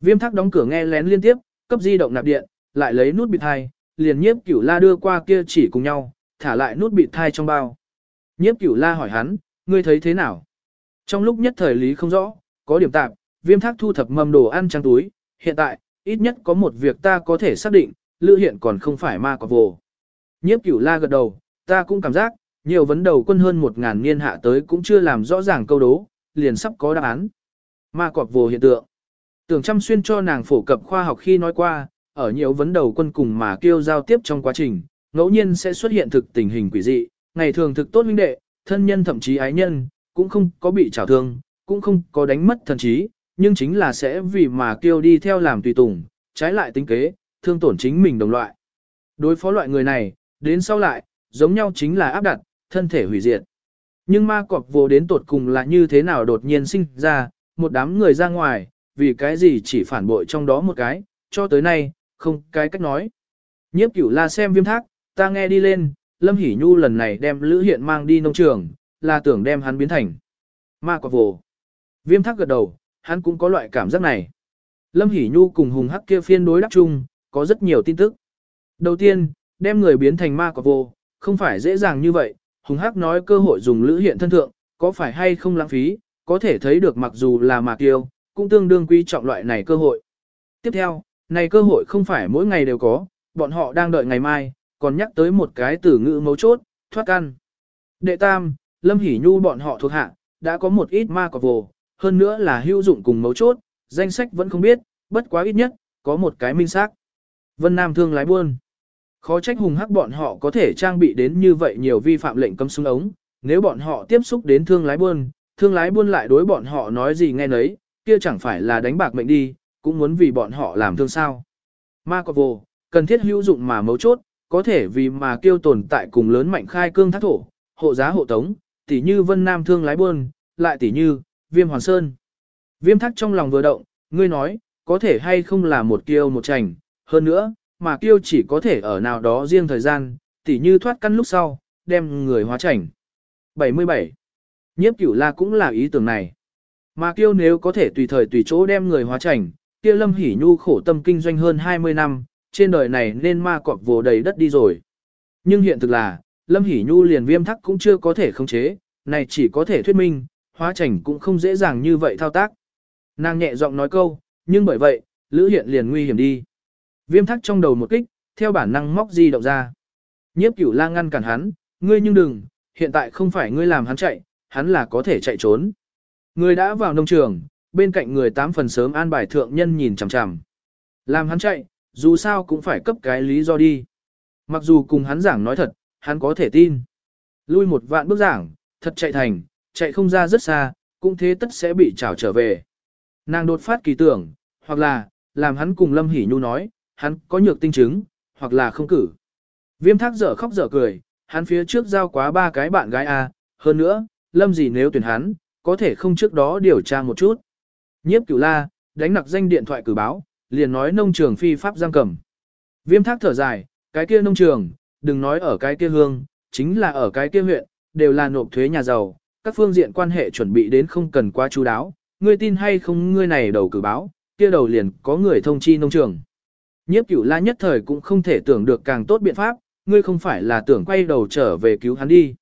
Viêm thắc đóng cửa nghe lén liên tiếp, cấp di động nạp điện, lại lấy nút bịt thai, liền nhiếp cửu la đưa qua kia chỉ cùng nhau, thả lại nút bịt thai trong bao. Nhiếp cửu la hỏi hắn, ngươi thấy thế nào? Trong lúc nhất thời lý không rõ, có điểm tạp, viêm thác thu thập mầm đồ ăn trang túi, hiện tại, ít nhất có một việc ta có thể xác định, lữ hiện còn không phải ma quả vồ. Nhiếp cửu la gật đầu, ta cũng cảm giác, nhiều vấn đầu quân hơn một ngàn niên hạ tới cũng chưa làm rõ ràng câu đố, liền sắp có đáp án. Ma quả vồ hiện tượng. Tưởng chăm xuyên cho nàng phổ cập khoa học khi nói qua, ở nhiều vấn đầu quân cùng mà kêu giao tiếp trong quá trình, ngẫu nhiên sẽ xuất hiện thực tình hình quỷ dị, ngày thường thực tốt huynh đệ, thân nhân thậm chí ái nhân, cũng không có bị trào thương, cũng không có đánh mất thần trí, nhưng chính là sẽ vì mà kêu đi theo làm tùy tùng, trái lại tính kế, thương tổn chính mình đồng loại. Đối phó loại người này, đến sau lại, giống nhau chính là áp đặt, thân thể hủy diệt. Nhưng ma cọp vô đến tột cùng là như thế nào đột nhiên sinh ra, một đám người ra ngoài, vì cái gì chỉ phản bội trong đó một cái, cho tới nay, không cái cách nói. Nhiếp cửu la xem viêm thác, ta nghe đi lên, Lâm Hỷ Nhu lần này đem Lữ Hiện mang đi nông trường, là tưởng đem hắn biến thành ma cọp vồ. Viêm thác gật đầu, hắn cũng có loại cảm giác này. Lâm Hỷ Nhu cùng Hùng Hắc kia phiên đối đáp chung, có rất nhiều tin tức. Đầu tiên, đem người biến thành ma quả vô, không phải dễ dàng như vậy, Hùng Hắc nói cơ hội dùng lữ hiện thân thượng, có phải hay không lãng phí, có thể thấy được mặc dù là mạc tiêu, cũng tương đương quý trọng loại này cơ hội. Tiếp theo, này cơ hội không phải mỗi ngày đều có, bọn họ đang đợi ngày mai, còn nhắc tới một cái từ ngữ mấu chốt, thoát căn. Đệ tam, Lâm Hỷ Nhu bọn họ thuộc hạ, đã có một ít ma cọp vồ, hơn nữa là hữu dụng cùng mấu chốt, danh sách vẫn không biết, bất quá ít nhất, có một cái minh xác. Vân Nam thương lái buôn. Khó trách hùng hắc bọn họ có thể trang bị đến như vậy nhiều vi phạm lệnh cấm súng ống, nếu bọn họ tiếp xúc đến thương lái buôn, thương lái buôn lại đối bọn họ nói gì nghe nấy, kia chẳng phải là đánh bạc mệnh đi, cũng muốn vì bọn họ làm thương sao. Ma Cọp Vô, cần thiết hữu dụng mà mấu chốt, có thể vì mà kêu tồn tại cùng lớn mạnh khai cương thác thổ, hộ giá hộ tống, tỉ như Vân Nam thương lái buôn, lại tỉ như, Viêm Hoàn Sơn. Viêm thắc trong lòng vừa động, ngươi nói, có thể hay không là một kiêu một trành, hơn nữa, mà kiêu chỉ có thể ở nào đó riêng thời gian, tỉ như thoát căn lúc sau, đem người hóa chảnh. 77. Nhiếp cửu la cũng là ý tưởng này. Mà kiêu nếu có thể tùy thời tùy chỗ đem người hóa chảnh, kia lâm hỉ nhu khổ tâm kinh doanh hơn 20 năm, trên đời này nên ma cọp vồ đầy đất đi rồi. Nhưng hiện thực là, lâm hỉ nhu liền viêm thắc cũng chưa có thể khống chế, này chỉ có thể thuyết minh, hóa chảnh cũng không dễ dàng như vậy thao tác. Nàng nhẹ giọng nói câu, nhưng bởi vậy, Lữ Hiện liền nguy hiểm đi. Viêm thắc trong đầu một kích, theo bản năng móc di động ra. Nhiếp cửu la ngăn cản hắn, ngươi nhưng đừng, hiện tại không phải ngươi làm hắn chạy, hắn là có thể chạy trốn. Người đã vào nông trường, bên cạnh người tám phần sớm an bài thượng nhân nhìn chằm chằm. Làm hắn chạy, dù sao cũng phải cấp cái lý do đi. Mặc dù cùng hắn giảng nói thật, hắn có thể tin. Lui một vạn bước giảng, thật chạy thành, chạy không ra rất xa, cũng thế tất sẽ bị trảo trở về. Nàng đột phát kỳ tưởng, hoặc là, làm hắn cùng Lâm Hỷ Nhu nói, hắn có nhược tinh chứng, hoặc là không cử. Viêm thác dở khóc dở cười, hắn phía trước giao quá ba cái bạn gái A, hơn nữa, Lâm gì nếu tuyển hắn, có thể không trước đó điều tra một chút. Nhiếp cửu la, đánh nặc danh điện thoại cử báo, liền nói nông trường phi pháp giam cầm. Viêm thác thở dài, cái kia nông trường, đừng nói ở cái kia hương, chính là ở cái kia huyện, đều là nộp thuế nhà giàu, các phương diện quan hệ chuẩn bị đến không cần quá chú đáo, ngươi tin hay không ngươi này đầu cử báo, kia đầu liền có người thông chi nông trường. Nhiếp cửu la nhất thời cũng không thể tưởng được càng tốt biện pháp, ngươi không phải là tưởng quay đầu trở về cứu hắn đi.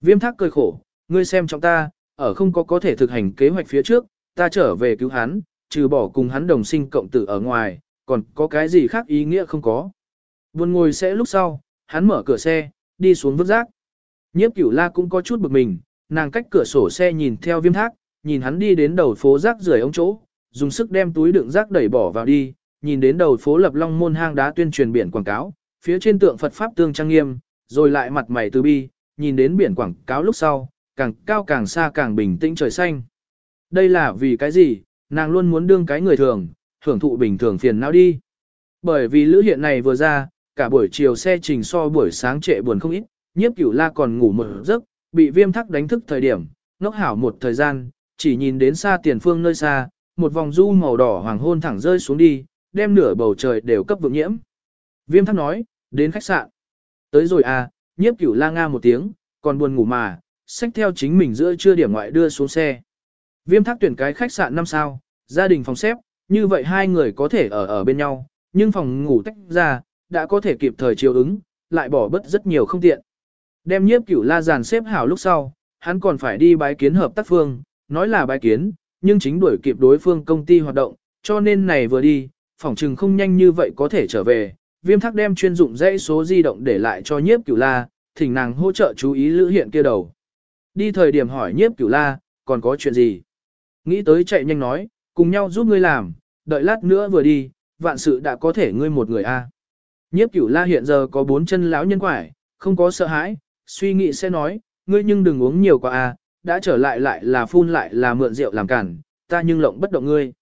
Viêm thác cười khổ, ngươi xem trong ta, ở không có có thể thực hành kế hoạch phía trước, ta trở về cứu hắn, trừ bỏ cùng hắn đồng sinh cộng tử ở ngoài, còn có cái gì khác ý nghĩa không có. Buồn ngồi sẽ lúc sau, hắn mở cửa xe, đi xuống vứt rác. Nhiếp cửu la cũng có chút bực mình, nàng cách cửa sổ xe nhìn theo viêm thác, nhìn hắn đi đến đầu phố rác rưởi ông chỗ, dùng sức đem túi đựng rác đẩy bỏ vào đi, nhìn đến đầu phố lập long môn hang đá tuyên truyền biển quảng cáo, phía trên tượng Phật Pháp tương trang nghiêm, rồi lại mặt mày từ bi, nhìn đến biển quảng cáo lúc sau, càng cao càng xa càng bình tĩnh trời xanh. Đây là vì cái gì, nàng luôn muốn đương cái người thường, thưởng thụ bình thường phiền não đi. Bởi vì lữ hiện này vừa ra, cả buổi chiều xe trình so buổi sáng trệ buồn không ít, nhiếp cửu la còn ngủ một giấc, bị viêm thắc đánh thức thời điểm, ngốc hảo một thời gian, chỉ nhìn đến xa tiền phương nơi xa, một vòng du màu đỏ hoàng hôn thẳng rơi xuống đi, đem nửa bầu trời đều cấp vượng nhiễm. Viêm thắc nói, đến khách sạn. Tới rồi à, nhiếp cửu la nga một tiếng, còn buồn ngủ mà, xách theo chính mình giữa trưa điểm ngoại đưa xuống xe. Viêm thắc tuyển cái khách sạn năm sao, gia đình phòng xếp, như vậy hai người có thể ở ở bên nhau, nhưng phòng ngủ tách ra, đã có thể kịp thời chiều ứng, lại bỏ bớt rất nhiều không tiện. Đem nhiếp cửu la giàn xếp hảo lúc sau, hắn còn phải đi bái kiến hợp tác phương, nói là bái kiến, nhưng chính đuổi kịp đối phương công ty hoạt động, cho nên này vừa đi, phỏng trừng không nhanh như vậy có thể trở về. Viêm thắc đem chuyên dụng dãy số di động để lại cho nhiếp cửu la, thỉnh nàng hỗ trợ chú ý lữ hiện kia đầu. Đi thời điểm hỏi nhiếp cửu la, còn có chuyện gì? Nghĩ tới chạy nhanh nói, cùng nhau giúp ngươi làm, đợi lát nữa vừa đi, vạn sự đã có thể ngươi một người a. Nhiếp cửu la hiện giờ có bốn chân lão nhân quải, không có sợ hãi, suy nghĩ sẽ nói, ngươi nhưng đừng uống nhiều quá a, đã trở lại lại là phun lại là mượn rượu làm cản, ta nhưng lộng bất động ngươi.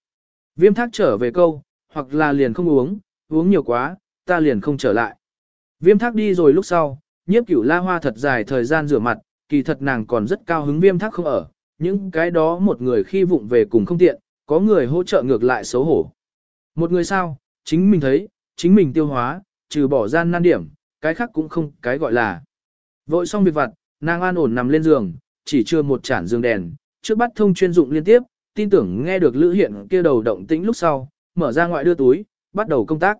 Viêm thác trở về câu, hoặc là liền không uống, uống nhiều quá, ta liền không trở lại. Viêm thác đi rồi lúc sau, nhiếp cửu la hoa thật dài thời gian rửa mặt, kỳ thật nàng còn rất cao hứng viêm thác không ở, những cái đó một người khi vụng về cùng không tiện, có người hỗ trợ ngược lại xấu hổ. Một người sao, chính mình thấy, chính mình tiêu hóa, trừ bỏ gian nan điểm, cái khác cũng không cái gọi là. Vội xong việc vặt, nàng an ổn nằm lên giường, chỉ chưa một chản giường đèn, trước bắt thông chuyên dụng liên tiếp, tin tưởng nghe được lữ hiện kia đầu động tĩnh lúc sau, mở ra ngoại đưa túi, bắt đầu công tác.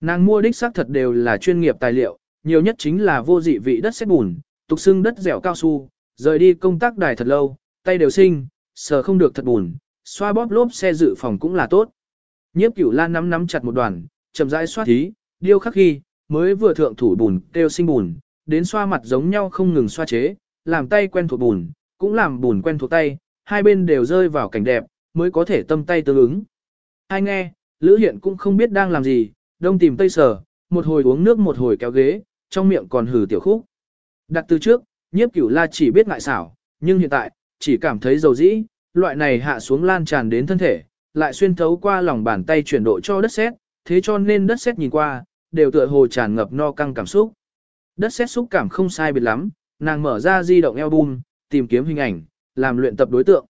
Nàng mua đích xác thật đều là chuyên nghiệp tài liệu, nhiều nhất chính là vô dị vị đất sét bùn, tục xưng đất dẻo cao su, rời đi công tác đài thật lâu, tay đều sinh, sờ không được thật bùn, xoa bóp lốp xe dự phòng cũng là tốt. Nhiếp cửu lan nắm nắm chặt một đoàn, chậm rãi xoát thí, điêu khắc ghi, mới vừa thượng thủ bùn, tiêu sinh bùn, đến xoa mặt giống nhau không ngừng xoa chế, làm tay quen thuộc bùn, cũng làm bùn quen thuộc tay, hai bên đều rơi vào cảnh đẹp, mới có thể tâm tay tương ứng. Hai nghe, Lữ Hiện cũng không biết đang làm gì, đông tìm tây sở, một hồi uống nước một hồi kéo ghế, trong miệng còn hừ tiểu khúc. Đặt từ trước, nhiếp cửu la chỉ biết ngại xảo, nhưng hiện tại, chỉ cảm thấy dầu dĩ, loại này hạ xuống lan tràn đến thân thể, lại xuyên thấu qua lòng bàn tay chuyển độ cho đất sét, thế cho nên đất sét nhìn qua, đều tựa hồ tràn ngập no căng cảm xúc. Đất sét xúc cảm không sai biệt lắm, nàng mở ra di động album, tìm kiếm hình ảnh, làm luyện tập đối tượng.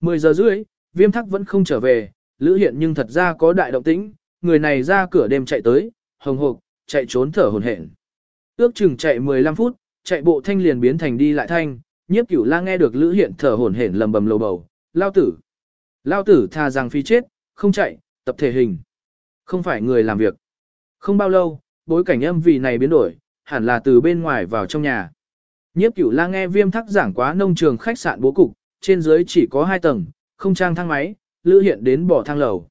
10 giờ rưỡi, viêm thắc vẫn không trở về, lữ hiện nhưng thật ra có đại động tĩnh, người này ra cửa đêm chạy tới, hồng hộc, chạy trốn thở hồn hển. Ước chừng chạy 15 phút, chạy bộ thanh liền biến thành đi lại thanh, nhiếp cửu la nghe được lữ hiện thở hổn hển lầm bầm lầu bầu, lao tử. Lao tử tha rằng phi chết, không chạy, tập thể hình. Không phải người làm việc. Không bao lâu, bối cảnh âm vì này biến đổi, hẳn là từ bên ngoài vào trong nhà. Nhiếp cửu la nghe viêm thắc giảng quá nông trường khách sạn bố cục, trên dưới chỉ có hai tầng, không trang thang máy, lữ hiện đến bỏ thang lầu.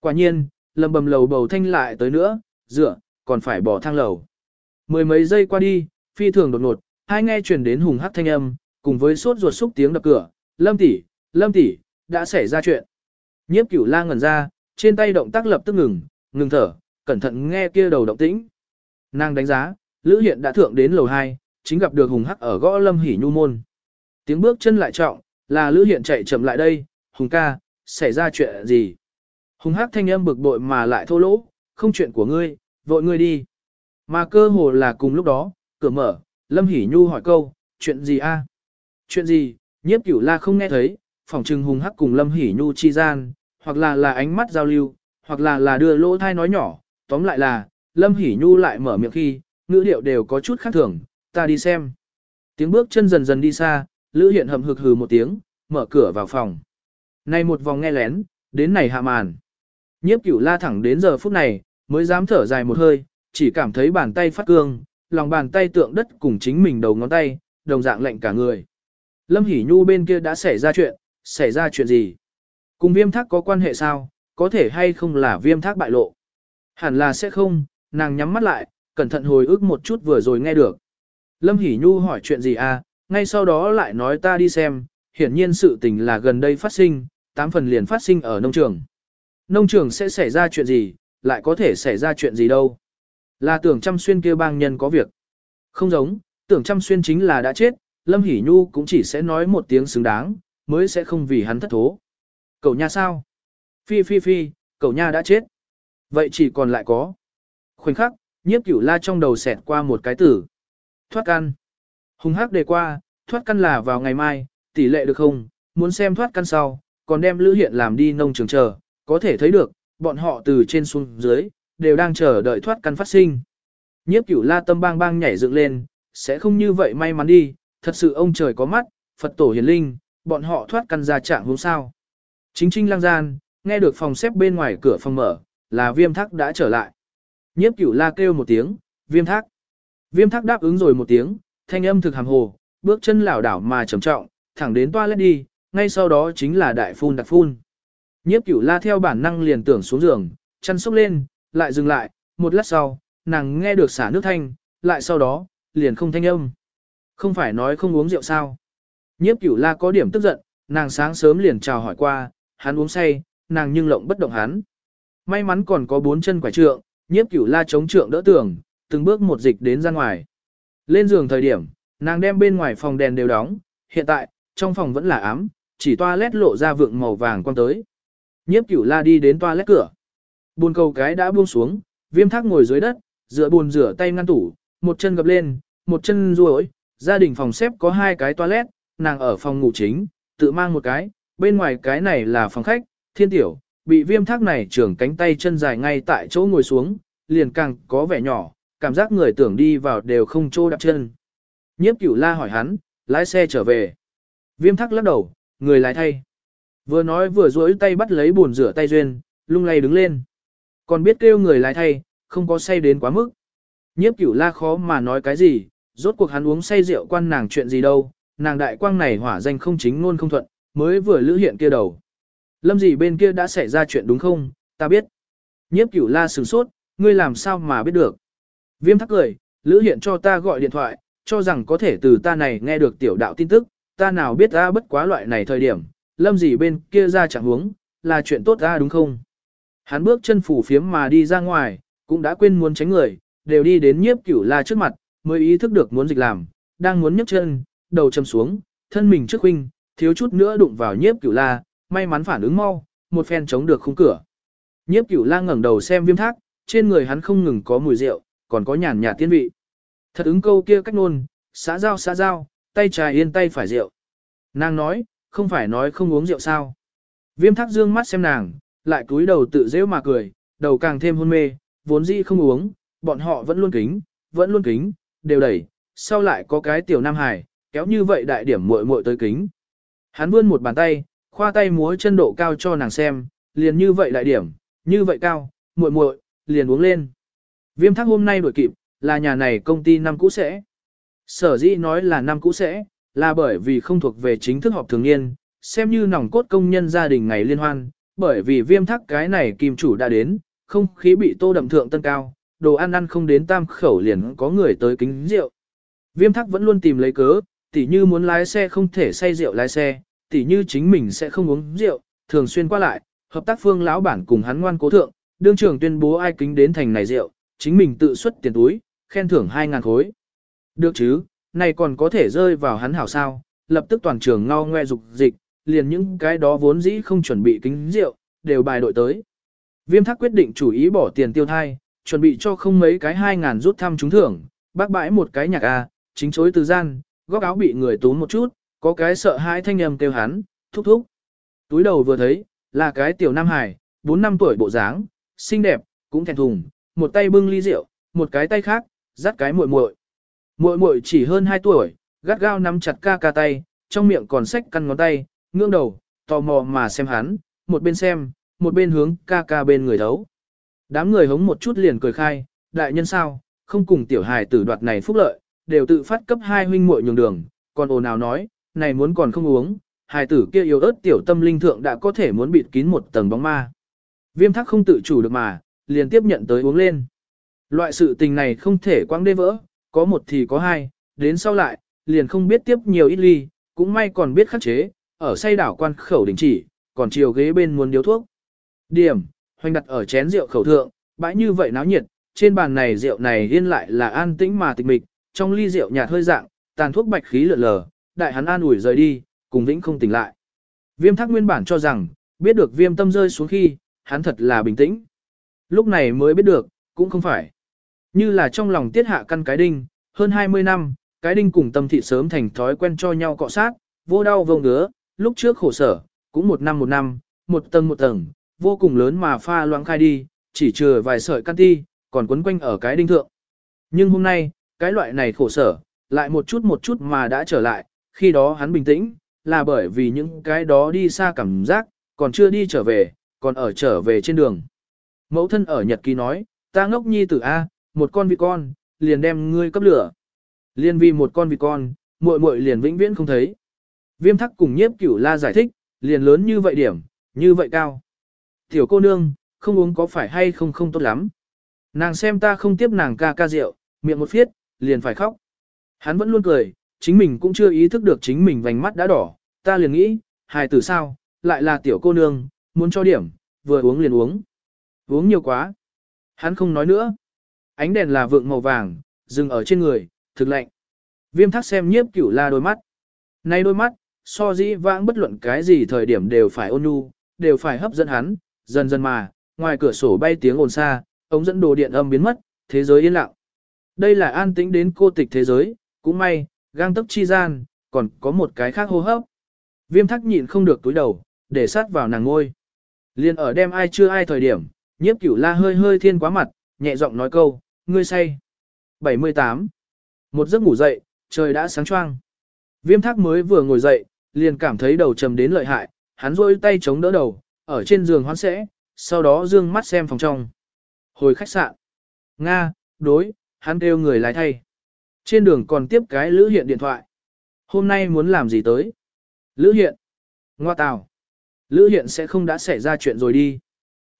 Quả nhiên, lầm bầm lầu bầu thanh lại tới nữa, dựa, còn phải bỏ thang lầu. Mười mấy giây qua đi, phi thường đột ngột, hai nghe truyền đến hùng hắc thanh âm, cùng với sốt ruột xúc tiếng đập cửa, lâm tỷ, lâm tỷ, đã xảy ra chuyện. Nhiếp cửu la ngẩn ra, trên tay động tác lập tức ngừng, ngừng thở, cẩn thận nghe kia đầu động tĩnh. Nàng đánh giá, Lữ Hiện đã thượng đến lầu 2, chính gặp được Hùng Hắc ở gõ Lâm Hỉ Nhu môn. Tiếng bước chân lại trọng, là Lữ Hiện chạy chậm lại đây, Hùng ca, xảy ra chuyện gì? Hùng Hắc thanh âm bực bội mà lại thô lỗ, không chuyện của ngươi, vội ngươi đi. Mà cơ hồ là cùng lúc đó, cửa mở, Lâm Hỉ Nhu hỏi câu, chuyện gì a? Chuyện gì, nhiếp cửu la không nghe thấy, phòng trừng hùng hắc cùng lâm hỉ nhu chi gian, hoặc là là ánh mắt giao lưu, hoặc là là đưa lỗ thai nói nhỏ, tóm lại là, lâm hỉ nhu lại mở miệng khi, ngữ điệu đều có chút khác thường, ta đi xem. Tiếng bước chân dần dần đi xa, Lữ Hiện hầm hực hừ một tiếng, mở cửa vào phòng. Này một vòng nghe lén, đến này hạ màn. Nhiếp cửu la thẳng đến giờ phút này, mới dám thở dài một hơi, chỉ cảm thấy bàn tay phát cương, lòng bàn tay tượng đất cùng chính mình đầu ngón tay, đồng dạng lạnh cả người. Lâm Hỷ Nhu bên kia đã xảy ra chuyện, xảy ra chuyện gì? Cùng viêm thác có quan hệ sao, có thể hay không là viêm thác bại lộ? Hẳn là sẽ không, nàng nhắm mắt lại, cẩn thận hồi ức một chút vừa rồi nghe được. Lâm Hỷ Nhu hỏi chuyện gì à, ngay sau đó lại nói ta đi xem, hiển nhiên sự tình là gần đây phát sinh, tám phần liền phát sinh ở nông trường. Nông trường sẽ xảy ra chuyện gì, lại có thể xảy ra chuyện gì đâu. Là tưởng chăm xuyên kia bang nhân có việc. Không giống, tưởng chăm xuyên chính là đã chết, Lâm Hỷ Nhu cũng chỉ sẽ nói một tiếng xứng đáng, mới sẽ không vì hắn thất thố. Cậu nha sao? Phi phi phi, cậu nha đã chết. Vậy chỉ còn lại có. Khoảnh khắc, nhiếp cửu la trong đầu xẹt qua một cái tử. Thoát căn. Hùng hắc đề qua, thoát căn là vào ngày mai, tỷ lệ được không? Muốn xem thoát căn sau, còn đem Lữ Hiện làm đi nông trường chờ, có thể thấy được, bọn họ từ trên xuống dưới, đều đang chờ đợi thoát căn phát sinh. Nhiếp cửu la tâm bang bang nhảy dựng lên, sẽ không như vậy may mắn đi, thật sự ông trời có mắt, Phật tổ hiền linh, bọn họ thoát căn ra trạng hôm sao. Chính trinh lang gian, nghe được phòng xếp bên ngoài cửa phòng mở, là viêm thác đã trở lại. Nhiếp cửu la kêu một tiếng, viêm thác. Viêm thác đáp ứng rồi một tiếng, thanh âm thực hàm hồ, bước chân lảo đảo mà trầm trọng, thẳng đến toilet đi, ngay sau đó chính là đại phun đặc phun. Nhiếp cửu la theo bản năng liền tưởng xuống giường, chăn sốc lên, lại dừng lại, một lát sau, nàng nghe được xả nước thanh, lại sau đó, liền không thanh âm. Không phải nói không uống rượu sao. Nhiếp cửu la có điểm tức giận, nàng sáng sớm liền chào hỏi qua, hắn uống say, nàng nhưng lộng bất động hắn. May mắn còn có bốn chân quả trượng, nhiếp cửu la chống trượng đỡ tường, từng bước một dịch đến ra ngoài. Lên giường thời điểm, nàng đem bên ngoài phòng đèn đều đóng, hiện tại, trong phòng vẫn là ám, chỉ toilet lộ ra vượng màu vàng quang tới. Nhiếp cửu la đi đến toilet cửa. Buồn cầu cái đã buông xuống, viêm thác ngồi dưới đất, dựa buồn rửa tay ngăn tủ, một chân gập lên, một chân ruồi. Gia đình phòng xếp có hai cái toilet, nàng ở phòng ngủ chính, tự mang một cái, bên ngoài cái này là phòng khách, thiên tiểu, bị viêm thác này trưởng cánh tay chân dài ngay tại chỗ ngồi xuống, liền càng có vẻ nhỏ, cảm giác người tưởng đi vào đều không trô đạp chân. Nhiếp cửu la hỏi hắn, lái xe trở về. Viêm thác lắc đầu, người lái thay. Vừa nói vừa duỗi tay bắt lấy bồn rửa tay duyên, lung lay đứng lên. Còn biết kêu người lái thay, không có say đến quá mức. Nhiếp cửu la khó mà nói cái gì, rốt cuộc hắn uống say rượu quan nàng chuyện gì đâu, nàng đại quang này hỏa danh không chính luôn không thuận, mới vừa lữ hiện kia đầu. Lâm gì bên kia đã xảy ra chuyện đúng không, ta biết. Nhiếp cửu la sửng sốt, ngươi làm sao mà biết được. Viêm thắc cười, lữ hiện cho ta gọi điện thoại, cho rằng có thể từ ta này nghe được tiểu đạo tin tức, ta nào biết ta bất quá loại này thời điểm, lâm gì bên kia ra chẳng hướng, là chuyện tốt ta đúng không? Hắn bước chân phủ phiếm mà đi ra ngoài, cũng đã quên muốn tránh người, đều đi đến nhiếp cửu la trước mặt, mới ý thức được muốn dịch làm, đang muốn nhấc chân, đầu châm xuống, thân mình trước huynh, thiếu chút nữa đụng vào nhiếp cửu la, may mắn phản ứng mau, một phen chống được khung cửa. Nhiếp cửu Lang ngẩng đầu xem viêm thác, trên người hắn không ngừng có mùi rượu, còn có nhàn nhạt tiên vị. Thật ứng câu kia cách nôn, xã giao xã giao, tay trà yên tay phải rượu. Nàng nói, không phải nói không uống rượu sao. Viêm thác dương mắt xem nàng, lại cúi đầu tự dễ mà cười, đầu càng thêm hôn mê, vốn dĩ không uống, bọn họ vẫn luôn kính, vẫn luôn kính, đều đẩy, sau lại có cái tiểu nam hải, kéo như vậy đại điểm muội muội tới kính. Hắn vươn một bàn tay, khoa tay múa chân độ cao cho nàng xem, liền như vậy đại điểm, như vậy cao, muội muội, liền uống lên. Viêm thác hôm nay đổi kịp, là nhà này công ty năm cũ sẽ. Sở dĩ nói là năm cũ sẽ, là bởi vì không thuộc về chính thức họp thường niên, xem như nòng cốt công nhân gia đình ngày liên hoan, bởi vì viêm Thác cái này kim chủ đã đến, không khí bị tô đậm thượng tân cao, đồ ăn ăn không đến tam khẩu liền có người tới kính rượu. Viêm Thác vẫn luôn tìm lấy cớ, tỉ như muốn lái xe không thể say rượu lái xe, tỉ như chính mình sẽ không uống rượu, thường xuyên qua lại, hợp tác phương lão bản cùng hắn ngoan cố thượng, đương trưởng tuyên bố ai kính đến thành này rượu, chính mình tự xuất tiền túi, khen thưởng 2.000 khối. Được chứ, này còn có thể rơi vào hắn hảo sao, lập tức toàn trường ngao ngoe dục dịch, liền những cái đó vốn dĩ không chuẩn bị kính rượu, đều bài đội tới. Viêm thác quyết định chủ ý bỏ tiền tiêu thai, chuẩn bị cho không mấy cái 2.000 rút thăm trúng thưởng, bác bãi một cái nhạc A, chính chối từ gian, góc áo bị người tốn một chút, có cái sợ hãi thanh âm kêu hắn, thúc thúc. Túi đầu vừa thấy, là cái tiểu nam hải, 4 năm tuổi bộ dáng, xinh đẹp, cũng thèm thùng, một tay bưng ly rượu, một cái tay khác, dắt cái muội muội. Muội muội chỉ hơn 2 tuổi, gắt gao nắm chặt ca ca tay, trong miệng còn xách căn ngón tay, ngưỡng đầu, tò mò mà xem hắn, một bên xem, một bên hướng ca ca bên người thấu. Đám người hống một chút liền cười khai, đại nhân sao, không cùng tiểu hài tử đoạt này phúc lợi, đều tự phát cấp hai huynh muội nhường đường, còn ồn nào nói, này muốn còn không uống, hài tử kia yếu ớt tiểu tâm linh thượng đã có thể muốn bịt kín một tầng bóng ma. Viêm thắc không tự chủ được mà, liền tiếp nhận tới uống lên. Loại sự tình này không thể quăng đê vỡ, có một thì có hai, đến sau lại, liền không biết tiếp nhiều ít ly, cũng may còn biết khắc chế, ở say đảo quan khẩu đình chỉ, còn chiều ghế bên muốn điếu thuốc. Điểm, hoành đặt ở chén rượu khẩu thượng, bãi như vậy náo nhiệt, trên bàn này rượu này yên lại là an tĩnh mà tịch mịch, trong ly rượu nhạt hơi dạng, tàn thuốc bạch khí lượn lờ, đại hắn an ủi rời đi, cùng vĩnh không tỉnh lại. Viêm Thác nguyên bản cho rằng, biết được viêm tâm rơi xuống khi, hắn thật là bình tĩnh. Lúc này mới biết được, cũng không phải. Như là trong lòng tiết hạ căn cái đinh, hơn 20 năm, cái đinh cùng tâm thị sớm thành thói quen cho nhau cọ sát, vô đau vô ngứa, lúc trước khổ sở, cũng một năm một năm, một tầng một tầng, vô cùng lớn mà pha loãng khai đi, chỉ chừa vài sợi căn ti, còn quấn quanh ở cái đinh thượng. Nhưng hôm nay, cái loại này khổ sở, lại một chút một chút mà đã trở lại, khi đó hắn bình tĩnh, là bởi vì những cái đó đi xa cảm giác, còn chưa đi trở về, còn ở trở về trên đường. Mẫu thân ở Nhật ký nói, ta ngốc nhi tử A, một con vị con, liền đem ngươi cấp lửa. Liên vì một con vị con, muội muội liền vĩnh viễn không thấy. Viêm thắc cùng nhiếp cửu la giải thích, liền lớn như vậy điểm, như vậy cao. Tiểu cô nương, không uống có phải hay không không tốt lắm. Nàng xem ta không tiếp nàng ca ca rượu, miệng một phiết, liền phải khóc. Hắn vẫn luôn cười, chính mình cũng chưa ý thức được chính mình vành mắt đã đỏ, ta liền nghĩ, hài tử sao, lại là tiểu cô nương, muốn cho điểm, vừa uống liền uống. Uống nhiều quá. Hắn không nói nữa. Ánh đèn là vượng màu vàng, dừng ở trên người, thực lạnh. Viêm thác xem nhiếp cửu la đôi mắt. Nay đôi mắt, so dĩ vãng bất luận cái gì thời điểm đều phải ôn nhu, đều phải hấp dẫn hắn, dần dần mà, ngoài cửa sổ bay tiếng ồn xa, ống dẫn đồ điện âm biến mất, thế giới yên lặng. Đây là an tĩnh đến cô tịch thế giới, cũng may, gang tấc chi gian, còn có một cái khác hô hấp. Viêm thắc nhịn không được túi đầu, để sát vào nàng ngôi. Liên ở đêm ai chưa ai thời điểm, nhiếp cửu la hơi hơi thiên quá mặt, nhẹ giọng nói câu, ngươi say. 78. Một giấc ngủ dậy, trời đã sáng choang. Viêm thác mới vừa ngồi dậy, liền cảm thấy đầu trầm đến lợi hại, hắn rôi tay chống đỡ đầu, ở trên giường hoán sẽ, sau đó dương mắt xem phòng trong. Hồi khách sạn. Nga, đối, hắn kêu người lái thay. Trên đường còn tiếp cái Lữ Hiện điện thoại. Hôm nay muốn làm gì tới? Lữ Hiện. Ngoa tào. Lữ Hiện sẽ không đã xảy ra chuyện rồi đi.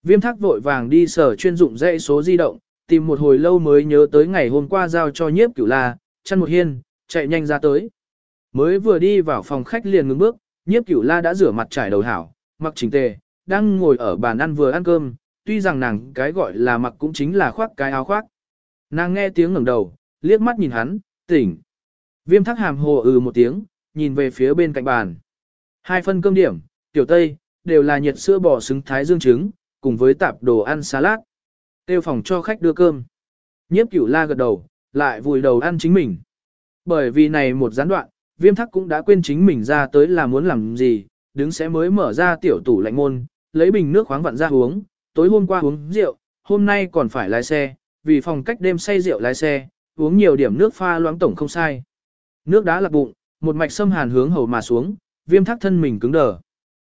Viêm thác vội vàng đi sở chuyên dụng dãy số di động, tìm một hồi lâu mới nhớ tới ngày hôm qua giao cho nhiếp cửu la, chăn một hiên, chạy nhanh ra tới. Mới vừa đi vào phòng khách liền ngừng bước, nhiếp cửu la đã rửa mặt trải đầu hảo, mặc chỉnh tề, đang ngồi ở bàn ăn vừa ăn cơm, tuy rằng nàng cái gọi là mặc cũng chính là khoác cái áo khoác. Nàng nghe tiếng ngẩng đầu, liếc mắt nhìn hắn, tỉnh. Viêm thắc hàm hồ ừ một tiếng, nhìn về phía bên cạnh bàn. Hai phân cơm điểm, tiểu tây, đều là nhiệt sữa bò xứng thái dương trứng, cùng với tạp đồ ăn salad. Tiêu phòng cho khách đưa cơm. Nhiếp cửu la gật đầu, lại vùi đầu ăn chính mình. Bởi vì này một gián đoạn, viêm thắc cũng đã quên chính mình ra tới là muốn làm gì, đứng sẽ mới mở ra tiểu tủ lạnh môn, lấy bình nước khoáng vặn ra uống, tối hôm qua uống rượu, hôm nay còn phải lái xe, vì phòng cách đêm say rượu lái xe, uống nhiều điểm nước pha loãng tổng không sai. Nước đá lạc bụng, một mạch xâm hàn hướng hầu mà xuống, viêm Thác thân mình cứng đờ.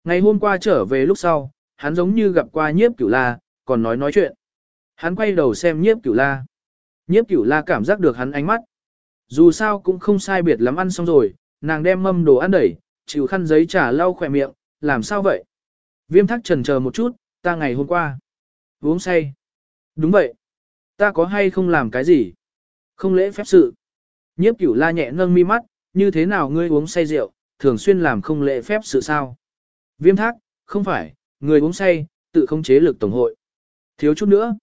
Ngày hôm qua trở về lúc sau, hắn giống như gặp qua nhiếp cửu la, còn nói nói chuyện. Hắn quay đầu xem nhiếp cửu la. Nhiếp cửu la cảm giác được hắn ánh mắt. Dù sao cũng không sai biệt lắm ăn xong rồi, nàng đem mâm đồ ăn đẩy, chịu khăn giấy trả lau khỏe miệng, làm sao vậy? Viêm Thác trần chờ một chút, ta ngày hôm qua. Uống say. Đúng vậy. Ta có hay không làm cái gì? Không lễ phép sự. Nhiếp cửu la nhẹ nâng mi mắt, như thế nào ngươi uống say rượu, thường xuyên làm không lễ phép sự sao? Viêm thác, không phải, người uống say, tự không chế lực tổng hội. Thiếu chút nữa.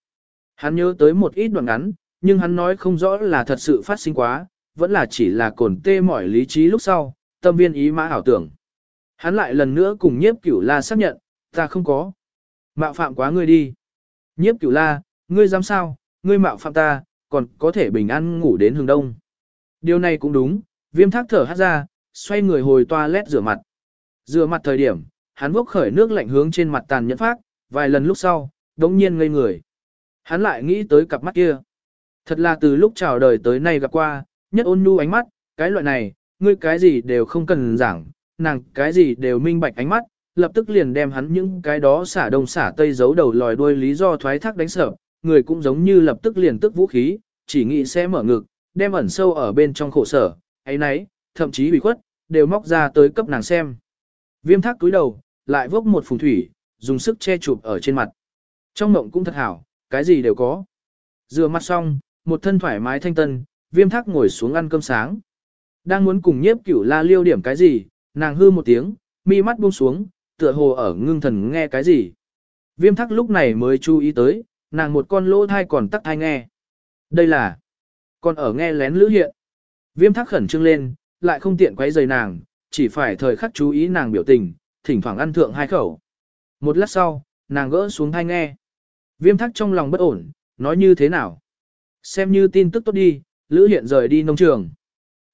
Hắn nhớ tới một ít đoạn ngắn, nhưng hắn nói không rõ là thật sự phát sinh quá, vẫn là chỉ là cồn tê mỏi lý trí lúc sau, tâm viên ý mã ảo tưởng. Hắn lại lần nữa cùng nhiếp cửu la xác nhận, ta không có. Mạo phạm quá ngươi đi. Nhiếp cửu la, ngươi dám sao, ngươi mạo phạm ta, còn có thể bình an ngủ đến hướng đông. Điều này cũng đúng, viêm thác thở hát ra, xoay người hồi toilet rửa mặt. Rửa mặt thời điểm, hắn vốc khởi nước lạnh hướng trên mặt tàn nhẫn phát, vài lần lúc sau, đống nhiên ngây người. Hắn lại nghĩ tới cặp mắt kia. Thật là từ lúc chào đời tới nay gặp qua, nhất ôn nhu ánh mắt, cái loại này, ngươi cái gì đều không cần giảng, nàng cái gì đều minh bạch ánh mắt, lập tức liền đem hắn những cái đó xả đông xả tây giấu đầu lòi đuôi lý do thoái thác đánh sợ, người cũng giống như lập tức liền tức vũ khí, chỉ nghĩ sẽ mở ngực, đem ẩn sâu ở bên trong khổ sở, ấy nấy, thậm chí bị khuất, đều móc ra tới cấp nàng xem. Viêm thác túi đầu, lại vốc một phùng thủy, dùng sức che chụp ở trên mặt. Trong mộng cũng thật hảo, cái gì đều có. Rửa mặt xong, một thân thoải mái thanh tân, viêm thác ngồi xuống ăn cơm sáng. Đang muốn cùng nhiếp cửu la liêu điểm cái gì, nàng hư một tiếng, mi mắt buông xuống, tựa hồ ở ngưng thần nghe cái gì. Viêm thác lúc này mới chú ý tới, nàng một con lỗ thai còn tắc thai nghe. Đây là, còn ở nghe lén lữ hiện. Viêm thác khẩn trương lên, lại không tiện quấy rầy nàng, chỉ phải thời khắc chú ý nàng biểu tình, thỉnh thoảng ăn thượng hai khẩu. Một lát sau, nàng gỡ xuống thai nghe. Viêm thắc trong lòng bất ổn, nói như thế nào? Xem như tin tức tốt đi, Lữ Hiện rời đi nông trường.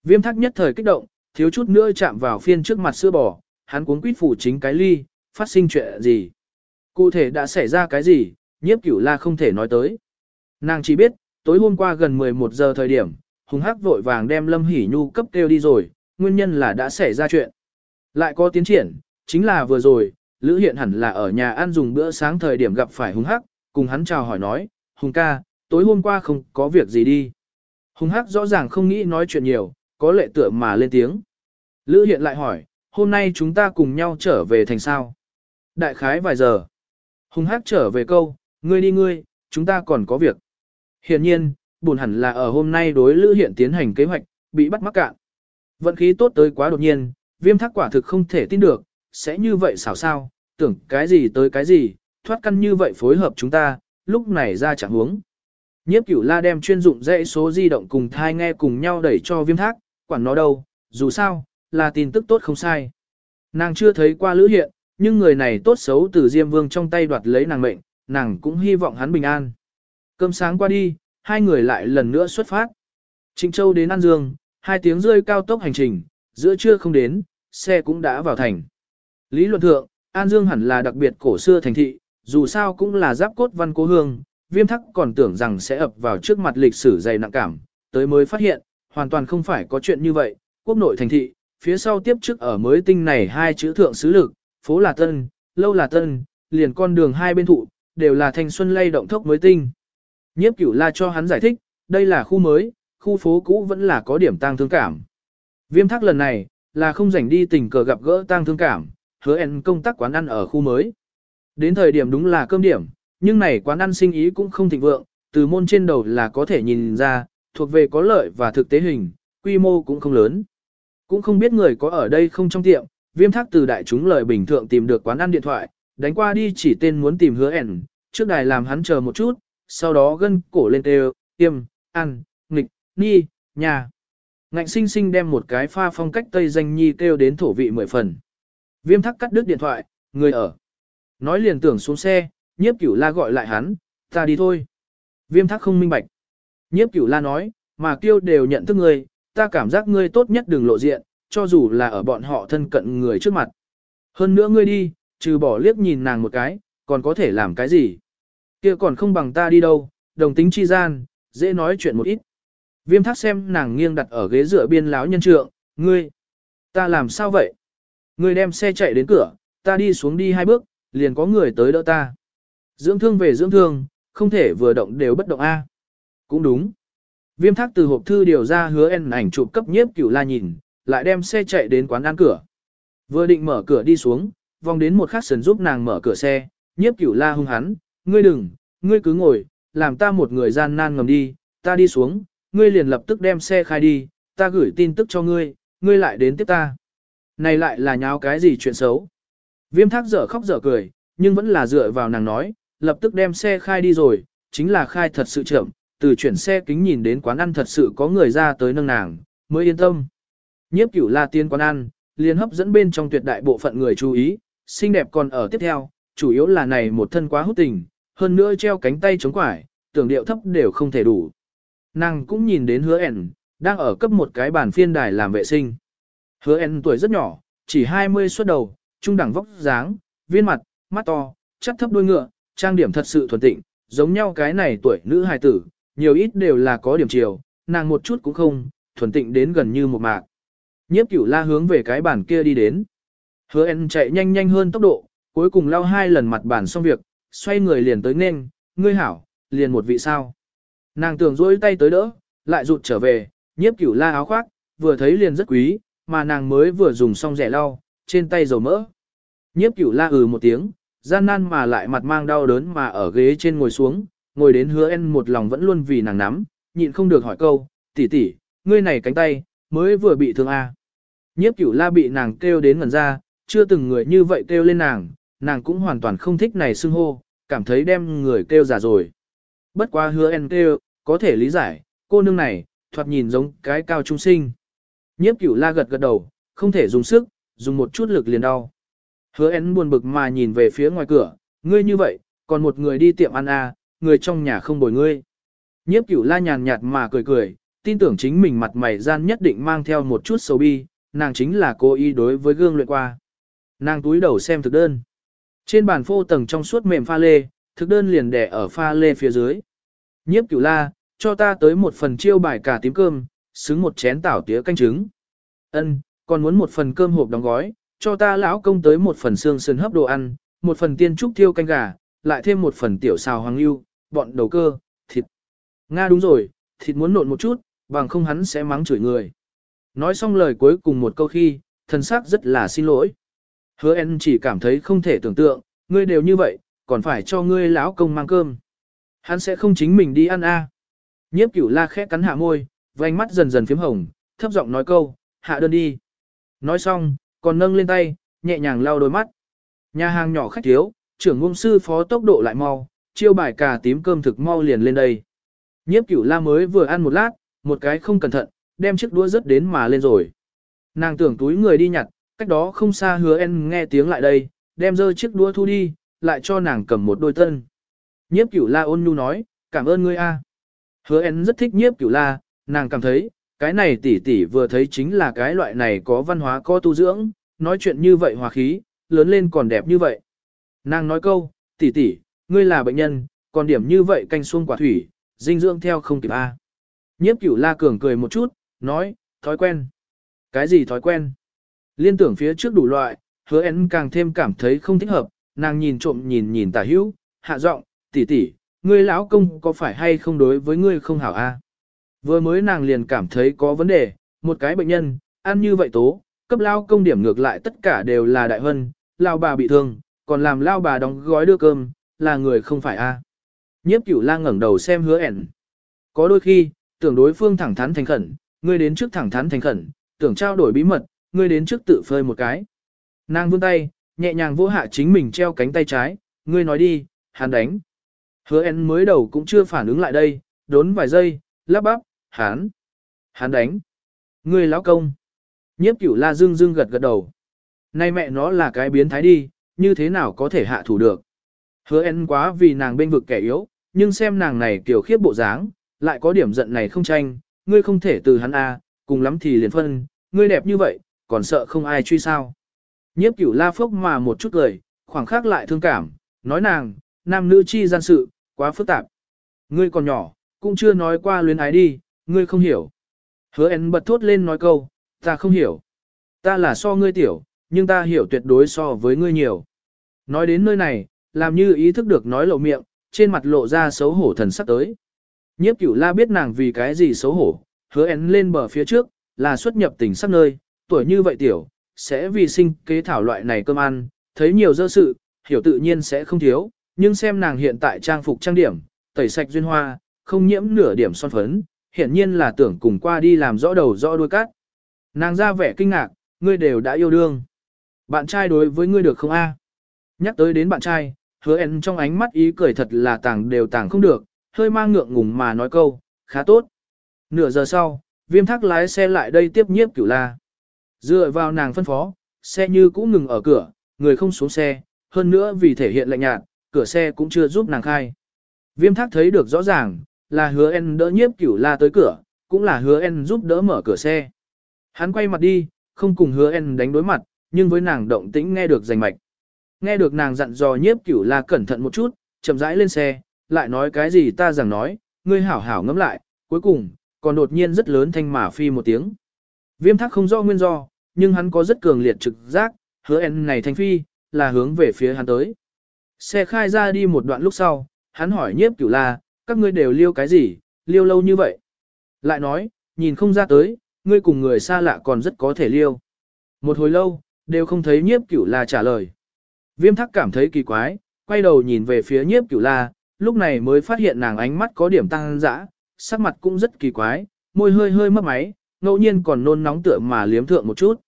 Viêm thắc nhất thời kích động, thiếu chút nữa chạm vào phiên trước mặt sữa bò, hắn cuốn quýt phủ chính cái ly, phát sinh chuyện gì? Cụ thể đã xảy ra cái gì, nhiếp cửu la không thể nói tới. Nàng chỉ biết, tối hôm qua gần 11 giờ thời điểm, hùng hắc vội vàng đem Lâm Hỷ Nhu cấp kêu đi rồi, nguyên nhân là đã xảy ra chuyện. Lại có tiến triển, chính là vừa rồi, Lữ Hiện hẳn là ở nhà ăn dùng bữa sáng thời điểm gặp phải hùng hắc, cùng hắn chào hỏi nói, hùng ca, tối hôm qua không có việc gì đi. Hùng hắc rõ ràng không nghĩ nói chuyện nhiều, có lệ tựa mà lên tiếng. Lữ Hiện lại hỏi, hôm nay chúng ta cùng nhau trở về thành sao? Đại khái vài giờ. Hùng hắc trở về câu, ngươi đi ngươi, chúng ta còn có việc. Hiện nhiên, buồn hẳn là ở hôm nay đối Lữ Hiện tiến hành kế hoạch, bị bắt mắc cạn. Vận khí tốt tới quá đột nhiên, viêm thác quả thực không thể tin được, sẽ như vậy xảo sao, tưởng cái gì tới cái gì, thoát căn như vậy phối hợp chúng ta, lúc này ra chẳng hướng. Nhiếp cửu la đem chuyên dụng dãy số di động cùng thai nghe cùng nhau đẩy cho viêm thác, quản nó đâu, dù sao, là tin tức tốt không sai. Nàng chưa thấy qua lữ hiện, nhưng người này tốt xấu từ Diêm Vương trong tay đoạt lấy nàng mệnh, nàng cũng hy vọng hắn bình an. Cơm sáng qua đi, hai người lại lần nữa xuất phát. Trịnh Châu đến An Dương, hai tiếng rơi cao tốc hành trình, giữa trưa không đến, xe cũng đã vào thành. Lý luận thượng, An Dương hẳn là đặc biệt cổ xưa thành thị, dù sao cũng là giáp cốt văn cố hương, viêm thắc còn tưởng rằng sẽ ập vào trước mặt lịch sử dày nặng cảm, tới mới phát hiện, hoàn toàn không phải có chuyện như vậy, quốc nội thành thị, phía sau tiếp trước ở mới tinh này hai chữ thượng sứ lực, phố là tân, lâu là tân, liền con đường hai bên thụ, đều là thanh xuân lay động thốc mới tinh. Nhiếp cửu la cho hắn giải thích, đây là khu mới, khu phố cũ vẫn là có điểm tang thương cảm. Viêm thắc lần này, là không rảnh đi tình cờ gặp gỡ tang thương cảm, hứa en công tác quán ăn ở khu mới. Đến thời điểm đúng là cơm điểm, nhưng này quán ăn sinh ý cũng không thịnh vượng, từ môn trên đầu là có thể nhìn ra, thuộc về có lợi và thực tế hình, quy mô cũng không lớn. Cũng không biết người có ở đây không trong tiệm, viêm thác từ đại chúng lời bình thượng tìm được quán ăn điện thoại, đánh qua đi chỉ tên muốn tìm hứa ẻn, trước đài làm hắn chờ một chút, sau đó gân cổ lên tê tiêm, ăn, nghịch, ni, nhà. Ngạnh sinh sinh đem một cái pha phong cách Tây danh nhi kêu đến thổ vị mười phần. Viêm thắc cắt đứt điện thoại, người ở. Nói liền tưởng xuống xe, nhiếp cửu la gọi lại hắn, ta đi thôi. Viêm thắc không minh bạch. Nhiếp cửu la nói, mà kêu đều nhận thức ngươi, ta cảm giác ngươi tốt nhất đừng lộ diện, cho dù là ở bọn họ thân cận người trước mặt. Hơn nữa ngươi đi, trừ bỏ liếc nhìn nàng một cái, còn có thể làm cái gì? kia còn không bằng ta đi đâu, đồng tính chi gian, dễ nói chuyện một ít. Viêm thác xem nàng nghiêng đặt ở ghế dựa biên láo nhân trượng, ngươi, ta làm sao vậy? Ngươi đem xe chạy đến cửa, ta đi xuống đi hai bước, liền có người tới đỡ ta. Dưỡng thương về dưỡng thương, không thể vừa động đều bất động A. Cũng đúng. Viêm thác từ hộp thư điều ra hứa en ảnh chụp cấp nhiếp cửu la nhìn, lại đem xe chạy đến quán ăn cửa. Vừa định mở cửa đi xuống, vòng đến một khắc sần giúp nàng mở cửa xe, nhiếp cửu la hung hắn, ngươi đừng, ngươi cứ ngồi, làm ta một người gian nan ngầm đi, ta đi xuống, ngươi liền lập tức đem xe khai đi, ta gửi tin tức cho ngươi, ngươi lại đến tiếp ta. Này lại là nháo cái gì chuyện xấu. Viêm thác dở khóc dở cười, nhưng vẫn là dựa vào nàng nói, lập tức đem xe khai đi rồi, chính là khai thật sự chậm, từ chuyển xe kính nhìn đến quán ăn thật sự có người ra tới nâng nàng, mới yên tâm. Nhiếp cửu la tiên quán ăn, liền hấp dẫn bên trong tuyệt đại bộ phận người chú ý, xinh đẹp còn ở tiếp theo, chủ yếu là này một thân quá hút tình, hơn nữa treo cánh tay chống quải, tưởng điệu thấp đều không thể đủ. Nàng cũng nhìn đến hứa ẻn, đang ở cấp một cái bàn phiên đài làm vệ sinh. Hứa ẻn tuổi rất nhỏ, chỉ 20 xuất đầu, trung đẳng vóc dáng, viên mặt, mắt to, chắc thấp đuôi ngựa, trang điểm thật sự thuần tịnh, giống nhau cái này tuổi nữ hài tử, nhiều ít đều là có điểm chiều, nàng một chút cũng không, thuần tịnh đến gần như một mạc. Nhiếp cửu la hướng về cái bàn kia đi đến. Hứa en chạy nhanh nhanh hơn tốc độ, cuối cùng lao hai lần mặt bàn xong việc, xoay người liền tới nên, ngươi hảo, liền một vị sao. Nàng tưởng duỗi tay tới đỡ, lại rụt trở về, nhiếp cửu la áo khoác, vừa thấy liền rất quý, mà nàng mới vừa dùng xong rẻ lau, trên tay dầu mỡ. Nhiếp cửu la ừ một tiếng, gian nan mà lại mặt mang đau đớn mà ở ghế trên ngồi xuống, ngồi đến hứa en một lòng vẫn luôn vì nàng nắm, nhịn không được hỏi câu, tỷ tỷ, ngươi này cánh tay, mới vừa bị thương à. Nhiếp cửu la bị nàng kêu đến ngần ra, chưa từng người như vậy kêu lên nàng, nàng cũng hoàn toàn không thích này xưng hô, cảm thấy đem người kêu già rồi. Bất quá hứa en kêu, có thể lý giải, cô nương này, thoạt nhìn giống cái cao trung sinh. Nhiếp cửu la gật gật đầu, không thể dùng sức, dùng một chút lực liền đau. Hứa en buồn bực mà nhìn về phía ngoài cửa, ngươi như vậy, còn một người đi tiệm ăn à, người trong nhà không bồi ngươi. Nhiếp cửu la nhàn nhạt mà cười cười, tin tưởng chính mình mặt mày gian nhất định mang theo một chút sầu bi, nàng chính là cô ý đối với gương luyện qua. Nàng túi đầu xem thực đơn. Trên bàn phô tầng trong suốt mềm pha lê, thực đơn liền đẻ ở pha lê phía dưới. Nhiếp cửu la, cho ta tới một phần chiêu bài cả tím cơm, xứng một chén tảo tía canh trứng. Ân, còn muốn một phần cơm hộp đóng gói, cho ta lão công tới một phần xương sườn hấp đồ ăn, một phần tiên trúc thiêu canh gà, lại thêm một phần tiểu xào hoàng lưu, bọn đầu cơ, thịt. Nga đúng rồi, thịt muốn nộn một chút, bằng không hắn sẽ mắng chửi người. Nói xong lời cuối cùng một câu khi, thần sắc rất là xin lỗi. Hứa en chỉ cảm thấy không thể tưởng tượng, ngươi đều như vậy, còn phải cho ngươi lão công mang cơm. Hắn sẽ không chính mình đi ăn a. À. Nhiếp cửu la khẽ cắn hạ môi, vành mắt dần dần phím hồng, thấp giọng nói câu, hạ đơn đi. Nói xong, còn nâng lên tay, nhẹ nhàng lau đôi mắt. Nhà hàng nhỏ khách thiếu, trưởng ngôn sư phó tốc độ lại mau, chiêu bài cà tím cơm thực mau liền lên đây. Nhiếp cửu la mới vừa ăn một lát, một cái không cẩn thận, đem chiếc đũa rớt đến mà lên rồi. Nàng tưởng túi người đi nhặt, cách đó không xa hứa en nghe tiếng lại đây, đem dơ chiếc đũa thu đi, lại cho nàng cầm một đôi tân. Nhiếp cửu la ôn nhu nói, cảm ơn ngươi a. Hứa en rất thích nhiếp cửu la, nàng cảm thấy, cái này tỷ tỷ vừa thấy chính là cái loại này có văn hóa có tu dưỡng, nói chuyện như vậy hòa khí, lớn lên còn đẹp như vậy. Nàng nói câu, tỷ tỷ, ngươi là bệnh nhân, còn điểm như vậy canh xuông quả thủy, dinh dưỡng theo không kịp a. Nhiếp cửu la cường cười một chút, nói, thói quen. Cái gì thói quen? Liên tưởng phía trước đủ loại, hứa én càng thêm cảm thấy không thích hợp, nàng nhìn trộm nhìn nhìn tả hữu, hạ giọng, tỷ tỷ, ngươi lão công có phải hay không đối với ngươi không hảo a? Vừa mới nàng liền cảm thấy có vấn đề, một cái bệnh nhân, ăn như vậy tố, cấp lao công điểm ngược lại tất cả đều là đại hân, lao bà bị thương, còn làm lao bà đóng gói đưa cơm, là người không phải a. Nhiếp cửu la ngẩng đầu xem hứa ẻn. Có đôi khi, tưởng đối phương thẳng thắn thành khẩn, ngươi đến trước thẳng thắn thành khẩn, tưởng trao đổi bí mật, ngươi đến trước tự phơi một cái. Nàng vươn tay, nhẹ nhàng vô hạ chính mình treo cánh tay trái, ngươi nói đi, hắn đánh. Hứa en mới đầu cũng chưa phản ứng lại đây, đốn vài giây, lắp bắp, hắn, hắn đánh. Ngươi lão công. Nhiếp cửu la dương dương gật gật đầu. Nay mẹ nó là cái biến thái đi, như thế nào có thể hạ thủ được. Hứa en quá vì nàng bên vực kẻ yếu, nhưng xem nàng này kiểu khiếp bộ dáng, lại có điểm giận này không tranh, ngươi không thể từ hắn A, cùng lắm thì liền phân, ngươi đẹp như vậy, còn sợ không ai truy sao. Nhiếp cửu la phốc mà một chút cười, khoảng khắc lại thương cảm, nói nàng, nam nữ chi gian sự, quá phức tạp. Ngươi còn nhỏ, cũng chưa nói qua luyến ái đi, ngươi không hiểu. Hứa en bật thốt lên nói câu, ta không hiểu. Ta là so ngươi tiểu, nhưng ta hiểu tuyệt đối so với ngươi nhiều. Nói đến nơi này, làm như ý thức được nói lộ miệng, trên mặt lộ ra xấu hổ thần sắc tới. Nhiếp cửu la biết nàng vì cái gì xấu hổ, hứa én lên bờ phía trước, là xuất nhập tỉnh sắp nơi, tuổi như vậy tiểu, sẽ vì sinh kế thảo loại này cơm ăn, thấy nhiều dơ sự, hiểu tự nhiên sẽ không thiếu, nhưng xem nàng hiện tại trang phục trang điểm, tẩy sạch duyên hoa, không nhiễm nửa điểm son phấn, hiện nhiên là tưởng cùng qua đi làm rõ đầu rõ đuôi cát. Nàng ra vẻ kinh ngạc, ngươi đều đã yêu đương. Bạn trai đối với ngươi được không a? Nhắc tới đến bạn trai, hứa en trong ánh mắt ý cười thật là tàng đều tàng không được, hơi mang ngượng ngùng mà nói câu, khá tốt. Nửa giờ sau, viêm thác lái xe lại đây tiếp nhiếp cửu la. Dựa vào nàng phân phó, xe như cũ ngừng ở cửa, người không xuống xe, hơn nữa vì thể hiện lạnh nhạt, cửa xe cũng chưa giúp nàng khai. Viêm thác thấy được rõ ràng, là hứa en đỡ nhiếp cửu la tới cửa, cũng là hứa en giúp đỡ mở cửa xe. Hắn quay mặt đi, không cùng hứa en đánh đối mặt, nhưng với nàng động tĩnh nghe được rành mạch. Nghe được nàng dặn dò nhiếp cửu la cẩn thận một chút, chậm rãi lên xe, lại nói cái gì ta rằng nói, ngươi hảo hảo ngẫm lại, cuối cùng, còn đột nhiên rất lớn thanh mà phi một tiếng. Viêm thác không rõ nguyên do, nhưng hắn có rất cường liệt trực giác, hứa en này thanh phi, là hướng về phía hắn tới. Xe khai ra đi một đoạn lúc sau, hắn hỏi nhiếp cửu la, các ngươi đều liêu cái gì, liêu lâu như vậy. Lại nói, nhìn không ra tới, ngươi cùng người xa lạ còn rất có thể liêu. Một hồi lâu, đều không thấy nhiếp cửu la trả lời. Viêm thắc cảm thấy kỳ quái, quay đầu nhìn về phía nhiếp cửu la, lúc này mới phát hiện nàng ánh mắt có điểm tăng dã, sắc mặt cũng rất kỳ quái, môi hơi hơi mấp máy, ngẫu nhiên còn nôn nóng tựa mà liếm thượng một chút.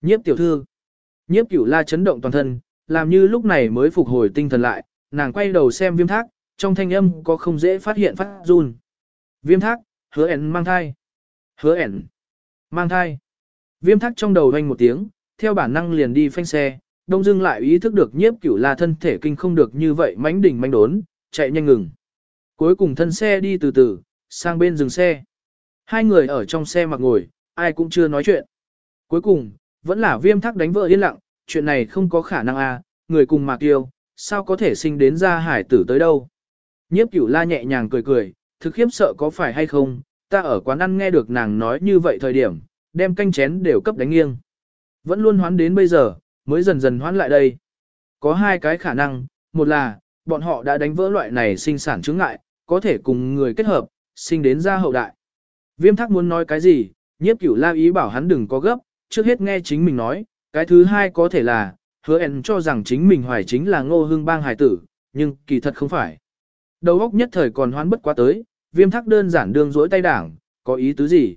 Nhiếp tiểu thư, nhiếp cửu la chấn động toàn thân, làm như lúc này mới phục hồi tinh thần lại, nàng quay đầu xem viêm thác, trong thanh âm có không dễ phát hiện phát run. Viêm thác, hứa ẻn mang thai. Hứa ẻn, mang thai. Viêm Thác trong đầu hoanh một tiếng, theo bản năng liền đi phanh xe, đông dưng lại ý thức được nhiếp cửu la thân thể kinh không được như vậy mãnh đỉnh mãnh đốn, chạy nhanh ngừng. Cuối cùng thân xe đi từ từ, sang bên dừng xe. Hai người ở trong xe mặc ngồi, ai cũng chưa nói chuyện. Cuối cùng, vẫn là viêm thắc đánh vợ yên lặng, chuyện này không có khả năng à, người cùng mạc tiêu, sao có thể sinh đến ra hải tử tới đâu. Nhiếp cửu la nhẹ nhàng cười cười, thực khiếp sợ có phải hay không, ta ở quán ăn nghe được nàng nói như vậy thời điểm, đem canh chén đều cấp đánh nghiêng. Vẫn luôn hoán đến bây giờ, mới dần dần hoán lại đây. Có hai cái khả năng, một là, bọn họ đã đánh vỡ loại này sinh sản chứng ngại, có thể cùng người kết hợp, sinh đến ra hậu đại. Viêm thắc muốn nói cái gì, nhiếp cửu la ý bảo hắn đừng có gấp, trước hết nghe chính mình nói, cái thứ hai có thể là, hứa ẻn cho rằng chính mình hoài chính là ngô hương bang hải tử, nhưng kỳ thật không phải. Đầu óc nhất thời còn hoán bất quá tới, viêm thắc đơn giản đương dối tay đảng, có ý tứ gì?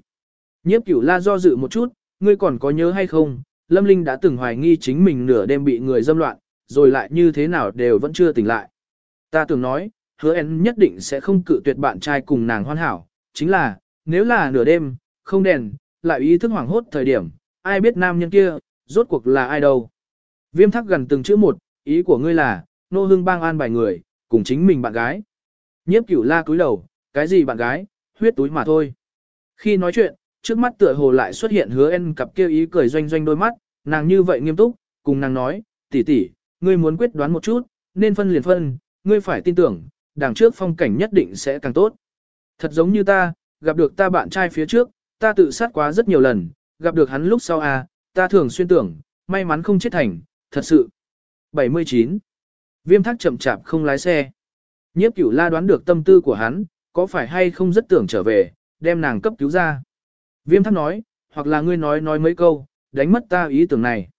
Nhiếp cửu la do dự một chút, ngươi còn có nhớ hay không, Lâm Linh đã từng hoài nghi chính mình nửa đêm bị người dâm loạn, rồi lại như thế nào đều vẫn chưa tỉnh lại. Ta tưởng nói, hứa en nhất định sẽ không cự tuyệt bạn trai cùng nàng hoàn hảo, chính là, nếu là nửa đêm, không đèn, lại ý thức hoảng hốt thời điểm, ai biết nam nhân kia, rốt cuộc là ai đâu. Viêm thắc gần từng chữ một, ý của ngươi là, nô hương bang an bài người, cùng chính mình bạn gái. Nhiếp cửu la cúi đầu, cái gì bạn gái, huyết túi mà thôi. Khi nói chuyện, trước mắt tựa hồ lại xuất hiện hứa en cặp kia ý cười doanh doanh đôi mắt, nàng như vậy nghiêm túc, cùng nàng nói, tỷ tỷ, ngươi muốn quyết đoán một chút, nên phân liền phân, ngươi phải tin tưởng, đằng trước phong cảnh nhất định sẽ càng tốt. Thật giống như ta, gặp được ta bạn trai phía trước, ta tự sát quá rất nhiều lần, gặp được hắn lúc sau à, ta thường xuyên tưởng, may mắn không chết thành, thật sự. 79. Viêm thác chậm chạp không lái xe. Nhiếp cửu la đoán được tâm tư của hắn, có phải hay không rất tưởng trở về, đem nàng cấp cứu ra. Viêm thác nói, hoặc là ngươi nói nói mấy câu, đánh mất ta ý tưởng này.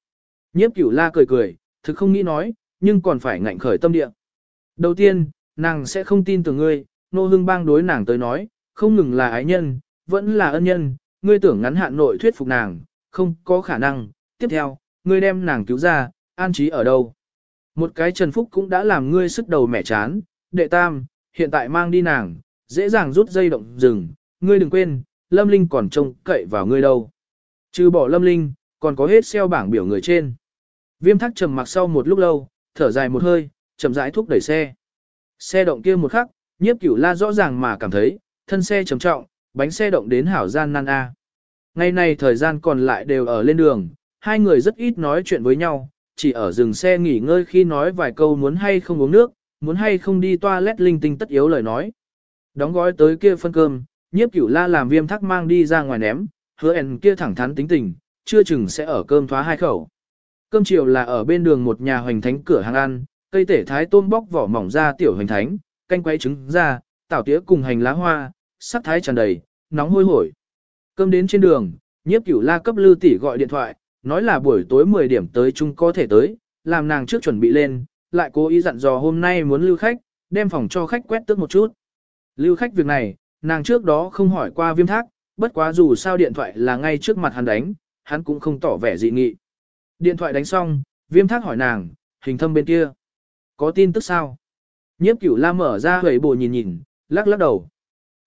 Nhiếp cửu la cười cười, thực không nghĩ nói, nhưng còn phải ngạnh khởi tâm địa. Đầu tiên, nàng sẽ không tin tưởng ngươi, nô Hương bang đối nàng tới nói, không ngừng là ái nhân, vẫn là ân nhân, ngươi tưởng ngắn hạn nội thuyết phục nàng, không có khả năng. Tiếp theo, ngươi đem nàng cứu ra, an trí ở đâu. Một cái Trần Phúc cũng đã làm ngươi sức đầu mẻ chán, đệ tam, hiện tại mang đi nàng, dễ dàng rút dây động rừng, ngươi đừng quên, Lâm Linh còn trông cậy vào ngươi đâu. Trừ bỏ Lâm Linh, còn có hết xeo bảng biểu người trên. Viêm thắc trầm mặc sau một lúc lâu, thở dài một hơi, chậm rãi thúc đẩy xe. Xe động kia một khắc, nhiếp cửu la rõ ràng mà cảm thấy, thân xe trầm trọng, bánh xe động đến hảo gian nan A. Ngày này thời gian còn lại đều ở lên đường, hai người rất ít nói chuyện với nhau, chỉ ở dừng xe nghỉ ngơi khi nói vài câu muốn hay không uống nước, muốn hay không đi toilet linh tinh tất yếu lời nói. Đóng gói tới kia phân cơm, nhiếp cửu la làm viêm thắc mang đi ra ngoài ném, hứa ẻn kia thẳng thắn tính tình, chưa chừng sẽ ở cơm thoá hai khẩu. Cơm chiều là ở bên đường một nhà hoành thánh cửa hàng ăn, cây tể thái tôm bóc vỏ mỏng ra tiểu hoành thánh, canh quay trứng ra, tảo tía cùng hành lá hoa, sắc thái tràn đầy, nóng hôi hổi. Cơm đến trên đường, nhiếp cửu la cấp lư tỷ gọi điện thoại, nói là buổi tối 10 điểm tới chung có thể tới, làm nàng trước chuẩn bị lên, lại cố ý dặn dò hôm nay muốn lưu khách, đem phòng cho khách quét tước một chút. Lưu khách việc này, nàng trước đó không hỏi qua viêm thác, bất quá dù sao điện thoại là ngay trước mặt hắn đánh, hắn cũng không tỏ vẻ dị nghị. Điện thoại đánh xong, viêm thác hỏi nàng, hình thâm bên kia. Có tin tức sao? Nhiếp cửu la mở ra hầy bồ nhìn nhìn, lắc lắc đầu.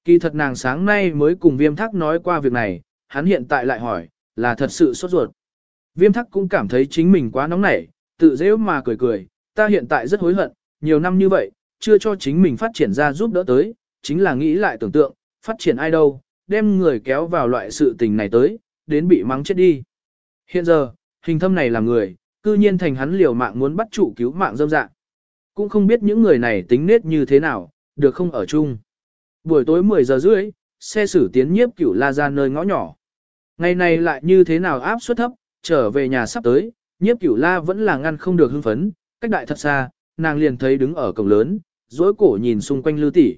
Kỳ thật nàng sáng nay mới cùng viêm thác nói qua việc này, hắn hiện tại lại hỏi, là thật sự sốt ruột. Viêm thác cũng cảm thấy chính mình quá nóng nảy, tự dễ mà cười cười, ta hiện tại rất hối hận, nhiều năm như vậy, chưa cho chính mình phát triển ra giúp đỡ tới, chính là nghĩ lại tưởng tượng, phát triển ai đâu, đem người kéo vào loại sự tình này tới, đến bị mắng chết đi. Hiện giờ, hình thâm này là người, cư nhiên thành hắn liều mạng muốn bắt chủ cứu mạng dâm dạng. Cũng không biết những người này tính nết như thế nào, được không ở chung. Buổi tối 10 giờ rưỡi, xe xử tiến nhiếp cửu la ra nơi ngõ nhỏ. Ngày này lại như thế nào áp suất thấp, trở về nhà sắp tới, nhiếp cửu la vẫn là ngăn không được hưng phấn, cách đại thật xa, nàng liền thấy đứng ở cổng lớn, dối cổ nhìn xung quanh lư tỷ.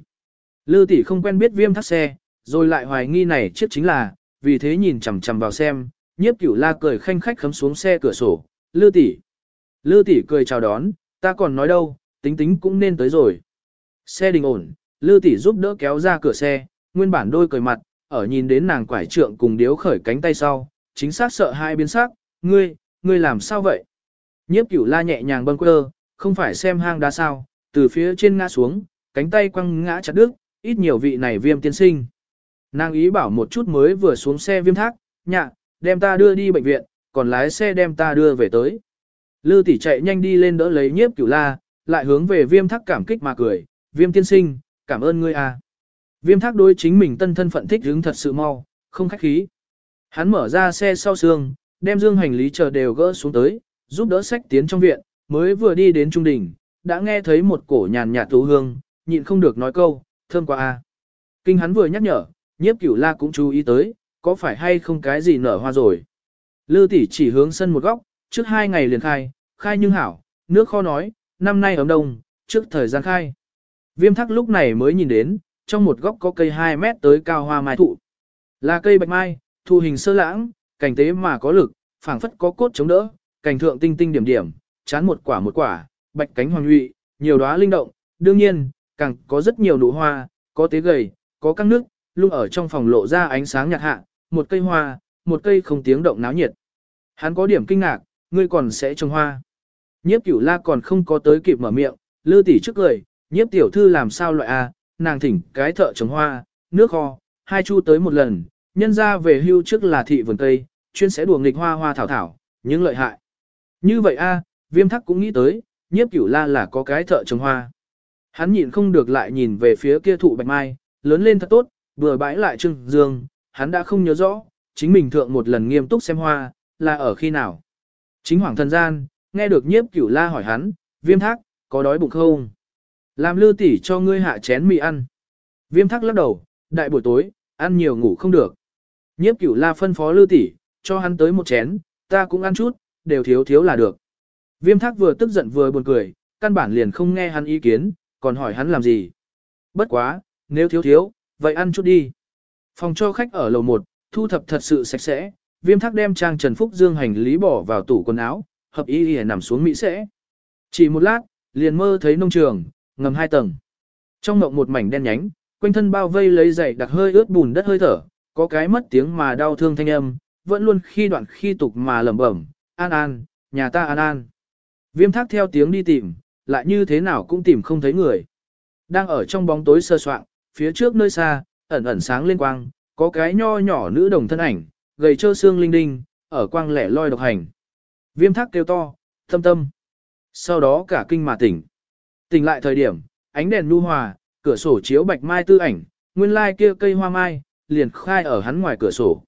Lư tỷ không quen biết viêm thắt xe, rồi lại hoài nghi này chiếc chính là, vì thế nhìn chằm chằm vào xem, nhiếp cửu la cười khanh khách khấm xuống xe cửa sổ, lư tỷ. Lư tỷ cười chào đón, ta còn nói đâu, tính tính cũng nên tới rồi. Xe đình ổn, lư tỷ giúp đỡ kéo ra cửa xe, nguyên bản đôi cười mặt, ở nhìn đến nàng quải trượng cùng điếu khởi cánh tay sau, chính xác sợ hai biến sắc, ngươi, ngươi làm sao vậy? Nhiếp cửu la nhẹ nhàng bâng quơ, không phải xem hang đá sao, từ phía trên ngã xuống, cánh tay quăng ngã chặt đứt, ít nhiều vị này viêm tiên sinh. Nàng ý bảo một chút mới vừa xuống xe viêm thác, nhạ, đem ta đưa đi bệnh viện, còn lái xe đem ta đưa về tới. Lư tỷ chạy nhanh đi lên đỡ lấy nhiếp cửu la, lại hướng về viêm thác cảm kích mà cười, viêm tiên sinh, cảm ơn ngươi à. Viêm thác đối chính mình tân thân phận thích hứng thật sự mau, không khách khí. Hắn mở ra xe sau xương, đem dương hành lý chờ đều gỡ xuống tới, giúp đỡ sách tiến trong viện, mới vừa đi đến trung đỉnh, đã nghe thấy một cổ nhàn nhạt tú hương, nhịn không được nói câu, thơm quá a. À. Kinh hắn vừa nhắc nhở, nhiếp cửu la cũng chú ý tới, có phải hay không cái gì nở hoa rồi. Lư tỷ chỉ hướng sân một góc, trước hai ngày liền khai, khai nhưng hảo, nước kho nói, năm nay ấm đông, trước thời gian khai. Viêm thắc lúc này mới nhìn đến, trong một góc có cây 2 mét tới cao hoa mai thụ. Là cây bạch mai, thụ hình sơ lãng, cành tế mà có lực, phảng phất có cốt chống đỡ, cành thượng tinh tinh điểm điểm, chán một quả một quả, bạch cánh hoàng nhụy, nhiều đóa linh động, đương nhiên, càng có rất nhiều nụ hoa, có tế gầy, có căng nước, luôn ở trong phòng lộ ra ánh sáng nhạt hạ, một cây hoa, một cây không tiếng động náo nhiệt. Hắn có điểm kinh ngạc, ngươi còn sẽ trồng hoa. Nhiếp cửu la còn không có tới kịp mở miệng, lư tỷ trước cười, nhiếp tiểu thư làm sao loại a, nàng thỉnh cái thợ trồng hoa, nước kho, hai chu tới một lần, nhân ra về hưu trước là thị vườn tây, chuyên sẽ đùa nghịch hoa hoa thảo thảo, những lợi hại. Như vậy a, viêm thắc cũng nghĩ tới, nhiếp cửu la là có cái thợ trồng hoa. Hắn nhịn không được lại nhìn về phía kia thụ bạch mai, lớn lên thật tốt, vừa bãi lại trưng dương, hắn đã không nhớ rõ, chính mình thượng một lần nghiêm túc xem hoa, là ở khi nào. Chính hoàng thần gian, nghe được nhiếp cửu la hỏi hắn, viêm thác, có đói bụng không? Làm lư tỷ cho ngươi hạ chén mì ăn. Viêm thác lắc đầu, đại buổi tối, ăn nhiều ngủ không được. Nhiếp cửu la phân phó lư tỷ, cho hắn tới một chén, ta cũng ăn chút, đều thiếu thiếu là được. Viêm thác vừa tức giận vừa buồn cười, căn bản liền không nghe hắn ý kiến, còn hỏi hắn làm gì. Bất quá, nếu thiếu thiếu, vậy ăn chút đi. Phòng cho khách ở lầu 1, thu thập thật sự sạch sẽ, viêm thác đem trang Trần Phúc Dương hành lý bỏ vào tủ quần áo, hợp ý để nằm xuống mỹ sẽ. Chỉ một lát, liền mơ thấy nông trường, ngầm hai tầng. Trong mộng một mảnh đen nhánh, quanh thân bao vây lấy dày đặc hơi ướt bùn đất hơi thở, có cái mất tiếng mà đau thương thanh âm, vẫn luôn khi đoạn khi tục mà lẩm bẩm, an an, nhà ta an an. Viêm thác theo tiếng đi tìm, lại như thế nào cũng tìm không thấy người. Đang ở trong bóng tối sơ soạn, phía trước nơi xa, ẩn ẩn sáng lên quang, có cái nho nhỏ nữ đồng thân ảnh, gầy trơ xương linh đinh, ở quang lẻ loi độc hành. Viêm thác kêu to, thâm tâm. Sau đó cả kinh mà tỉnh. Tỉnh lại thời điểm, ánh đèn nu hòa, cửa sổ chiếu bạch mai tư ảnh, nguyên lai kia cây hoa mai, liền khai ở hắn ngoài cửa sổ.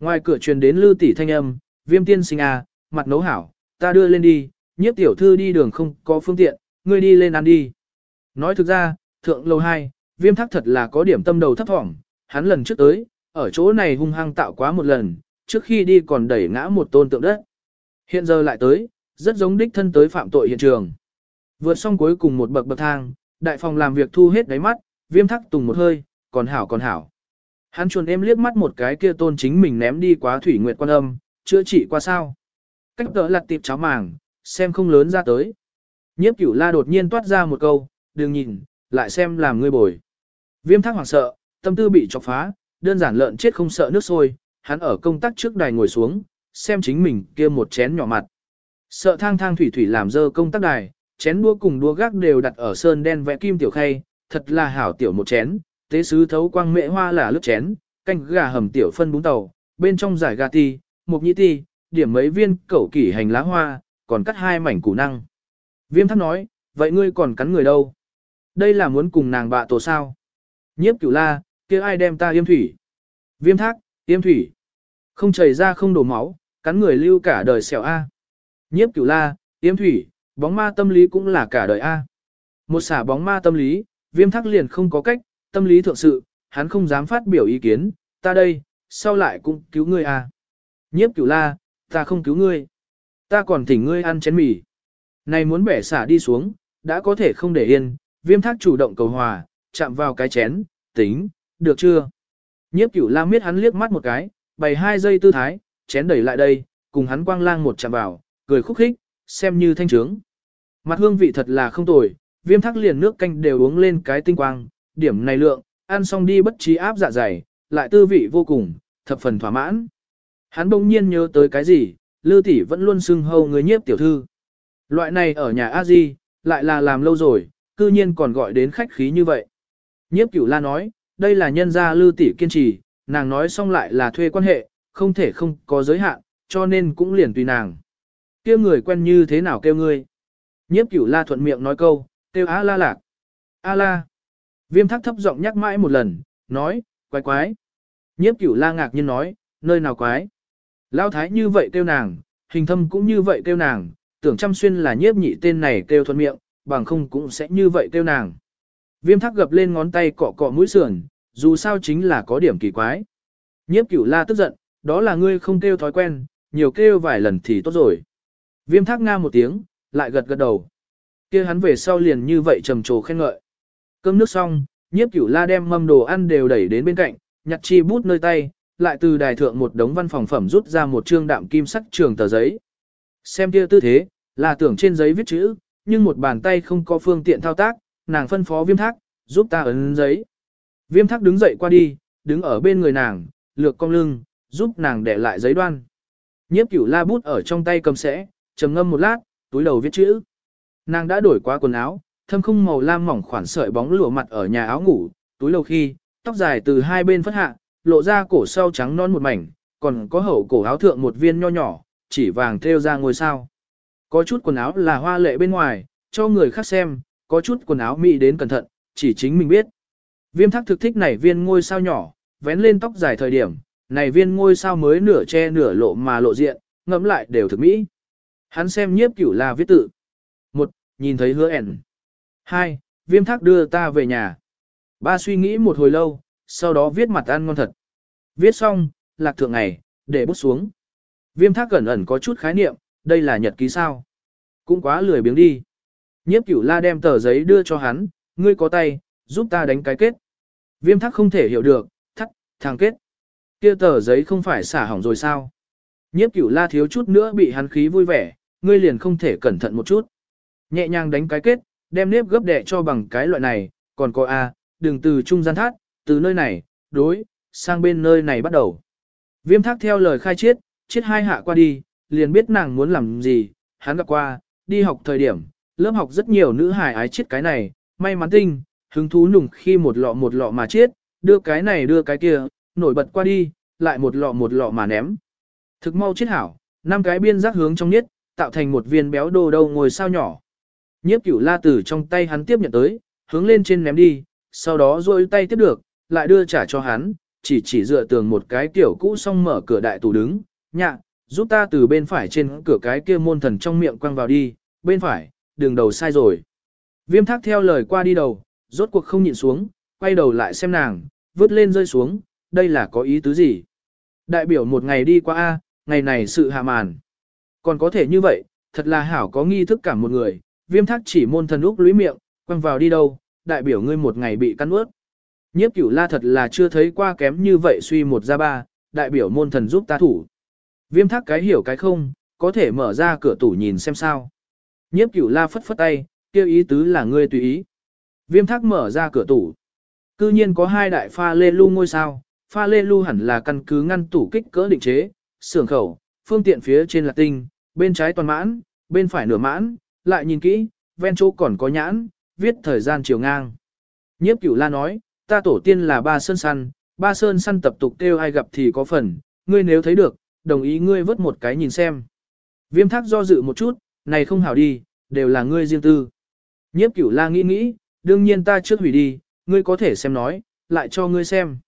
Ngoài cửa truyền đến lư tỷ thanh âm, viêm tiên sinh à, mặt nấu hảo, ta đưa lên đi, nhiếp tiểu thư đi đường không có phương tiện, ngươi đi lên ăn đi. Nói thực ra, thượng lâu hai, viêm thác thật là có điểm tâm đầu thấp thỏm, hắn lần trước tới, ở chỗ này hung hăng tạo quá một lần, trước khi đi còn đẩy ngã một tôn tượng đất. Hiện giờ lại tới, rất giống đích thân tới phạm tội hiện trường. Vượt xong cuối cùng một bậc bậc thang, đại phòng làm việc thu hết đáy mắt, viêm thắc tùng một hơi, còn hảo còn hảo. Hắn chuồn em liếc mắt một cái kia tôn chính mình ném đi quá thủy nguyệt quan âm, chữa trị qua sao. Cách tỡ lặt tiệp cháo màng, xem không lớn ra tới. Nhiếp cửu la đột nhiên toát ra một câu, đừng nhìn, lại xem làm ngươi bồi. Viêm thắc hoảng sợ, tâm tư bị chọc phá, đơn giản lợn chết không sợ nước sôi, hắn ở công tác trước đài ngồi xuống, xem chính mình kia một chén nhỏ mặt. Sợ thang thang thủy thủy làm dơ công tác đài, chén đua cùng đua gác đều đặt ở sơn đen vẽ kim tiểu khay, thật là hảo tiểu một chén, tế sứ thấu quang mễ hoa là lướt chén, canh gà hầm tiểu phân bún tàu, bên trong giải gà ti, mục nhĩ ti, điểm mấy viên cẩu kỷ hành lá hoa, còn cắt hai mảnh củ năng. Viêm thắc nói, vậy ngươi còn cắn người đâu? Đây là muốn cùng nàng bạ tổ sao? Nhiếp cửu la, kia ai đem ta yêm thủy? Viêm thác, yêm thủy. Không chảy ra không đổ máu, cắn người lưu cả đời xẻo A. Nhiếp cửu la, yêm thủy, bóng ma tâm lý cũng là cả đời A. Một xả bóng ma tâm lý, viêm thác liền không có cách, tâm lý thượng sự, hắn không dám phát biểu ý kiến, ta đây, sau lại cũng cứu ngươi A. Nhiếp cửu la, ta không cứu ngươi. Ta còn thỉnh ngươi ăn chén mì. Này muốn bẻ xả đi xuống, đã có thể không để yên, viêm thác chủ động cầu hòa, chạm vào cái chén, tính, được chưa? Nhiếp cửu la miết hắn liếc mắt một cái, bày hai giây tư thái, chén đẩy lại đây, cùng hắn quang lang một chạm vào, cười khúc khích, xem như thanh trướng. Mặt hương vị thật là không tồi, viêm thác liền nước canh đều uống lên cái tinh quang, điểm này lượng, ăn xong đi bất trí áp dạ dày, lại tư vị vô cùng, thập phần thỏa mãn. Hắn bỗng nhiên nhớ tới cái gì, Lư tỷ vẫn luôn xưng hầu người nhiếp tiểu thư. Loại này ở nhà a di lại là làm lâu rồi, cư nhiên còn gọi đến khách khí như vậy. Nhiếp cửu la nói, đây là nhân gia Lư tỷ kiên trì, nàng nói xong lại là thuê quan hệ, không thể không có giới hạn, cho nên cũng liền tùy nàng. kêu người quen như thế nào kêu ngươi? Nhiếp cửu la thuận miệng nói câu, kêu á la lạc. A la. Viêm thắc thấp giọng nhắc mãi một lần, nói, quái quái. Nhiếp cửu la ngạc nhiên nói, nơi nào quái. Lao thái như vậy kêu nàng, hình thâm cũng như vậy kêu nàng, tưởng chăm xuyên là nhiếp nhị tên này kêu thuận miệng, bằng không cũng sẽ như vậy kêu nàng. Viêm thắc gập lên ngón tay cọ cọ mũi sườn, dù sao chính là có điểm kỳ quái. Nhiếp cửu la tức giận, đó là ngươi không kêu thói quen, nhiều kêu vài lần thì tốt rồi. Viêm thác nga một tiếng, lại gật gật đầu. kia hắn về sau liền như vậy trầm trồ khen ngợi. Cơm nước xong, nhiếp cửu la đem mâm đồ ăn đều đẩy đến bên cạnh, nhặt chi bút nơi tay, lại từ đài thượng một đống văn phòng phẩm rút ra một trương đạm kim sắc trường tờ giấy. Xem kia tư thế, là tưởng trên giấy viết chữ, nhưng một bàn tay không có phương tiện thao tác, nàng phân phó viêm thác, giúp ta ấn giấy. Viêm thác đứng dậy qua đi, đứng ở bên người nàng, lược cong lưng, giúp nàng để lại giấy đoan. Nhiếp cửu la bút ở trong tay cầm sẽ, trầm ngâm một lát, túi đầu viết chữ. Nàng đã đổi qua quần áo, thâm không màu lam mỏng khoản sợi bóng lụa mặt ở nhà áo ngủ, túi đầu khi, tóc dài từ hai bên phất hạ, lộ ra cổ sau trắng non một mảnh, còn có hậu cổ áo thượng một viên nho nhỏ, chỉ vàng thêu ra ngôi sao. Có chút quần áo là hoa lệ bên ngoài, cho người khác xem, có chút quần áo mỹ đến cẩn thận, chỉ chính mình biết. Viêm thắc thực thích này viên ngôi sao nhỏ, vén lên tóc dài thời điểm, này viên ngôi sao mới nửa che nửa lộ mà lộ diện, ngẫm lại đều thực mỹ. Hắn xem nhiếp cửu la viết tự. Một, nhìn thấy hứa ẻn. Hai, viêm thác đưa ta về nhà. Ba suy nghĩ một hồi lâu, sau đó viết mặt ăn ngon thật. Viết xong, lạc thượng ngày, để bút xuống. Viêm thác cẩn ẩn có chút khái niệm, đây là nhật ký sao. Cũng quá lười biếng đi. Nhiếp cửu la đem tờ giấy đưa cho hắn, ngươi có tay, giúp ta đánh cái kết. Viêm thác không thể hiểu được, thắt, thằng kết. Kia tờ giấy không phải xả hỏng rồi sao? Nhiếp cửu la thiếu chút nữa bị hắn khí vui vẻ, ngươi liền không thể cẩn thận một chút. Nhẹ nhàng đánh cái kết, đem nếp gấp đẻ cho bằng cái loại này, còn có A, đừng từ trung gian thắt, từ nơi này, đối, sang bên nơi này bắt đầu. Viêm thác theo lời khai chiết, chiết hai hạ qua đi, liền biết nàng muốn làm gì, hắn gặp qua, đi học thời điểm, lớp học rất nhiều nữ hài ái chiết cái này, may mắn tinh, hứng thú nùng khi một lọ một lọ mà chiết, đưa cái này đưa cái kia, nổi bật qua đi, lại một lọ một lọ mà ném. Thực mau chiết hảo, năm cái biên giác hướng trong nhất, tạo thành một viên béo đồ đầu ngồi sao nhỏ. Nhiếp cửu la tử trong tay hắn tiếp nhận tới, hướng lên trên ném đi, sau đó rôi tay tiếp được, lại đưa trả cho hắn, chỉ chỉ dựa tường một cái tiểu cũ xong mở cửa đại tủ đứng, nhạ, giúp ta từ bên phải trên cửa cái kia môn thần trong miệng quăng vào đi, bên phải, đường đầu sai rồi. Viêm thác theo lời qua đi đầu, rốt cuộc không nhịn xuống, quay đầu lại xem nàng, vứt lên rơi xuống, đây là có ý tứ gì? Đại biểu một ngày đi qua A, ngày này sự hạ màn. Còn có thể như vậy, thật là hảo có nghi thức cả một người, viêm thác chỉ môn thần úc lũy miệng, quăng vào đi đâu, đại biểu ngươi một ngày bị cắn ướt. Nhiếp cửu la thật là chưa thấy qua kém như vậy suy một ra ba, đại biểu môn thần giúp ta thủ. Viêm thác cái hiểu cái không, có thể mở ra cửa tủ nhìn xem sao. Nhiếp cửu la phất phất tay, kêu ý tứ là ngươi tùy ý. Viêm thác mở ra cửa tủ. Cư nhiên có hai đại pha lê lu ngôi sao, pha lê lu hẳn là căn cứ ngăn tủ kích cỡ định chế, sườn khẩu, phương tiện phía trên là tinh, bên trái toàn mãn, bên phải nửa mãn, lại nhìn kỹ, ven chỗ còn có nhãn, viết thời gian chiều ngang. Nhiếp cửu la nói, ta tổ tiên là ba sơn săn, ba sơn săn tập tục kêu ai gặp thì có phần, ngươi nếu thấy được, đồng ý ngươi vớt một cái nhìn xem. Viêm thác do dự một chút, này không hảo đi, đều là ngươi riêng tư. Nhiếp cửu la nghĩ nghĩ, đương nhiên ta trước hủy đi, ngươi có thể xem nói, lại cho ngươi xem.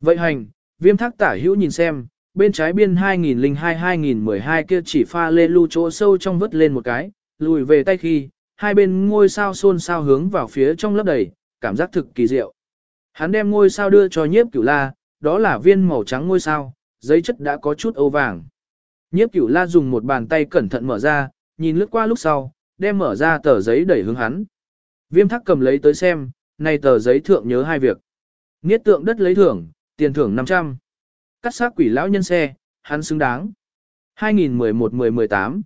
Vậy hành, viêm thác tả hữu nhìn xem, bên trái biên 2002-2012 kia chỉ pha lê lưu chỗ sâu trong vứt lên một cái, lùi về tay khi, hai bên ngôi sao xôn sao hướng vào phía trong lớp đầy, cảm giác thực kỳ diệu. Hắn đem ngôi sao đưa cho nhiếp cửu la, đó là viên màu trắng ngôi sao, giấy chất đã có chút âu vàng. Nhiếp cửu la dùng một bàn tay cẩn thận mở ra, nhìn lướt qua lúc sau, đem mở ra tờ giấy đẩy hướng hắn. Viêm thắc cầm lấy tới xem, này tờ giấy thượng nhớ hai việc. Niết tượng đất lấy thưởng, tiền thưởng 500. Cắt xác quỷ lão nhân xe, hắn xứng đáng. 2011-10-18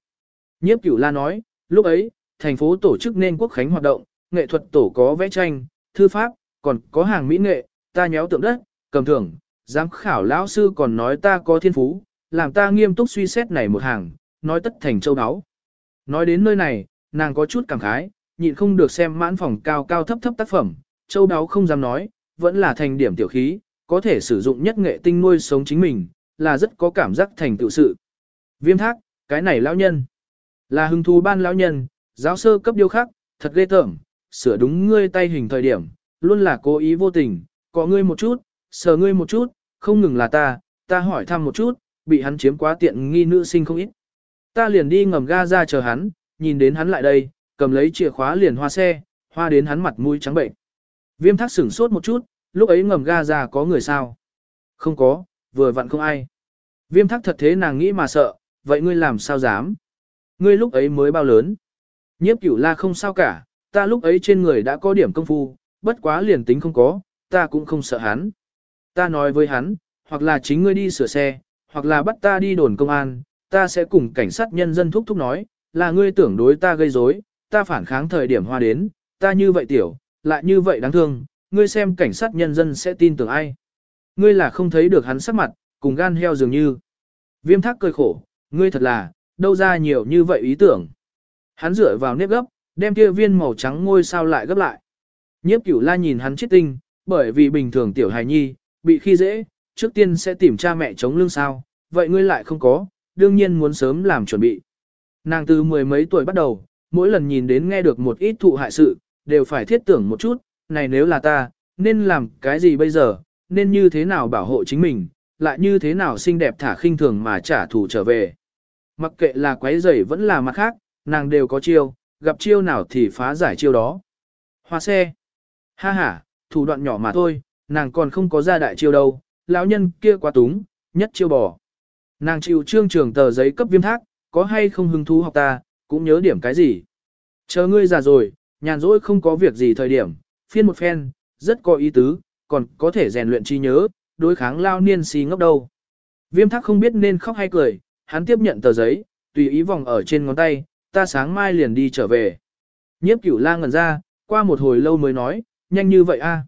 Nhiếp cửu la nói, lúc ấy, thành phố tổ chức nên quốc khánh hoạt động, nghệ thuật tổ có vẽ tranh, thư pháp, còn có hàng mỹ nghệ, ta nhéo tượng đất, cầm thưởng, giám khảo lão sư còn nói ta có thiên phú, làm ta nghiêm túc suy xét này một hàng, nói tất thành châu áo. Nói đến nơi này, nàng có chút cảm khái, nhịn không được xem mãn phòng cao cao thấp thấp tác phẩm, châu đáo không dám nói, vẫn là thành điểm tiểu khí, có thể sử dụng nhất nghệ tinh nuôi sống chính mình, là rất có cảm giác thành tựu sự. Viêm thác, cái này lão nhân, là hưng thú ban lão nhân, giáo sơ cấp điêu khắc, thật ghê tởm, sửa đúng ngươi tay hình thời điểm, luôn là cố ý vô tình, có ngươi một chút, sờ ngươi một chút, không ngừng là ta, ta hỏi thăm một chút, bị hắn chiếm quá tiện nghi nữ sinh không ít. Ta liền đi ngầm ga ra chờ hắn, nhìn đến hắn lại đây, cầm lấy chìa khóa liền hoa xe, hoa đến hắn mặt mũi trắng bệnh. Viêm thác sửng sốt một chút, lúc ấy ngầm ga ra có người sao? Không có, vừa vặn không ai. Viêm thác thật thế nàng nghĩ mà sợ, vậy ngươi làm sao dám? Ngươi lúc ấy mới bao lớn? Nhiếp cửu la không sao cả, ta lúc ấy trên người đã có điểm công phu, bất quá liền tính không có, ta cũng không sợ hắn. Ta nói với hắn, hoặc là chính ngươi đi sửa xe, hoặc là bắt ta đi đồn công an, ta sẽ cùng cảnh sát nhân dân thúc thúc nói, là ngươi tưởng đối ta gây rối, ta phản kháng thời điểm hoa đến, ta như vậy tiểu, lại như vậy đáng thương, ngươi xem cảnh sát nhân dân sẽ tin tưởng ai. Ngươi là không thấy được hắn sắc mặt, cùng gan heo dường như. Viêm thác cười khổ, ngươi thật là, đâu ra nhiều như vậy ý tưởng. Hắn dựa vào nếp gấp, đem kia viên màu trắng ngôi sao lại gấp lại. Nhiếp cửu la nhìn hắn chết tinh, bởi vì bình thường tiểu hài nhi, bị khi dễ, trước tiên sẽ tìm cha mẹ chống lưng sao, vậy ngươi lại không có, đương nhiên muốn sớm làm chuẩn bị. Nàng từ mười mấy tuổi bắt đầu, mỗi lần nhìn đến nghe được một ít thụ hại sự, đều phải thiết tưởng một chút, này nếu là ta, nên làm cái gì bây giờ, nên như thế nào bảo hộ chính mình, lại như thế nào xinh đẹp thả khinh thường mà trả thù trở về. Mặc kệ là quái rầy vẫn là mặt khác, nàng đều có chiêu, gặp chiêu nào thì phá giải chiêu đó. Hoa xe. Ha ha, thủ đoạn nhỏ mà thôi, nàng còn không có ra đại chiêu đâu, lão nhân kia quá túng, nhất chiêu bỏ Nàng chịu trương trường tờ giấy cấp viêm thác, có hay không hứng thú học ta, cũng nhớ điểm cái gì. Chờ ngươi già rồi, nhàn rỗi không có việc gì thời điểm, phiên một phen, rất có ý tứ, còn có thể rèn luyện trí nhớ, đối kháng lao niên si ngốc đâu. Viêm thác không biết nên khóc hay cười, hắn tiếp nhận tờ giấy, tùy ý vòng ở trên ngón tay, ta sáng mai liền đi trở về. Nhiếp cửu la ngẩn ra, qua một hồi lâu mới nói, nhanh như vậy a.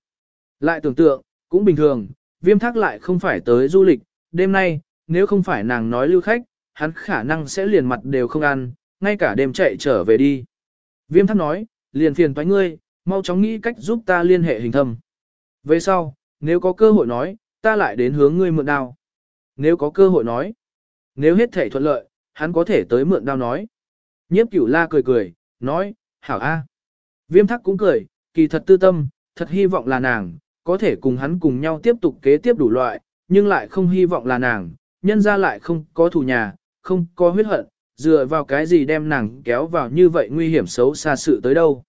Lại tưởng tượng, cũng bình thường, viêm thác lại không phải tới du lịch, đêm nay, nếu không phải nàng nói lưu khách, hắn khả năng sẽ liền mặt đều không ăn, ngay cả đêm chạy trở về đi. Viêm thác nói, liền phiền toái ngươi, mau chóng nghĩ cách giúp ta liên hệ hình thâm. Về sau, nếu có cơ hội nói, ta lại đến hướng ngươi mượn đao. Nếu có cơ hội nói, nếu hết thể thuận lợi, hắn có thể tới mượn đao nói. Nhiếp cửu la cười cười, nói, hảo a. Viêm thắc cũng cười, kỳ thật tư tâm, thật hy vọng là nàng, có thể cùng hắn cùng nhau tiếp tục kế tiếp đủ loại, nhưng lại không hy vọng là nàng, nhân ra lại không có thù nhà, không có huyết hận, dựa vào cái gì đem nàng kéo vào như vậy nguy hiểm xấu xa sự tới đâu.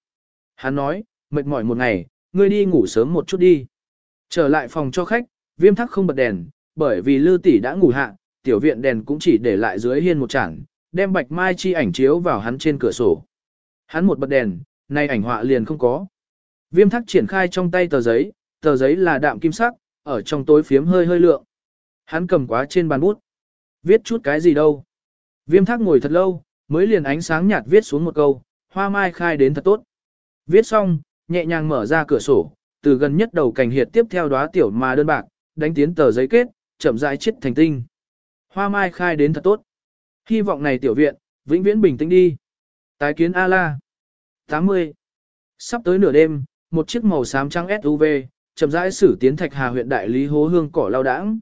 Hắn nói, mệt mỏi một ngày, ngươi đi ngủ sớm một chút đi. Trở lại phòng cho khách, viêm thắc không bật đèn, bởi vì lư tỷ đã ngủ hạ, tiểu viện đèn cũng chỉ để lại dưới hiên một chản, đem bạch mai chi ảnh chiếu vào hắn trên cửa sổ. Hắn một bật đèn, nay ảnh họa liền không có. Viêm thắc triển khai trong tay tờ giấy, tờ giấy là đạm kim sắc, ở trong tối phiếm hơi hơi lượng. Hắn cầm quá trên bàn bút. Viết chút cái gì đâu. Viêm thác ngồi thật lâu, mới liền ánh sáng nhạt viết xuống một câu, hoa mai khai đến thật tốt. Viết xong, nhẹ nhàng mở ra cửa sổ, từ gần nhất đầu cành hiệt tiếp theo đóa tiểu mà đơn bạc, đánh tiến tờ giấy kết, chậm rãi chết thành tinh. Hoa mai khai đến thật tốt. Hy vọng này tiểu viện, vĩnh viễn bình tĩnh đi. Tái kiến A-la. 80. Sắp tới nửa đêm, một chiếc màu xám trắng SUV, chậm rãi xử tiến thạch hà huyện đại lý hố hương cỏ lao đãng.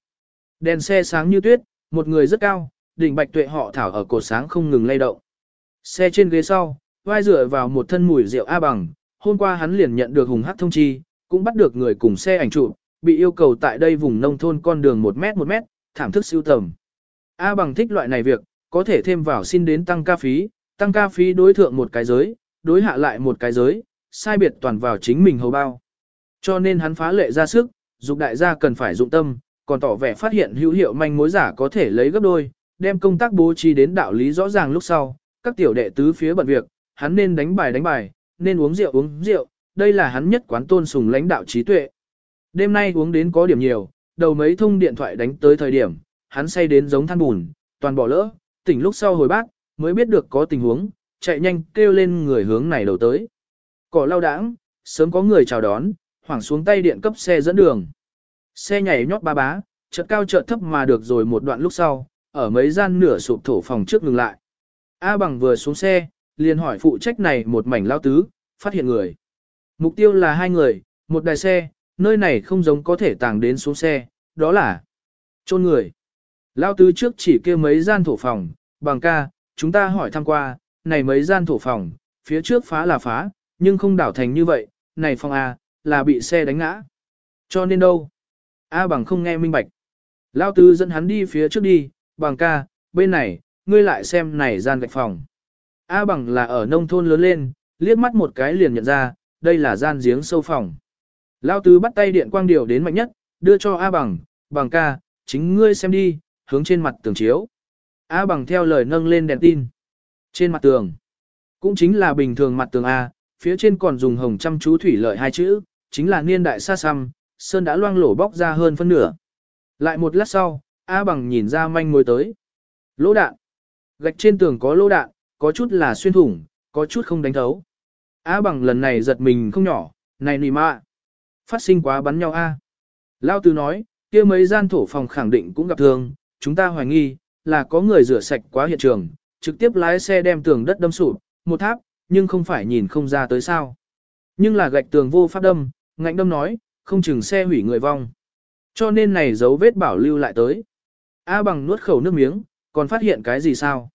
Đèn xe sáng như tuyết, một người rất cao, đỉnh bạch tuệ họ thảo ở cột sáng không ngừng lay động. Xe trên ghế sau, vai dựa vào một thân mùi rượu A bằng, hôm qua hắn liền nhận được hùng hắc thông chi, cũng bắt được người cùng xe ảnh chụp, bị yêu cầu tại đây vùng nông thôn con đường 1 mét 1 mét, thảm thức siêu tầm. A bằng thích loại này việc, có thể thêm vào xin đến tăng ca phí, tăng ca phí đối thượng một cái giới, đối hạ lại một cái giới, sai biệt toàn vào chính mình hầu bao. Cho nên hắn phá lệ ra sức, dục đại gia cần phải dụng tâm, còn tỏ vẻ phát hiện hữu hiệu manh mối giả có thể lấy gấp đôi, đem công tác bố trí đến đạo lý rõ ràng lúc sau, các tiểu đệ tứ phía bận việc, hắn nên đánh bài đánh bài, nên uống rượu uống rượu, đây là hắn nhất quán tôn sùng lãnh đạo trí tuệ. Đêm nay uống đến có điểm nhiều, đầu mấy thông điện thoại đánh tới thời điểm, hắn say đến giống than bùn, toàn bỏ lỡ, tỉnh lúc sau hồi bác, mới biết được có tình huống, chạy nhanh kêu lên người hướng này đầu tới. Cỏ lao đãng, sớm có người chào đón, hoảng xuống tay điện cấp xe dẫn đường. Xe nhảy nhót ba bá, chợt cao chợt thấp mà được rồi một đoạn lúc sau, ở mấy gian nửa sụp thổ phòng trước ngừng lại. A bằng vừa xuống xe, liền hỏi phụ trách này một mảnh lao tứ, phát hiện người. Mục tiêu là hai người, một đài xe, nơi này không giống có thể tàng đến xuống xe, đó là chôn người. Lao tứ trước chỉ kia mấy gian thổ phòng, bằng ca, chúng ta hỏi thăm qua, này mấy gian thổ phòng, phía trước phá là phá, nhưng không đảo thành như vậy, này phòng A, là bị xe đánh ngã. Cho nên đâu? A bằng không nghe minh bạch. Lao tứ dẫn hắn đi phía trước đi, bằng ca, bên này, ngươi lại xem này gian gạch phòng. A bằng là ở nông thôn lớn lên, liếc mắt một cái liền nhận ra, đây là gian giếng sâu phòng. Lao tứ bắt tay điện quang điều đến mạnh nhất, đưa cho A bằng, bằng ca, chính ngươi xem đi, hướng trên mặt tường chiếu. A bằng theo lời nâng lên đèn tin. Trên mặt tường, cũng chính là bình thường mặt tường A, phía trên còn dùng hồng chăm chú thủy lợi hai chữ, chính là niên đại xa xăm, sơn đã loang lổ bóc ra hơn phân nửa. Lại một lát sau, A bằng nhìn ra manh mối tới. Lỗ đạn. Gạch trên tường có lỗ đạn, có chút là xuyên thủng, có chút không đánh thấu. A bằng lần này giật mình không nhỏ, này nì mạ. Phát sinh quá bắn nhau A. Lao Tứ nói, kia mấy gian thổ phòng khẳng định cũng gặp thương, chúng ta hoài nghi, là có người rửa sạch quá hiện trường, trực tiếp lái xe đem tường đất đâm sụp, một tháp, nhưng không phải nhìn không ra tới sao. Nhưng là gạch tường vô pháp đâm, ngạnh đâm nói, không chừng xe hủy người vong. Cho nên này dấu vết bảo lưu lại tới. A bằng nuốt khẩu nước miếng, còn phát hiện cái gì sao?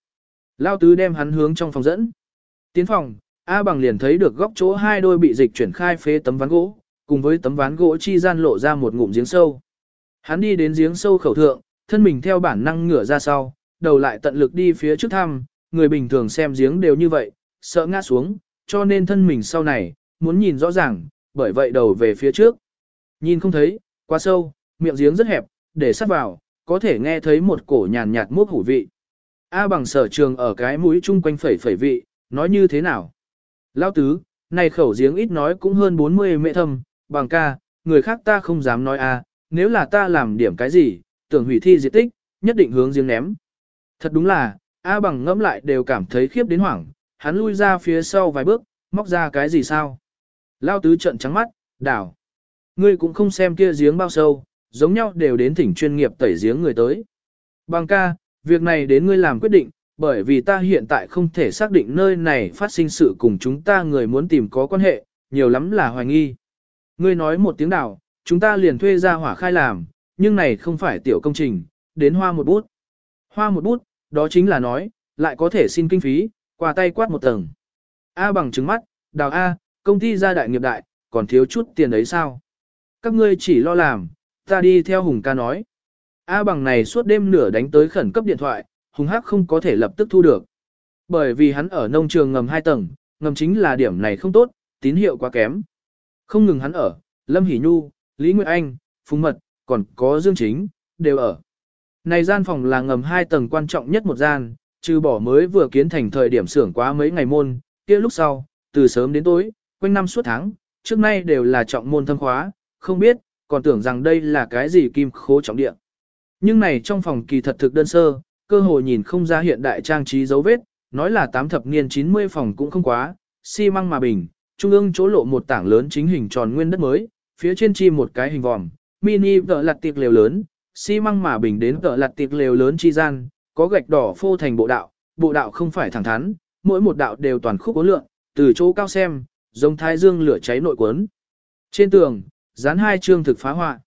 Lao tứ đem hắn hướng trong phòng dẫn. Tiến phòng, A bằng liền thấy được góc chỗ hai đôi bị dịch chuyển khai phế tấm ván gỗ, cùng với tấm ván gỗ chi gian lộ ra một ngụm giếng sâu. Hắn đi đến giếng sâu khẩu thượng, thân mình theo bản năng ngửa ra sau, đầu lại tận lực đi phía trước thăm, người bình thường xem giếng đều như vậy, sợ ngã xuống, cho nên thân mình sau này, muốn nhìn rõ ràng, bởi vậy đầu về phía trước. Nhìn không thấy, quá sâu, miệng giếng rất hẹp, để sắp vào, có thể nghe thấy một cổ nhàn nhạt mốc hủ vị. A bằng sở trường ở cái mũi chung quanh phẩy phẩy vị, nói như thế nào? Lao tứ, này khẩu giếng ít nói cũng hơn 40 mệ thâm, bằng ca, người khác ta không dám nói a, nếu là ta làm điểm cái gì, tưởng hủy thi diệt tích, nhất định hướng giếng ném. Thật đúng là, A bằng ngẫm lại đều cảm thấy khiếp đến hoảng, hắn lui ra phía sau vài bước, móc ra cái gì sao? Lao tứ trận trắng mắt, đảo. Ngươi cũng không xem kia giếng bao sâu, giống nhau đều đến thỉnh chuyên nghiệp tẩy giếng người tới. Bằng ca, việc này đến ngươi làm quyết định, bởi vì ta hiện tại không thể xác định nơi này phát sinh sự cùng chúng ta người muốn tìm có quan hệ, nhiều lắm là hoài nghi. Ngươi nói một tiếng đảo, chúng ta liền thuê ra hỏa khai làm, nhưng này không phải tiểu công trình, đến hoa một bút. Hoa một bút, đó chính là nói, lại có thể xin kinh phí, qua tay quát một tầng. A bằng trứng mắt, đào A, công ty gia đại nghiệp đại, còn thiếu chút tiền ấy sao? Các ngươi chỉ lo làm, ta đi theo Hùng ca nói. A bằng này suốt đêm nửa đánh tới khẩn cấp điện thoại, Hùng Hắc không có thể lập tức thu được. Bởi vì hắn ở nông trường ngầm 2 tầng, ngầm chính là điểm này không tốt, tín hiệu quá kém. Không ngừng hắn ở, Lâm Hỷ Nhu, Lý Nguyệt Anh, Phùng Mật, còn có Dương Chính, đều ở. Này gian phòng là ngầm 2 tầng quan trọng nhất một gian, trừ bỏ mới vừa kiến thành thời điểm xưởng quá mấy ngày môn, kia lúc sau, từ sớm đến tối, quanh năm suốt tháng, trước nay đều là trọng môn thâm khóa, không biết, còn tưởng rằng đây là cái gì kim khố trọng địa. Nhưng này trong phòng kỳ thật thực đơn sơ, cơ hội nhìn không ra hiện đại trang trí dấu vết, nói là tám thập niên 90 phòng cũng không quá, xi măng mà bình, trung ương chỗ lộ một tảng lớn chính hình tròn nguyên đất mới, phía trên chi một cái hình vòm, mini tợ lặt tiệc lều lớn, xi măng mà bình đến tợ lặt tiệc lều lớn chi gian, có gạch đỏ phô thành bộ đạo, bộ đạo không phải thẳng thắn, mỗi một đạo đều toàn khúc ố lượng, từ chỗ cao xem, giống thái dương lửa cháy nội quấn. Trên tường, dán hai chương thực phá họa.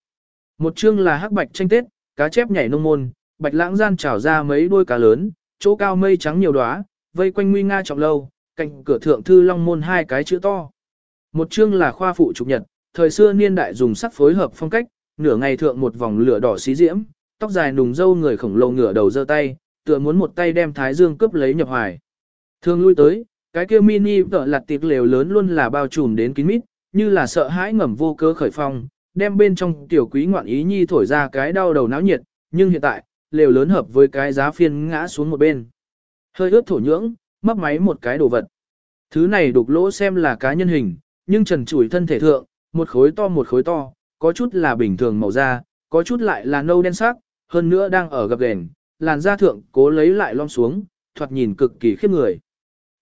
Một chương là hắc bạch tranh tết, cá chép nhảy nông môn, bạch lãng gian trào ra mấy đôi cá lớn, chỗ cao mây trắng nhiều đóa, vây quanh nguy nga trọng lâu, cạnh cửa thượng thư long môn hai cái chữ to. Một chương là khoa phụ trục nhật, thời xưa niên đại dùng sắc phối hợp phong cách, nửa ngày thượng một vòng lửa đỏ xí diễm, tóc dài nùng dâu người khổng lồ ngửa đầu giơ tay, tựa muốn một tay đem thái dương cướp lấy nhập hoài. Thường lui tới, cái kia mini tợ lặt tiệc lều lớn luôn là bao trùm đến kín mít, như là sợ hãi ngầm vô cơ khởi phong, đem bên trong tiểu quý ngoạn ý nhi thổi ra cái đau đầu náo nhiệt, nhưng hiện tại, lều lớn hợp với cái giá phiên ngã xuống một bên. Hơi ướt thổ nhưỡng, mấp máy một cái đồ vật. Thứ này đục lỗ xem là cá nhân hình, nhưng trần trụi thân thể thượng, một khối to một khối to, có chút là bình thường màu da, có chút lại là nâu đen sắc, hơn nữa đang ở gập đèn, làn da thượng cố lấy lại lom xuống, thoạt nhìn cực kỳ khiếp người.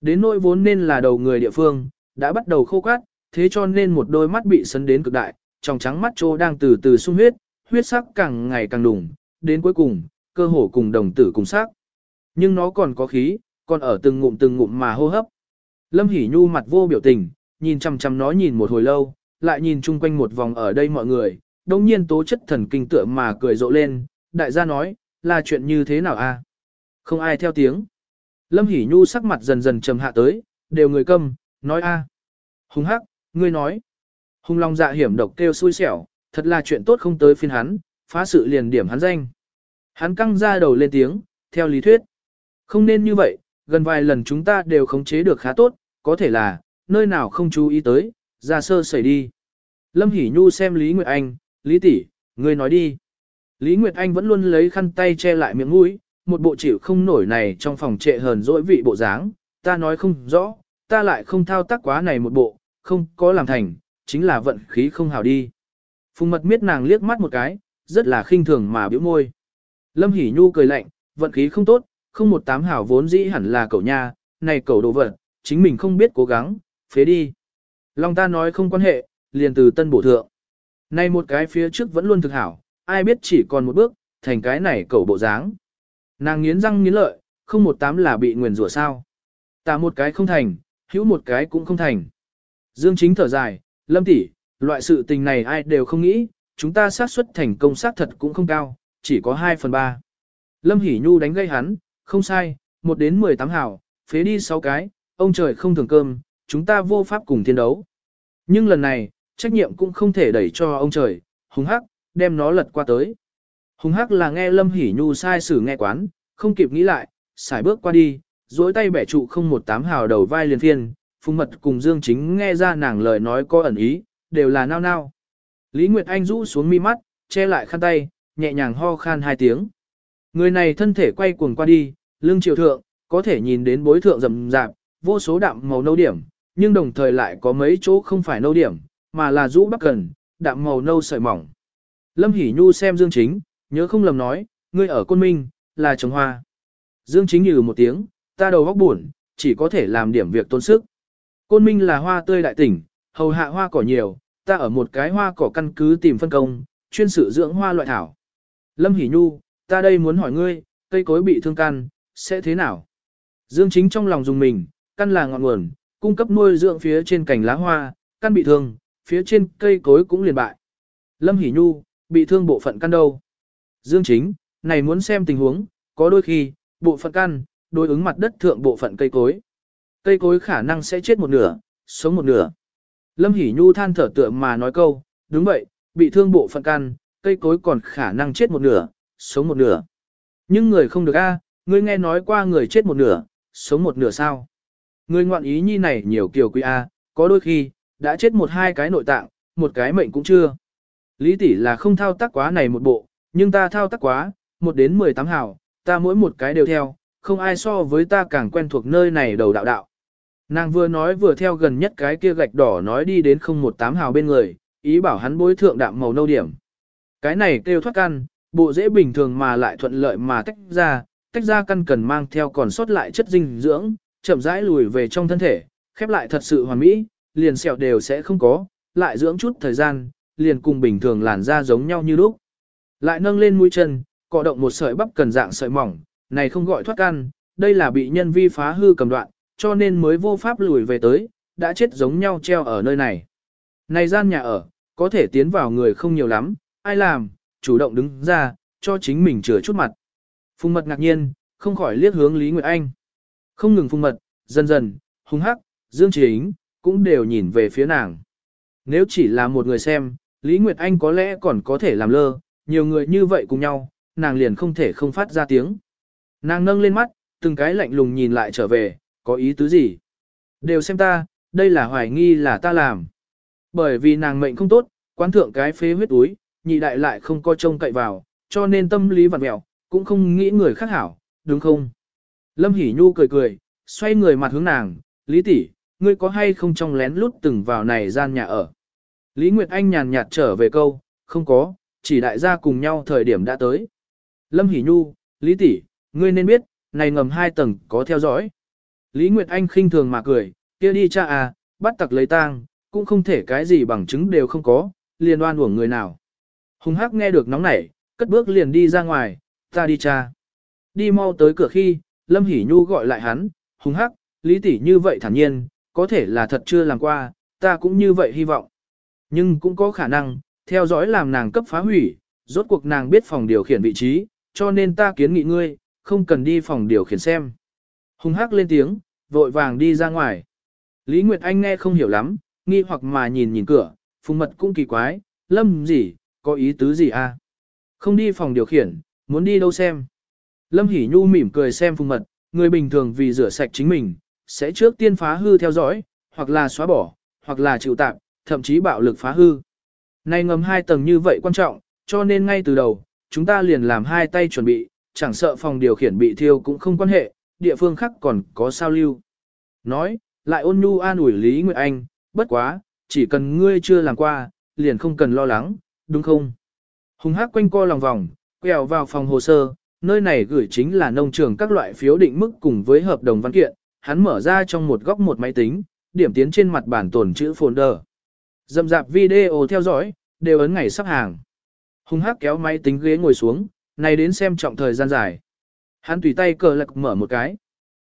Đến nỗi vốn nên là đầu người địa phương, đã bắt đầu khô cát, thế cho nên một đôi mắt bị sấn đến cực đại, trong trắng mắt chỗ đang từ từ sung huyết, huyết sắc càng ngày càng đủng, đến cuối cùng, cơ hồ cùng đồng tử cùng sắc. Nhưng nó còn có khí, còn ở từng ngụm từng ngụm mà hô hấp. Lâm Hỷ Nhu mặt vô biểu tình, nhìn chằm chằm nó nhìn một hồi lâu, lại nhìn chung quanh một vòng ở đây mọi người, đồng nhiên tố chất thần kinh tựa mà cười rộ lên, đại gia nói, là chuyện như thế nào a? Không ai theo tiếng. Lâm Hỷ Nhu sắc mặt dần dần trầm hạ tới, đều người câm, nói a. Hùng hắc, ngươi nói. Hùng long dạ hiểm độc kêu xui xẻo, thật là chuyện tốt không tới phiên hắn, phá sự liền điểm hắn danh. Hắn căng ra đầu lên tiếng, theo lý thuyết. Không nên như vậy, gần vài lần chúng ta đều khống chế được khá tốt, có thể là, nơi nào không chú ý tới, ra sơ xảy đi. Lâm Hỷ Nhu xem Lý Nguyệt Anh, Lý tỷ, ngươi nói đi. Lý Nguyệt Anh vẫn luôn lấy khăn tay che lại miệng mũi, một bộ chịu không nổi này trong phòng trệ hờn dỗi vị bộ dáng, ta nói không rõ, ta lại không thao tác quá này một bộ, không có làm thành, chính là vận khí không hào đi. Phùng mật miết nàng liếc mắt một cái, rất là khinh thường mà biểu môi. Lâm Hỷ Nhu cười lạnh, vận khí không tốt, không một tám hảo vốn dĩ hẳn là cậu nha, này cậu đồ vật, chính mình không biết cố gắng, phế đi. Long ta nói không quan hệ, liền từ tân bổ thượng. Này một cái phía trước vẫn luôn thực hảo, ai biết chỉ còn một bước, thành cái này cậu bộ dáng. Nàng nghiến răng nghiến lợi, không một tám là bị nguyền rủa sao. Ta một cái không thành, hữu một cái cũng không thành. Dương chính thở dài, lâm tỷ, loại sự tình này ai đều không nghĩ, chúng ta xác suất thành công xác thật cũng không cao, chỉ có 2 phần 3. Lâm Hỷ Nhu đánh gây hắn, không sai, 1 đến 18 hảo, phế đi 6 cái, ông trời không thường cơm, chúng ta vô pháp cùng thiên đấu. Nhưng lần này, trách nhiệm cũng không thể đẩy cho ông trời, hùng hắc, đem nó lật qua tới. Hùng hắc là nghe Lâm Hỷ Nhu sai sử nghe quán, không kịp nghĩ lại, xài bước qua đi, duỗi tay bẻ trụ không một tám hào đầu vai liền phiên, phùng mật cùng Dương Chính nghe ra nàng lời nói có ẩn ý, đều là nao nao. Lý Nguyệt Anh rũ xuống mi mắt, che lại khăn tay, nhẹ nhàng ho khan hai tiếng. Người này thân thể quay cuồng qua đi, lưng chiều thượng, có thể nhìn đến bối thượng rầm rạp, vô số đạm màu nâu điểm, nhưng đồng thời lại có mấy chỗ không phải nâu điểm, mà là rũ bắc cần, đạm màu nâu sợi mỏng. Lâm Hỷ Nhu xem Dương Chính, nhớ không lầm nói, ngươi ở Côn Minh, là trồng hoa. Dương Chính nhừ một tiếng, ta đầu góc buồn, chỉ có thể làm điểm việc tôn sức. Côn Minh là hoa tươi đại tỉnh, hầu hạ hoa cỏ nhiều, ta ở một cái hoa cỏ căn cứ tìm phân công, chuyên sử dưỡng hoa loại thảo. Lâm Hỷ Nhu, ta đây muốn hỏi ngươi, cây cối bị thương căn, sẽ thế nào? Dương Chính trong lòng dùng mình, căn là ngọn nguồn, cung cấp nuôi dưỡng phía trên cành lá hoa, căn bị thương, phía trên cây cối cũng liền bại. Lâm Hỷ Nhu, bị thương bộ phận căn đâu? Dương Chính, này muốn xem tình huống, có đôi khi, bộ phận căn, đối ứng mặt đất thượng bộ phận cây cối. Cây cối khả năng sẽ chết một nửa, sống một nửa. Lâm Hỷ Nhu than thở tựa mà nói câu, đúng vậy, bị thương bộ phận căn, cây cối còn khả năng chết một nửa, sống một nửa. Nhưng người không được a, ngươi nghe nói qua người chết một nửa, sống một nửa sao? Ngươi ngoạn ý nhi này nhiều kiểu quý a, có đôi khi, đã chết một hai cái nội tạng, một cái mệnh cũng chưa. Lý tỷ là không thao tác quá này một bộ, nhưng ta thao tác quá, một đến 18 hào, ta mỗi một cái đều theo, không ai so với ta càng quen thuộc nơi này đầu đạo đạo. Nàng vừa nói vừa theo gần nhất cái kia gạch đỏ nói đi đến 018 hào bên người, ý bảo hắn bối thượng đạm màu nâu điểm. Cái này kêu thoát căn, bộ dễ bình thường mà lại thuận lợi mà tách ra, tách ra căn cần mang theo còn sót lại chất dinh dưỡng, chậm rãi lùi về trong thân thể, khép lại thật sự hoàn mỹ, liền sẹo đều sẽ không có, lại dưỡng chút thời gian, liền cùng bình thường làn da giống nhau như lúc. Lại nâng lên mũi chân, cọ động một sợi bắp cần dạng sợi mỏng, này không gọi thoát căn, đây là bị nhân vi phá hư cầm đoạn, cho nên mới vô pháp lùi về tới, đã chết giống nhau treo ở nơi này. Này gian nhà ở, có thể tiến vào người không nhiều lắm, ai làm, chủ động đứng ra, cho chính mình chừa chút mặt. Phùng mật ngạc nhiên, không khỏi liếc hướng Lý Nguyệt Anh. Không ngừng phùng mật, dần dần, hung hắc, dương chính, cũng đều nhìn về phía nàng. Nếu chỉ là một người xem, Lý Nguyệt Anh có lẽ còn có thể làm lơ, nhiều người như vậy cùng nhau, nàng liền không thể không phát ra tiếng. Nàng nâng lên mắt, từng cái lạnh lùng nhìn lại trở về, có ý tứ gì? Đều xem ta, đây là hoài nghi là ta làm. Bởi vì nàng mệnh không tốt, quán thượng cái phế huyết túi, nhị đại lại không có trông cậy vào, cho nên tâm lý vặn mẹo, cũng không nghĩ người khác hảo, đúng không? Lâm Hỷ Nhu cười cười, xoay người mặt hướng nàng, Lý tỷ, ngươi có hay không trong lén lút từng vào này gian nhà ở? Lý Nguyệt Anh nhàn nhạt trở về câu, không có, chỉ đại gia cùng nhau thời điểm đã tới. Lâm Hỷ Nhu, Lý tỷ, ngươi nên biết, này ngầm hai tầng có theo dõi. Lý Nguyệt Anh khinh thường mà cười, kia đi cha à, bắt tặc lấy tang, cũng không thể cái gì bằng chứng đều không có, liền oan uổng người nào. Hùng Hắc nghe được nóng nảy, cất bước liền đi ra ngoài, ta đi cha. Đi mau tới cửa khi, Lâm Hỷ Nhu gọi lại hắn, Hùng Hắc, Lý tỷ như vậy thản nhiên, có thể là thật chưa làm qua, ta cũng như vậy hy vọng. Nhưng cũng có khả năng, theo dõi làm nàng cấp phá hủy, rốt cuộc nàng biết phòng điều khiển vị trí, cho nên ta kiến nghị ngươi, không cần đi phòng điều khiển xem. Hùng hắc lên tiếng, vội vàng đi ra ngoài. Lý Nguyệt Anh nghe không hiểu lắm, nghi hoặc mà nhìn nhìn cửa, phùng mật cũng kỳ quái, lâm gì, có ý tứ gì à? Không đi phòng điều khiển, muốn đi đâu xem. Lâm Hỷ Nhu mỉm cười xem phùng mật, người bình thường vì rửa sạch chính mình, sẽ trước tiên phá hư theo dõi, hoặc là xóa bỏ, hoặc là chịu tạm, thậm chí bạo lực phá hư. Này ngầm hai tầng như vậy quan trọng, cho nên ngay từ đầu, chúng ta liền làm hai tay chuẩn bị, chẳng sợ phòng điều khiển bị thiêu cũng không quan hệ, địa phương khác còn có sao lưu. Nói, lại ôn nhu an ủi Lý Nguyệt Anh, bất quá, chỉ cần ngươi chưa làm qua, liền không cần lo lắng, đúng không? Hùng hắc quanh co lòng vòng, quẹo vào phòng hồ sơ, nơi này gửi chính là nông trường các loại phiếu định mức cùng với hợp đồng văn kiện, hắn mở ra trong một góc một máy tính, điểm tiến trên mặt bản tồn chữ folder. Dầm dạp video theo dõi, đều ấn ngày sắp hàng. Hùng hắc kéo máy tính ghế ngồi xuống, này đến xem trọng thời gian dài. Hắn tùy tay cờ lạc mở một cái.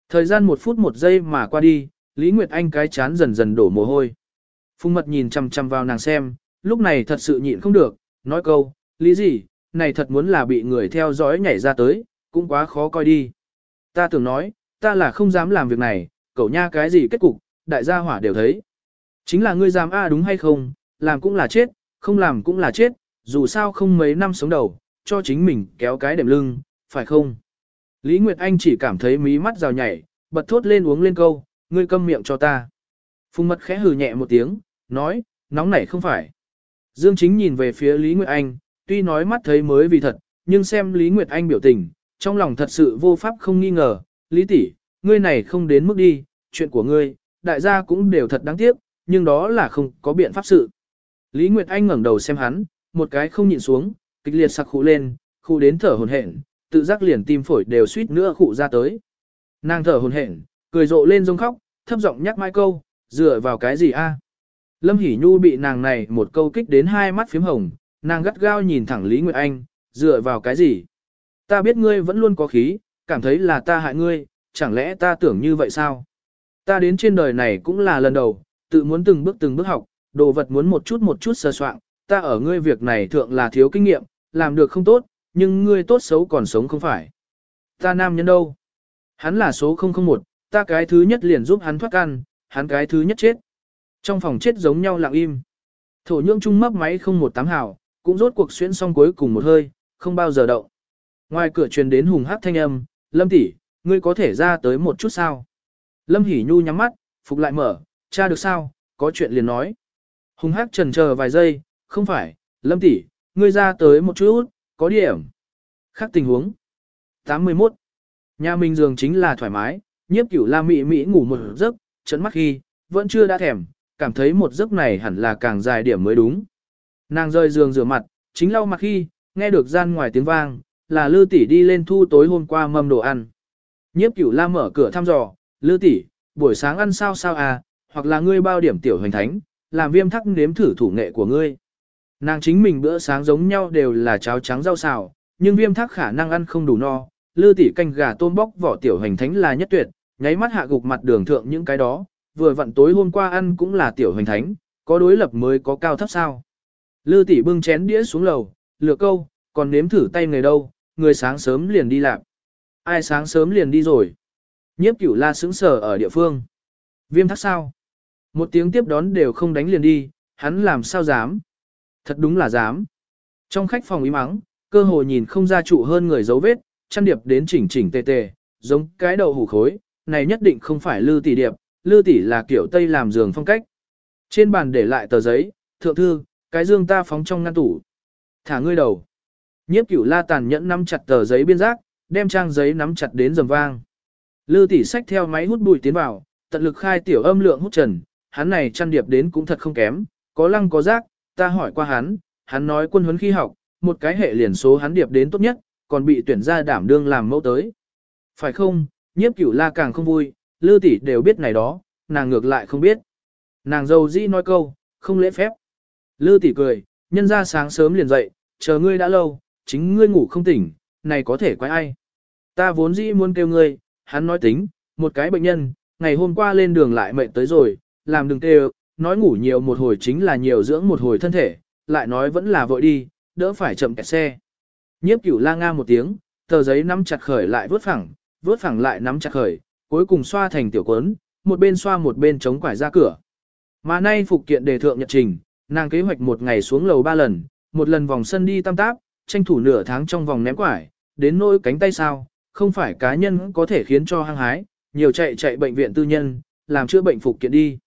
Thời gian một phút một giây mà qua đi, Lý Nguyệt Anh cái chán dần dần đổ mồ hôi. Phùng mật nhìn chăm chăm vào nàng xem, lúc này thật sự nhịn không được, nói câu, lý gì, này thật muốn là bị người theo dõi nhảy ra tới, cũng quá khó coi đi. Ta tưởng nói, ta là không dám làm việc này, cậu nha cái gì kết cục, đại gia hỏa đều thấy. Chính là ngươi dám a đúng hay không, làm cũng là chết, không làm cũng là chết, dù sao không mấy năm sống đầu, cho chính mình kéo cái đệm lưng, phải không? Lý Nguyệt Anh chỉ cảm thấy mí mắt rào nhảy, bật thốt lên uống lên câu, ngươi câm miệng cho ta. Phùng mật khẽ hừ nhẹ một tiếng, nói, nóng nảy không phải. Dương Chính nhìn về phía Lý Nguyệt Anh, tuy nói mắt thấy mới vì thật, nhưng xem Lý Nguyệt Anh biểu tình, trong lòng thật sự vô pháp không nghi ngờ, Lý tỷ, ngươi này không đến mức đi, chuyện của ngươi, đại gia cũng đều thật đáng tiếc, nhưng đó là không có biện pháp sự. Lý Nguyệt Anh ngẩng đầu xem hắn, một cái không nhịn xuống, kịch liệt sặc khụ lên, khu đến thở hồn hển, tự giác liền tim phổi đều suýt nữa khụ ra tới. Nàng thở hồn hển, cười rộ lên rông khóc, thấp giọng nhắc mai câu, dựa vào cái gì a? Lâm Hỷ Nhu bị nàng này một câu kích đến hai mắt phím hồng, nàng gắt gao nhìn thẳng Lý Nguyệt Anh, dựa vào cái gì? Ta biết ngươi vẫn luôn có khí, cảm thấy là ta hại ngươi, chẳng lẽ ta tưởng như vậy sao? Ta đến trên đời này cũng là lần đầu, tự muốn từng bước từng bước học, đồ vật muốn một chút một chút sơ soạn, ta ở ngươi việc này thượng là thiếu kinh nghiệm, làm được không tốt, nhưng ngươi tốt xấu còn sống không phải. Ta nam nhân đâu? Hắn là số 001, ta cái thứ nhất liền giúp hắn thoát ăn, hắn cái thứ nhất chết. Trong phòng chết giống nhau lặng im. Thổ nhưỡng trung mấp máy không một tám hào, cũng rốt cuộc xuyên xong cuối cùng một hơi, không bao giờ động. Ngoài cửa truyền đến hùng hát thanh âm, Lâm tỷ, ngươi có thể ra tới một chút sao? Lâm hỉ Nhu nhắm mắt, phục lại mở, cha được sao, có chuyện liền nói. Hùng hát trần chờ vài giây, không phải, Lâm tỷ, ngươi ra tới một chút, có điểm. Khác tình huống. 81. Nhà mình giường chính là thoải mái, nhiếp cửu la mị mị ngủ một giấc, chấn mắt khi, vẫn chưa đã thèm, cảm thấy một giấc này hẳn là càng dài điểm mới đúng. Nàng rơi giường rửa mặt, chính lau mặt khi, nghe được gian ngoài tiếng vang, là lư tỷ đi lên thu tối hôm qua mâm đồ ăn. Nhiếp cửu la mở cửa thăm dò, lư tỷ, buổi sáng ăn sao sao à, hoặc là ngươi bao điểm tiểu hoành thánh, làm viêm thắc nếm thử thủ nghệ của ngươi. Nàng chính mình bữa sáng giống nhau đều là cháo trắng rau xào, nhưng viêm Thác khả năng ăn không đủ no, lư tỷ canh gà tôm bóc vỏ tiểu hành thánh là nhất tuyệt, nháy mắt hạ gục mặt đường thượng những cái đó, vừa vặn tối hôm qua ăn cũng là tiểu hành thánh, có đối lập mới có cao thấp sao. Lư tỷ bưng chén đĩa xuống lầu, lựa câu, còn nếm thử tay người đâu, người sáng sớm liền đi làm. Ai sáng sớm liền đi rồi. Nhiếp cửu la sững sờ ở địa phương. Viêm thắc sao? Một tiếng tiếp đón đều không đánh liền đi, hắn làm sao dám? Thật đúng là dám. Trong khách phòng ý mắng, cơ hồ nhìn không ra trụ hơn người dấu vết, chăn điệp đến chỉnh chỉnh tề tề, giống cái đầu hủ khối, này nhất định không phải lư tỷ điệp, lư tỷ là kiểu Tây làm giường phong cách. Trên bàn để lại tờ giấy, thượng thư, cái dương ta phóng trong ngăn tủ. Thả ngươi đầu. Nhiếp cửu la tàn nhẫn nắm chặt tờ giấy biên giác, đem trang giấy nắm chặt đến rầm vang. Lư tỷ xách theo máy hút bụi tiến vào, tận lực khai tiểu âm lượng hút trần, hắn này chăn điệp đến cũng thật không kém, có lăng có rác, ta hỏi qua hắn, hắn nói quân huấn khi học, một cái hệ liền số hắn điệp đến tốt nhất, còn bị tuyển ra đảm đương làm mẫu tới. Phải không, nhiếp cửu la càng không vui, lư tỷ đều biết này đó, nàng ngược lại không biết. Nàng dâu dĩ nói câu, không lễ phép. Lư tỷ cười, nhân ra sáng sớm liền dậy, chờ ngươi đã lâu, chính ngươi ngủ không tỉnh, này có thể quái ai. Ta vốn dĩ muốn kêu ngươi, hắn nói tính, một cái bệnh nhân, ngày hôm qua lên đường lại mệt tới rồi, làm đừng kêu, nói ngủ nhiều một hồi chính là nhiều dưỡng một hồi thân thể, lại nói vẫn là vội đi, đỡ phải chậm kẹt xe. Nhiếp cửu la nga một tiếng, tờ giấy nắm chặt khởi lại vớt phẳng, vớt phẳng lại nắm chặt khởi, cuối cùng xoa thành tiểu quấn, một bên xoa một bên chống quải ra cửa. Mà nay phục kiện đề thượng nhật trình, nàng kế hoạch một ngày xuống lầu ba lần, một lần vòng sân đi tam táp, tranh thủ nửa tháng trong vòng ném quải, đến nỗi cánh tay sao, không phải cá nhân có thể khiến cho hăng hái, nhiều chạy chạy bệnh viện tư nhân, làm chữa bệnh phục kiện đi.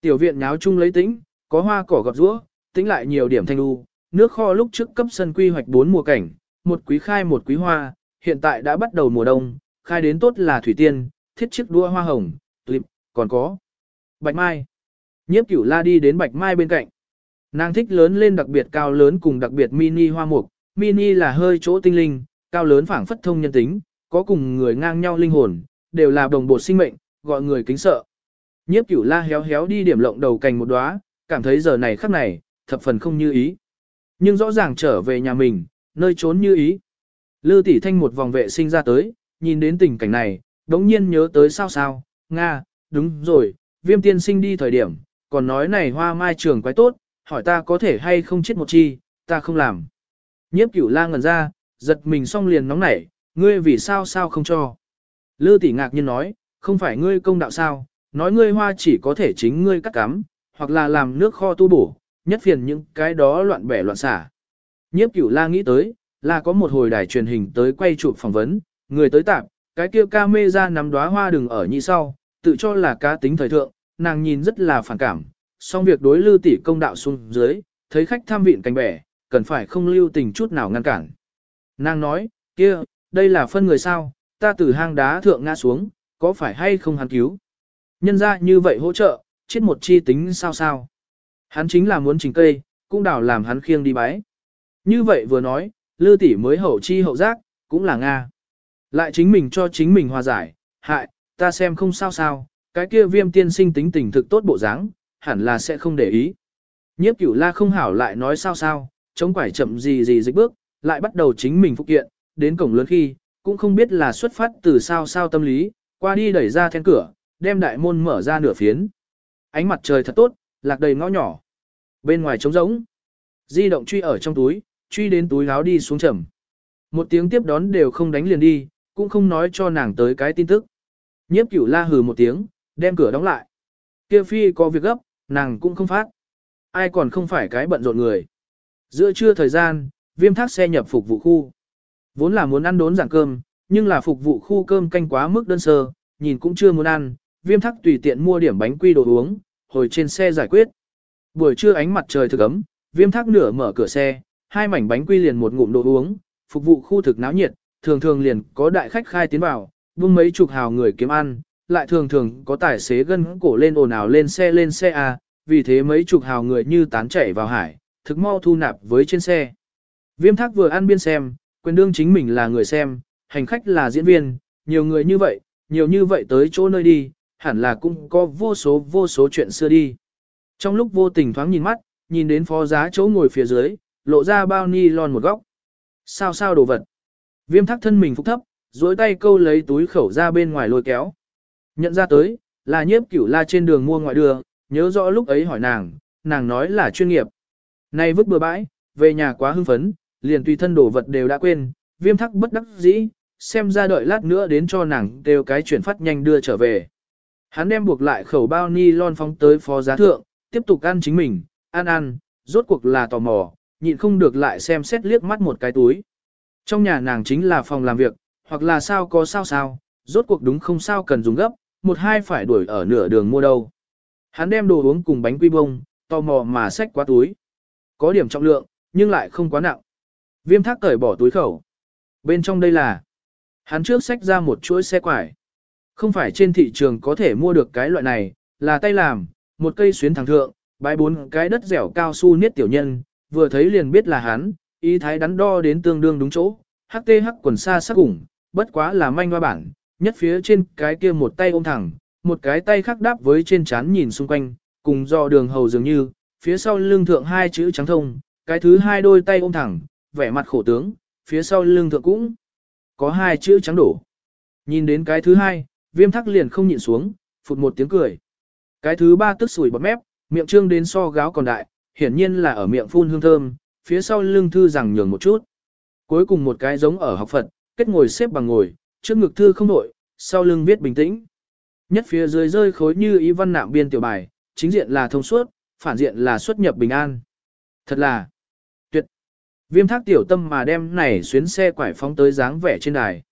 Tiểu viện nháo chung lấy tĩnh, có hoa cỏ gọt rũa, tĩnh lại nhiều điểm thanh lưu, nước kho lúc trước cấp sân quy hoạch bốn mùa cảnh, một quý khai một quý hoa, hiện tại đã bắt đầu mùa đông, khai đến tốt là thủy tiên, thiết chiếc đua hoa hồng, tulip, còn có bạch mai. Nhiếp cửu la đi đến bạch mai bên cạnh. Nàng thích lớn lên đặc biệt cao lớn cùng đặc biệt mini hoa mục, mini là hơi chỗ tinh linh, cao lớn phảng phất thông nhân tính, có cùng người ngang nhau linh hồn, đều là đồng bộ sinh mệnh, gọi người kính sợ. Nhiếp cửu la héo héo đi điểm lộng đầu cành một đóa, cảm thấy giờ này khắc này, thập phần không như ý. Nhưng rõ ràng trở về nhà mình, nơi trốn như ý. Lư tỷ thanh một vòng vệ sinh ra tới, nhìn đến tình cảnh này, đống nhiên nhớ tới sao sao, Nga, đúng rồi, viêm tiên sinh đi thời điểm, còn nói này hoa mai trường quái tốt, hỏi ta có thể hay không chết một chi, ta không làm. Nhiếp cửu la ngẩn ra, giật mình xong liền nóng nảy, ngươi vì sao sao không cho. Lư tỷ ngạc nhiên nói, không phải ngươi công đạo sao, nói ngươi hoa chỉ có thể chính ngươi cắt cắm, hoặc là làm nước kho tu bổ, nhất phiền những cái đó loạn bẻ loạn xả. Nhiếp cửu la nghĩ tới, là có một hồi đài truyền hình tới quay chụp phỏng vấn, người tới tạp, cái kia ca mê ra nắm đóa hoa đừng ở như sau, tự cho là cá tính thời thượng, nàng nhìn rất là phản cảm, song việc đối lưu tỷ công đạo xuống dưới, thấy khách tham viện cánh bẻ, cần phải không lưu tình chút nào ngăn cản. Nàng nói, kia, đây là phân người sao, ta từ hang đá thượng ngã xuống, có phải hay không hắn cứu? Nhân ra như vậy hỗ trợ, chết một chi tính sao sao? Hắn chính là muốn trình cây, cũng đảo làm hắn khiêng đi bái. Như vậy vừa nói, lư tỷ mới hậu chi hậu giác, cũng là Nga. Lại chính mình cho chính mình hòa giải, hại, ta xem không sao sao, cái kia viêm tiên sinh tính tình thực tốt bộ dáng, hẳn là sẽ không để ý. Nhiếp cửu la không hảo lại nói sao sao, chống quải chậm gì gì dịch bước, lại bắt đầu chính mình phục kiện, đến cổng lớn khi, cũng không biết là xuất phát từ sao sao tâm lý, qua đi đẩy ra then cửa, đem đại môn mở ra nửa phiến. Ánh mặt trời thật tốt, lạc đầy ngõ nhỏ. Bên ngoài trống rỗng, di động truy ở trong túi, truy đến túi áo đi xuống trầm. Một tiếng tiếp đón đều không đánh liền đi, cũng không nói cho nàng tới cái tin tức. Nhiếp cửu la hừ một tiếng, đem cửa đóng lại. Kia phi có việc gấp, nàng cũng không phát. Ai còn không phải cái bận rộn người. Giữa trưa thời gian, viêm thác xe nhập phục vụ khu. Vốn là muốn ăn đốn giảng cơm, nhưng là phục vụ khu cơm canh quá mức đơn sơ, nhìn cũng chưa muốn ăn, viêm thác tùy tiện mua điểm bánh quy đồ uống, hồi trên xe giải quyết. Buổi trưa ánh mặt trời thực ấm, viêm thác nửa mở cửa xe, hai mảnh bánh quy liền một ngụm đồ uống, phục vụ khu thực náo nhiệt, thường thường liền có đại khách khai tiến vào, buông mấy chục hào người kiếm ăn, lại thường thường có tài xế gân cổ lên ồn ào lên xe lên xe à. vì thế mấy chục hào người như tán chảy vào hải, thực mau thu nạp với trên xe. Viêm thác vừa ăn biên xem, quên đương chính mình là người xem, hành khách là diễn viên, nhiều người như vậy, nhiều như vậy tới chỗ nơi đi, hẳn là cũng có vô số vô số chuyện xưa đi. Trong lúc vô tình thoáng nhìn mắt, nhìn đến phó giá chỗ ngồi phía dưới, lộ ra bao ni lon một góc. Sao sao đồ vật. Viêm thác thân mình phúc thấp, dối tay câu lấy túi khẩu ra bên ngoài lôi kéo. Nhận ra tới, là nhiếp cửu la trên đường mua ngoại đường, nhớ rõ lúc ấy hỏi nàng, nàng nói là chuyên nghiệp. Nay vứt bừa bãi, về nhà quá hưng phấn, liền tùy thân đồ vật đều đã quên, viêm thắc bất đắc dĩ, xem ra đợi lát nữa đến cho nàng đều cái chuyển phát nhanh đưa trở về. Hắn đem buộc lại khẩu bao ni lon phóng tới phó giá thượng, tiếp tục ăn chính mình, ăn ăn, rốt cuộc là tò mò, nhịn không được lại xem xét liếc mắt một cái túi. Trong nhà nàng chính là phòng làm việc, hoặc là sao có sao sao, rốt cuộc đúng không sao cần dùng gấp, một hai phải đuổi ở nửa đường mua đâu. Hắn đem đồ uống cùng bánh quy bông, tò mò mà xách qua túi. Có điểm trọng lượng, nhưng lại không quá nặng. Viêm thác cởi bỏ túi khẩu. Bên trong đây là, hắn trước xách ra một chuỗi xe quải. Không phải trên thị trường có thể mua được cái loại này, là tay làm, một cây xuyến thẳng thượng, bãi bốn cái đất dẻo cao su niết tiểu nhân, vừa thấy liền biết là hắn, ý thái đắn đo đến tương đương đúng chỗ, hắc tê hắc quần xa sắc ủng, bất quá là manh hoa bản, nhất phía trên cái kia một tay ôm thẳng, một cái tay khác đáp với trên chán nhìn xung quanh, cùng do đường hầu dường như, phía sau lưng thượng hai chữ trắng thông, cái thứ hai đôi tay ôm thẳng, vẻ mặt khổ tướng, phía sau lưng thượng cũng có hai chữ trắng đổ. Nhìn đến cái thứ hai, viêm thắc liền không nhịn xuống, phụt một tiếng cười. Cái thứ ba tức sủi bọt mép, miệng trương đến so gáo còn đại, hiển nhiên là ở miệng phun hương thơm, phía sau lưng thư rằng nhường một chút. Cuối cùng một cái giống ở học Phật, kết ngồi xếp bằng ngồi, trước ngực thư không đổi, sau lưng viết bình tĩnh. Nhất phía dưới rơi khối như ý văn nạm biên tiểu bài, chính diện là thông suốt, phản diện là xuất nhập bình an. Thật là tuyệt. Viêm thác tiểu tâm mà đem này xuyến xe quải phóng tới dáng vẻ trên đài.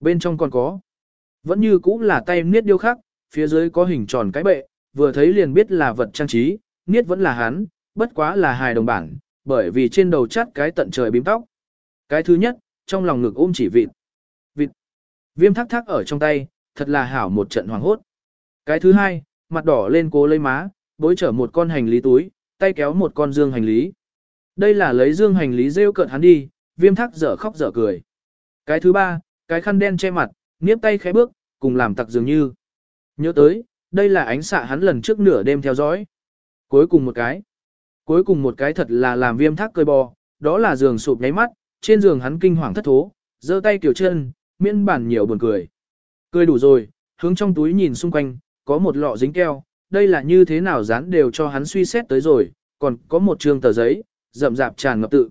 Bên trong còn có. Vẫn như cũ là tay niết điêu khắc, phía dưới có hình tròn cái bệ, vừa thấy liền biết là vật trang trí, niết vẫn là hắn, bất quá là hài đồng bản, bởi vì trên đầu chắt cái tận trời bím tóc. Cái thứ nhất, trong lòng ngực ôm chỉ vịt. Vịt. Viêm thắc thắc ở trong tay, thật là hảo một trận hoàng hốt. Cái thứ hai, mặt đỏ lên cố lấy má, bối trở một con hành lý túi, tay kéo một con dương hành lý. Đây là lấy dương hành lý rêu cợt hắn đi, viêm thắc dở khóc dở cười. Cái thứ ba, cái khăn đen che mặt, niếp tay khẽ bước, cùng làm tặc dường như. Nhớ tới, đây là ánh xạ hắn lần trước nửa đêm theo dõi. Cuối cùng một cái. Cuối cùng một cái thật là làm viêm thác cơi bò, đó là giường sụp nháy mắt, trên giường hắn kinh hoàng thất thố, giơ tay kiểu chân, miễn bản nhiều buồn cười. Cười đủ rồi, hướng trong túi nhìn xung quanh, có một lọ dính keo, đây là như thế nào dán đều cho hắn suy xét tới rồi, còn có một trường tờ giấy, rậm rạp tràn ngập tự.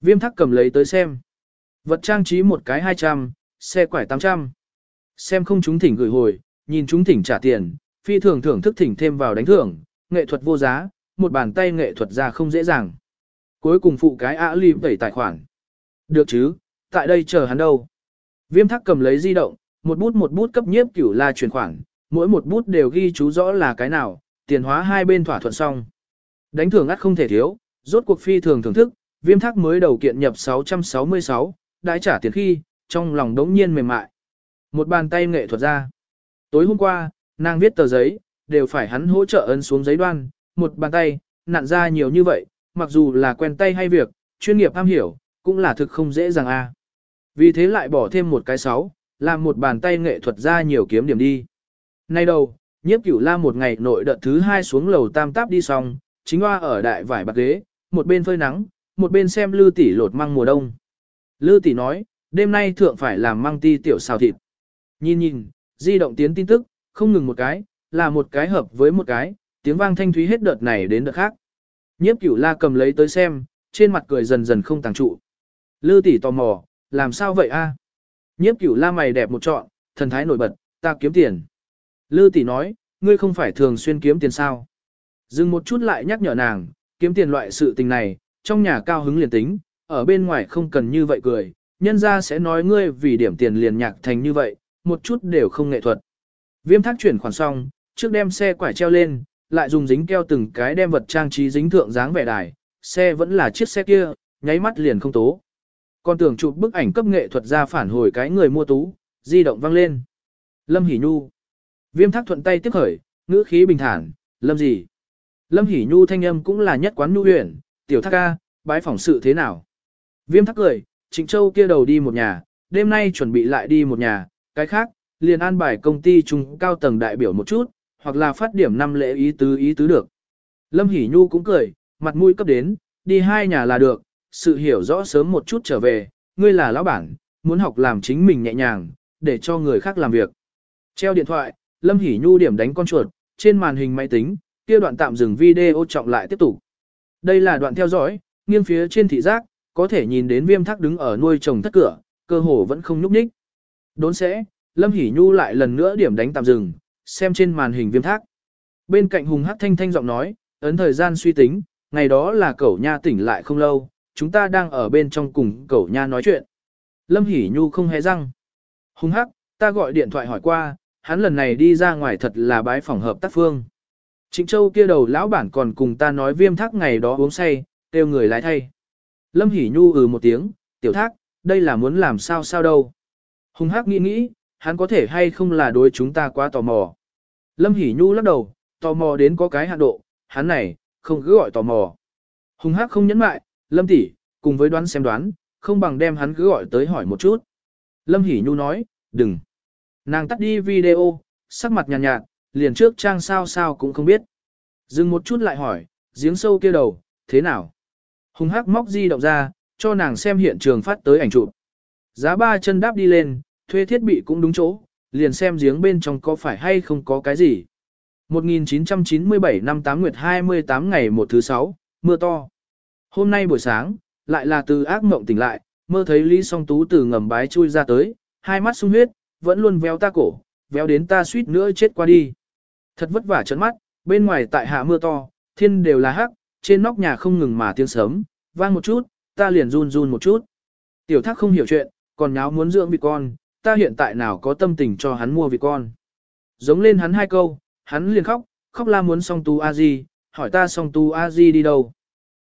Viêm thắc cầm lấy tới xem. Vật trang trí một cái 200, xe quải 800. Xem không chúng thỉnh gửi hồi, nhìn chúng thỉnh trả tiền, phi thường thưởng thức thỉnh thêm vào đánh thưởng, nghệ thuật vô giá, một bàn tay nghệ thuật ra không dễ dàng. Cuối cùng phụ cái ạ lim đẩy tài khoản. Được chứ, tại đây chờ hắn đâu. Viêm thắc cầm lấy di động, một bút một bút cấp nhiếp cửu la chuyển khoản, mỗi một bút đều ghi chú rõ là cái nào, tiền hóa hai bên thỏa thuận xong. Đánh thưởng ắt không thể thiếu, rốt cuộc phi thường thưởng thức, viêm thác mới đầu kiện nhập 666, đãi trả tiền khi, trong lòng đống nhiên mềm mại. Một bàn tay nghệ thuật ra. Tối hôm qua, nàng viết tờ giấy, đều phải hắn hỗ trợ ấn xuống giấy đoan, một bàn tay, nặn ra nhiều như vậy, mặc dù là quen tay hay việc, chuyên nghiệp am hiểu, cũng là thực không dễ dàng a. Vì thế lại bỏ thêm một cái sáu, làm một bàn tay nghệ thuật ra nhiều kiếm điểm đi. Nay đầu, nhiếp cửu la một ngày nội đợt thứ hai xuống lầu tam táp đi xong, chính hoa ở đại vải bạc ghế, một bên phơi nắng, một bên xem lư tỷ lột măng mùa đông. Lư tỷ nói, đêm nay thượng phải làm măng ti tiểu xào thịt. Nhìn nhìn, di động tiến tin tức, không ngừng một cái, là một cái hợp với một cái, tiếng vang thanh thúy hết đợt này đến đợt khác. Nhiếp cửu la cầm lấy tới xem, trên mặt cười dần dần không tàng trụ. Lư tỷ tò mò, làm sao vậy a? Nhiếp cửu la mày đẹp một trọn, thần thái nổi bật, ta kiếm tiền. Lư tỷ nói, ngươi không phải thường xuyên kiếm tiền sao? Dừng một chút lại nhắc nhở nàng, kiếm tiền loại sự tình này, trong nhà cao hứng liền tính, ở bên ngoài không cần như vậy cười, nhân ra sẽ nói ngươi vì điểm tiền liền nhạc thành như vậy, một chút đều không nghệ thuật. Viêm thác chuyển khoản xong, trước đem xe quải treo lên, lại dùng dính keo từng cái đem vật trang trí dính thượng dáng vẻ đài, xe vẫn là chiếc xe kia, nháy mắt liền không tố. Còn tưởng chụp bức ảnh cấp nghệ thuật ra phản hồi cái người mua tú, di động văng lên. Lâm Hỷ Nhu. Viêm thác thuận tay tiếp khởi, ngữ khí bình thản, lâm gì? Lâm Hỷ Nhu thanh âm cũng là nhất quán nhu huyền, tiểu thác ca, bái phỏng sự thế nào? Viêm thác cười, Trịnh Châu kia đầu đi một nhà, đêm nay chuẩn bị lại đi một nhà, cái khác, liền an bài công ty trung cao tầng đại biểu một chút, hoặc là phát điểm năm lễ ý tứ ý tứ được. Lâm Hỷ Nhu cũng cười, mặt mũi cấp đến, đi hai nhà là được, sự hiểu rõ sớm một chút trở về, ngươi là lão bản, muốn học làm chính mình nhẹ nhàng, để cho người khác làm việc. Treo điện thoại, Lâm Hỷ Nhu điểm đánh con chuột, trên màn hình máy tính, kia đoạn tạm dừng video trọng lại tiếp tục. Đây là đoạn theo dõi, nghiêng phía trên thị giác, có thể nhìn đến viêm thác đứng ở nuôi trồng thất cửa, cơ hồ vẫn không nhúc nhích. Đốn sẽ, Lâm Hỷ Nhu lại lần nữa điểm đánh tạm dừng, xem trên màn hình viêm thác. Bên cạnh Hùng Hắc Thanh Thanh giọng nói, ấn thời gian suy tính, ngày đó là cậu nha tỉnh lại không lâu, chúng ta đang ở bên trong cùng cậu nha nói chuyện. Lâm Hỷ Nhu không hề răng. Hùng Hắc, ta gọi điện thoại hỏi qua, hắn lần này đi ra ngoài thật là bái phòng hợp tác phương. Trịnh Châu kia đầu lão bản còn cùng ta nói viêm thác ngày đó uống say, kêu người lái thay. Lâm Hỷ Nhu ừ một tiếng, tiểu thác, đây là muốn làm sao sao đâu. Hùng Hắc nghĩ nghĩ, hắn có thể hay không là đối chúng ta quá tò mò. Lâm Hỷ Nhu lắc đầu, tò mò đến có cái hạn độ, hắn này, không cứ gọi tò mò. Hùng Hắc không nhẫn mại, Lâm tỷ, cùng với đoán xem đoán, không bằng đem hắn cứ gọi tới hỏi một chút. Lâm Hỷ Nhu nói, đừng. Nàng tắt đi video, sắc mặt nhàn nhạt, nhạt, liền trước trang sao sao cũng không biết. Dừng một chút lại hỏi, giếng sâu kia đầu, thế nào? Hùng hắc móc di động ra, cho nàng xem hiện trường phát tới ảnh chụp. Giá ba chân đáp đi lên, thuê thiết bị cũng đúng chỗ, liền xem giếng bên trong có phải hay không có cái gì. 1997 năm 8 nguyệt 28 ngày 1 thứ 6, mưa to. Hôm nay buổi sáng, lại là từ ác mộng tỉnh lại, mơ thấy Lý Song Tú từ ngầm bái chui ra tới, hai mắt sung huyết, vẫn luôn véo ta cổ, véo đến ta suýt nữa chết qua đi. Thật vất vả trấn mắt, bên ngoài tại hạ mưa to, thiên đều là hắc, trên nóc nhà không ngừng mà tiếng sớm, vang một chút, ta liền run run một chút. Tiểu thác không hiểu chuyện, còn nháo muốn dưỡng bị con, ta hiện tại nào có tâm tình cho hắn mua vịt con. Giống lên hắn hai câu, hắn liền khóc, khóc la muốn song tu a di, hỏi ta song tu a di đi đâu.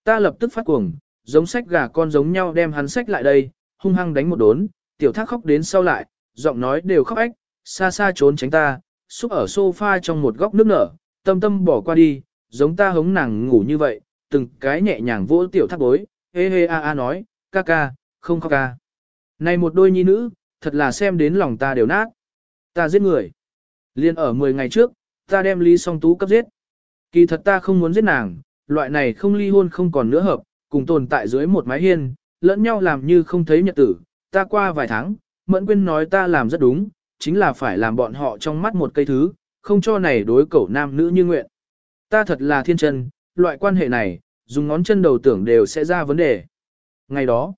Ta lập tức phát cuồng, giống sách gà con giống nhau đem hắn sách lại đây, hung hăng đánh một đốn, tiểu thác khóc đến sau lại, giọng nói đều khóc ách, xa xa trốn tránh ta, xúc ở sofa trong một góc nước nở, tâm tâm bỏ qua đi, giống ta hống nàng ngủ như vậy, từng cái nhẹ nhàng vỗ tiểu thác bối, hê hê a a nói, ca ca, không khóc ca. Này một đôi nhi nữ, thật là xem đến lòng ta đều nát. Ta giết người. Liên ở 10 ngày trước, ta đem Lý Song Tú cấp giết. Kỳ thật ta không muốn giết nàng, loại này không ly hôn không còn nữa hợp, cùng tồn tại dưới một mái hiên, lẫn nhau làm như không thấy nhật tử. Ta qua vài tháng, Mẫn Quyên nói ta làm rất đúng, chính là phải làm bọn họ trong mắt một cây thứ, không cho này đối cẩu nam nữ như nguyện. Ta thật là thiên chân, loại quan hệ này, dùng ngón chân đầu tưởng đều sẽ ra vấn đề. Ngày đó,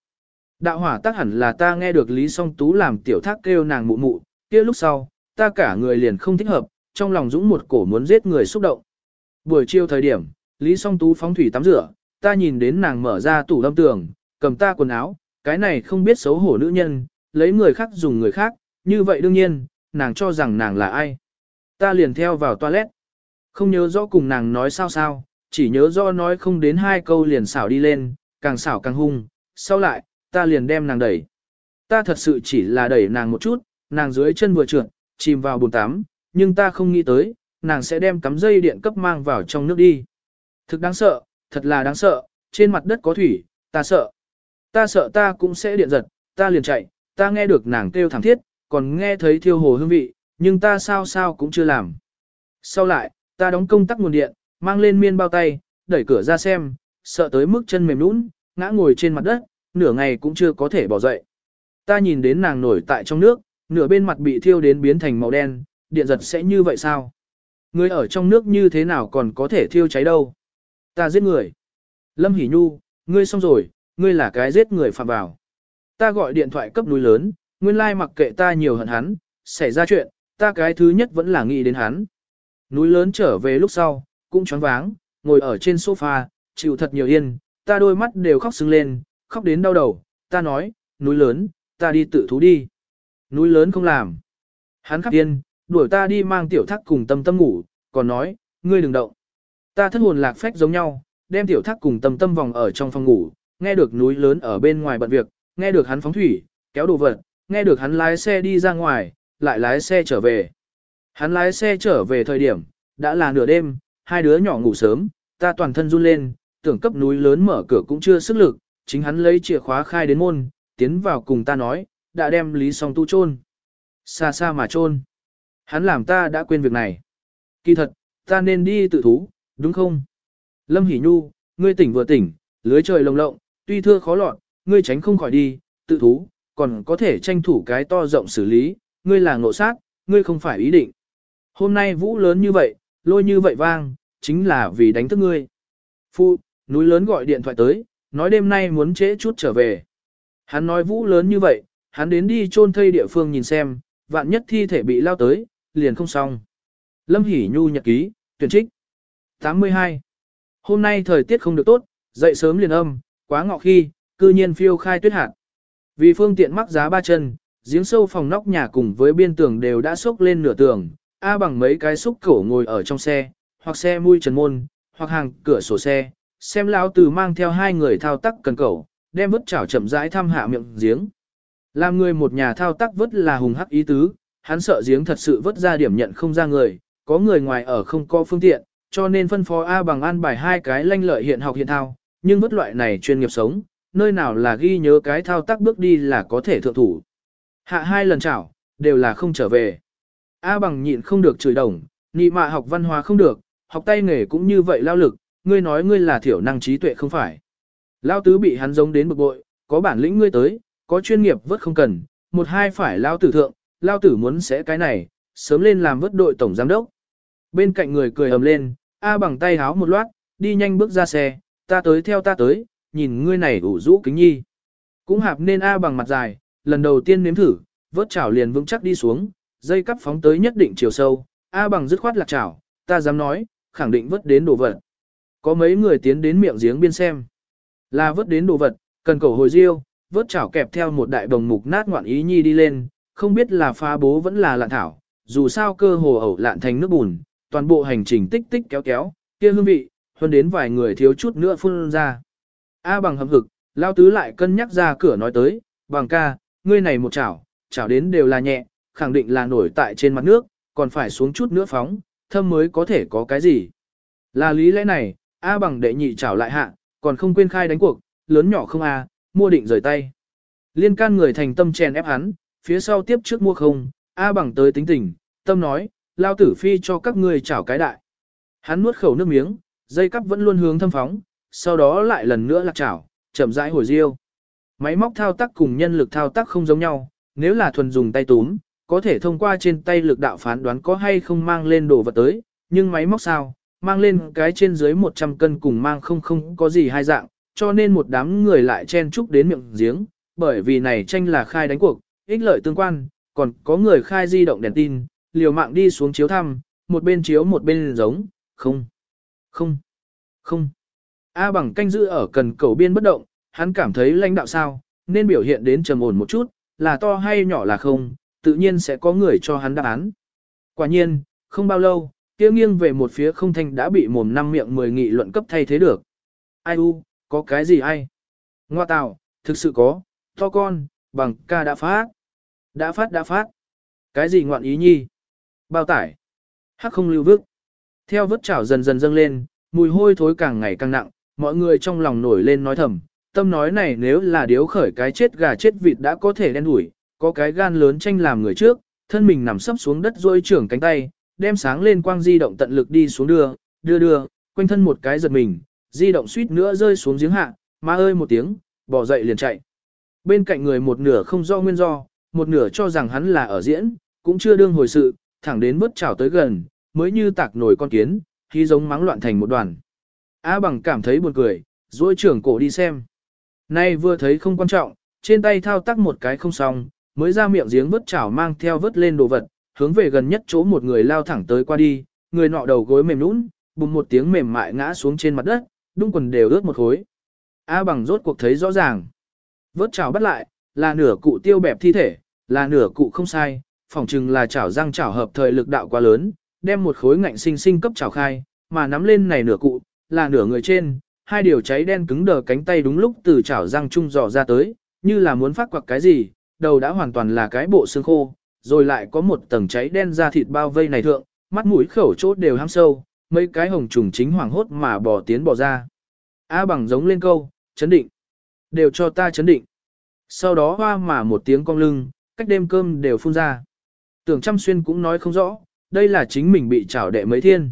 đạo hỏa tác hẳn là ta nghe được Lý Song Tú làm tiểu thác kêu nàng mụ mụ, kia lúc sau, ta cả người liền không thích hợp, trong lòng dũng một cổ muốn giết người xúc động. Buổi chiều thời điểm, Lý Song Tú phóng thủy tắm rửa, ta nhìn đến nàng mở ra tủ lâm tường, cầm ta quần áo, cái này không biết xấu hổ nữ nhân, lấy người khác dùng người khác, như vậy đương nhiên, nàng cho rằng nàng là ai. Ta liền theo vào toilet. Không nhớ rõ cùng nàng nói sao sao, chỉ nhớ rõ nói không đến hai câu liền xảo đi lên, càng xảo càng hung, sau lại, ta liền đem nàng đẩy. Ta thật sự chỉ là đẩy nàng một chút, nàng dưới chân vừa trượt, chìm vào bồn tắm, nhưng ta không nghĩ tới, nàng sẽ đem cắm dây điện cấp mang vào trong nước đi. Thực đáng sợ, thật là đáng sợ, trên mặt đất có thủy, ta sợ. Ta sợ ta cũng sẽ điện giật, ta liền chạy, ta nghe được nàng kêu thảm thiết, còn nghe thấy thiêu hồ hương vị, nhưng ta sao sao cũng chưa làm. Sau lại, ta đóng công tắc nguồn điện, mang lên miên bao tay, đẩy cửa ra xem, sợ tới mức chân mềm nũng, ngã ngồi trên mặt đất, nửa ngày cũng chưa có thể bỏ dậy. Ta nhìn đến nàng nổi tại trong nước, nửa bên mặt bị thiêu đến biến thành màu đen, điện giật sẽ như vậy sao? Người ở trong nước như thế nào còn có thể thiêu cháy đâu? Ta giết người. Lâm Hỷ Nhu, ngươi xong rồi, ngươi là cái giết người phạm vào. Ta gọi điện thoại cấp núi lớn, nguyên lai mặc kệ ta nhiều hận hắn, xảy ra chuyện, ta cái thứ nhất vẫn là nghĩ đến hắn. Núi lớn trở về lúc sau, cũng choáng váng, ngồi ở trên sofa, chịu thật nhiều yên, ta đôi mắt đều khóc sưng lên, khóc đến đau đầu, ta nói, núi lớn, ta đi tự thú đi. Núi lớn không làm. Hắn khắc yên, đuổi ta đi mang tiểu thác cùng tâm tâm ngủ, còn nói, ngươi đừng động. Ta thất hồn lạc phách giống nhau, đem tiểu thác cùng tâm tâm vòng ở trong phòng ngủ, nghe được núi lớn ở bên ngoài bận việc, nghe được hắn phóng thủy, kéo đồ vật, nghe được hắn lái xe đi ra ngoài, lại lái xe trở về. Hắn lái xe trở về thời điểm, đã là nửa đêm, hai đứa nhỏ ngủ sớm, ta toàn thân run lên, tưởng cấp núi lớn mở cửa cũng chưa sức lực, chính hắn lấy chìa khóa khai đến môn, tiến vào cùng ta nói, đã đem Lý Song Tu chôn. Xa xa mà chôn. Hắn làm ta đã quên việc này. Kỳ thật, ta nên đi tự thú, đúng không? Lâm Hỷ Nhu, ngươi tỉnh vừa tỉnh, lưới trời lồng lộng, tuy thưa khó lọt, ngươi tránh không khỏi đi, tự thú, còn có thể tranh thủ cái to rộng xử lý, ngươi là ngộ sát, ngươi không phải ý định. Hôm nay vũ lớn như vậy, lôi như vậy vang, chính là vì đánh thức ngươi. Phu, núi lớn gọi điện thoại tới, nói đêm nay muốn trễ chút trở về. Hắn nói vũ lớn như vậy, hắn đến đi chôn thây địa phương nhìn xem, vạn nhất thi thể bị lao tới, liền không xong. Lâm Hỷ Nhu nhật ký, tuyển trích. 82. Hôm nay thời tiết không được tốt, dậy sớm liền âm, quá ngọ khi, cư nhiên phiêu khai tuyết hạt. Vì phương tiện mắc giá ba chân, giếng sâu phòng nóc nhà cùng với biên tường đều đã sốc lên nửa tường, A bằng mấy cái xúc cổ ngồi ở trong xe, hoặc xe mui trần môn, hoặc hàng cửa sổ xe, xem lão từ mang theo hai người thao tác cần cầu, đem vứt chảo chậm rãi thăm hạ miệng giếng. Làm người một nhà thao tác vứt là hùng hắc ý tứ, hắn sợ giếng thật sự vứt ra điểm nhận không ra người, có người ngoài ở không có phương tiện, cho nên phân phó A bằng an bài hai cái lanh lợi hiện học hiện thao, nhưng vứt loại này chuyên nghiệp sống, nơi nào là ghi nhớ cái thao tác bước đi là có thể thượng thủ. Hạ hai lần chảo, đều là không trở về. A bằng nhịn không được chửi đồng, nị mạ học văn hóa không được, học tay nghề cũng như vậy lao lực, ngươi nói ngươi là thiểu năng trí tuệ không phải. Lao tứ bị hắn giống đến bực bội, có bản lĩnh ngươi tới, có chuyên nghiệp vớt không cần, một hai phải lao tử thượng, lao tử muốn sẽ cái này, sớm lên làm vớt đội tổng giám đốc. Bên cạnh người cười ầm lên, A bằng tay háo một loát, đi nhanh bước ra xe, ta tới theo ta tới, nhìn ngươi này ủ rũ kính nhi. Cũng hạp nên A bằng mặt dài, lần đầu tiên nếm thử, vớt chảo liền vững chắc đi xuống, dây cắp phóng tới nhất định chiều sâu, A bằng dứt khoát lạc chảo, ta dám nói, khẳng định vớt đến đồ vật. Có mấy người tiến đến miệng giếng biên xem. Là vớt đến đồ vật, cần cầu hồi riêu, vớt chảo kẹp theo một đại đồng mục nát ngoạn ý nhi đi lên, không biết là phá bố vẫn là lạn thảo, dù sao cơ hồ ẩu lạn thành nước bùn, toàn bộ hành trình tích tích kéo kéo, kia hương vị, hơn đến vài người thiếu chút nữa phun ra. A bằng hầm hực, lao tứ lại cân nhắc ra cửa nói tới, bằng ca, ngươi này một chảo, chảo đến đều là nhẹ, khẳng định là nổi tại trên mặt nước, còn phải xuống chút nữa phóng, thâm mới có thể có cái gì. Là lý lẽ này, A bằng đệ nhị trảo lại hạ, còn không quên khai đánh cuộc, lớn nhỏ không A, mua định rời tay. Liên can người thành tâm chèn ép hắn, phía sau tiếp trước mua không, A bằng tới tính tình, tâm nói, lao tử phi cho các ngươi chảo cái đại. Hắn nuốt khẩu nước miếng, dây cắp vẫn luôn hướng thâm phóng, sau đó lại lần nữa lạc chảo, chậm rãi hồi riêu. Máy móc thao tác cùng nhân lực thao tác không giống nhau, nếu là thuần dùng tay túm, có thể thông qua trên tay lực đạo phán đoán có hay không mang lên đồ vật tới, nhưng máy móc sao, mang lên cái trên dưới 100 cân cùng mang không không có gì hai dạng, cho nên một đám người lại chen chúc đến miệng giếng, bởi vì này tranh là khai đánh cuộc, ích lợi tương quan, còn có người khai di động đèn tin, liều mạng đi xuống chiếu thăm, một bên chiếu một bên giống, không, không, không. A bằng canh giữ ở cần cầu biên bất động, hắn cảm thấy lãnh đạo sao, nên biểu hiện đến trầm ổn một chút, là to hay nhỏ là không, tự nhiên sẽ có người cho hắn đáp án. Quả nhiên, không bao lâu, kia nghiêng về một phía không thanh đã bị mồm năm miệng mười nghị luận cấp thay thế được. Ai u, có cái gì ai? Ngoa tạo, thực sự có, to con, bằng ca đã phát. Đã phát đã phát. Cái gì ngoạn ý nhi? Bao tải. Hắc không lưu vức. Theo vớt chảo dần dần dâng lên, mùi hôi thối càng ngày càng nặng, mọi người trong lòng nổi lên nói thầm. Tâm nói này nếu là điếu khởi cái chết gà chết vịt đã có thể đen đủi, có cái gan lớn tranh làm người trước, thân mình nằm sấp xuống đất rôi trưởng cánh tay, đem sáng lên quang di động tận lực đi xuống đưa, đưa đưa, quanh thân một cái giật mình, di động suýt nữa rơi xuống giếng hạ, má ơi một tiếng, bỏ dậy liền chạy. Bên cạnh người một nửa không do nguyên do, một nửa cho rằng hắn là ở diễn, cũng chưa đương hồi sự, thẳng đến bớt chảo tới gần, mới như tạc nổi con kiến, khi giống mắng loạn thành một đoàn. A bằng cảm thấy buồn cười, duỗi trưởng cổ đi xem. Nay vừa thấy không quan trọng, trên tay thao tác một cái không xong, mới ra miệng giếng vớt chảo mang theo vớt lên đồ vật, hướng về gần nhất chỗ một người lao thẳng tới qua đi, người nọ đầu gối mềm nũng, bùng một tiếng mềm mại ngã xuống trên mặt đất, đung quần đều ướt một khối. A bằng rốt cuộc thấy rõ ràng. Vớt chảo bắt lại, là nửa cụ tiêu bẹp thi thể, là nửa cụ không sai, phỏng chừng là chảo răng chảo hợp thời lực đạo quá lớn, đem một khối ngạnh sinh sinh cấp chảo khai, mà nắm lên này nửa cụ, là nửa người trên, hai điều cháy đen cứng đờ cánh tay đúng lúc từ chảo răng trung dò ra tới, như là muốn phát quặc cái gì, đầu đã hoàn toàn là cái bộ xương khô, rồi lại có một tầng cháy đen ra thịt bao vây này thượng, mắt mũi khẩu chốt đều ham sâu, mấy cái hồng trùng chính hoảng hốt mà bỏ tiến bỏ ra. A bằng giống lên câu, chấn định. Đều cho ta chấn định. Sau đó hoa mà một tiếng cong lưng, cách đêm cơm đều phun ra. Tưởng trăm xuyên cũng nói không rõ, đây là chính mình bị trảo đệ mấy thiên.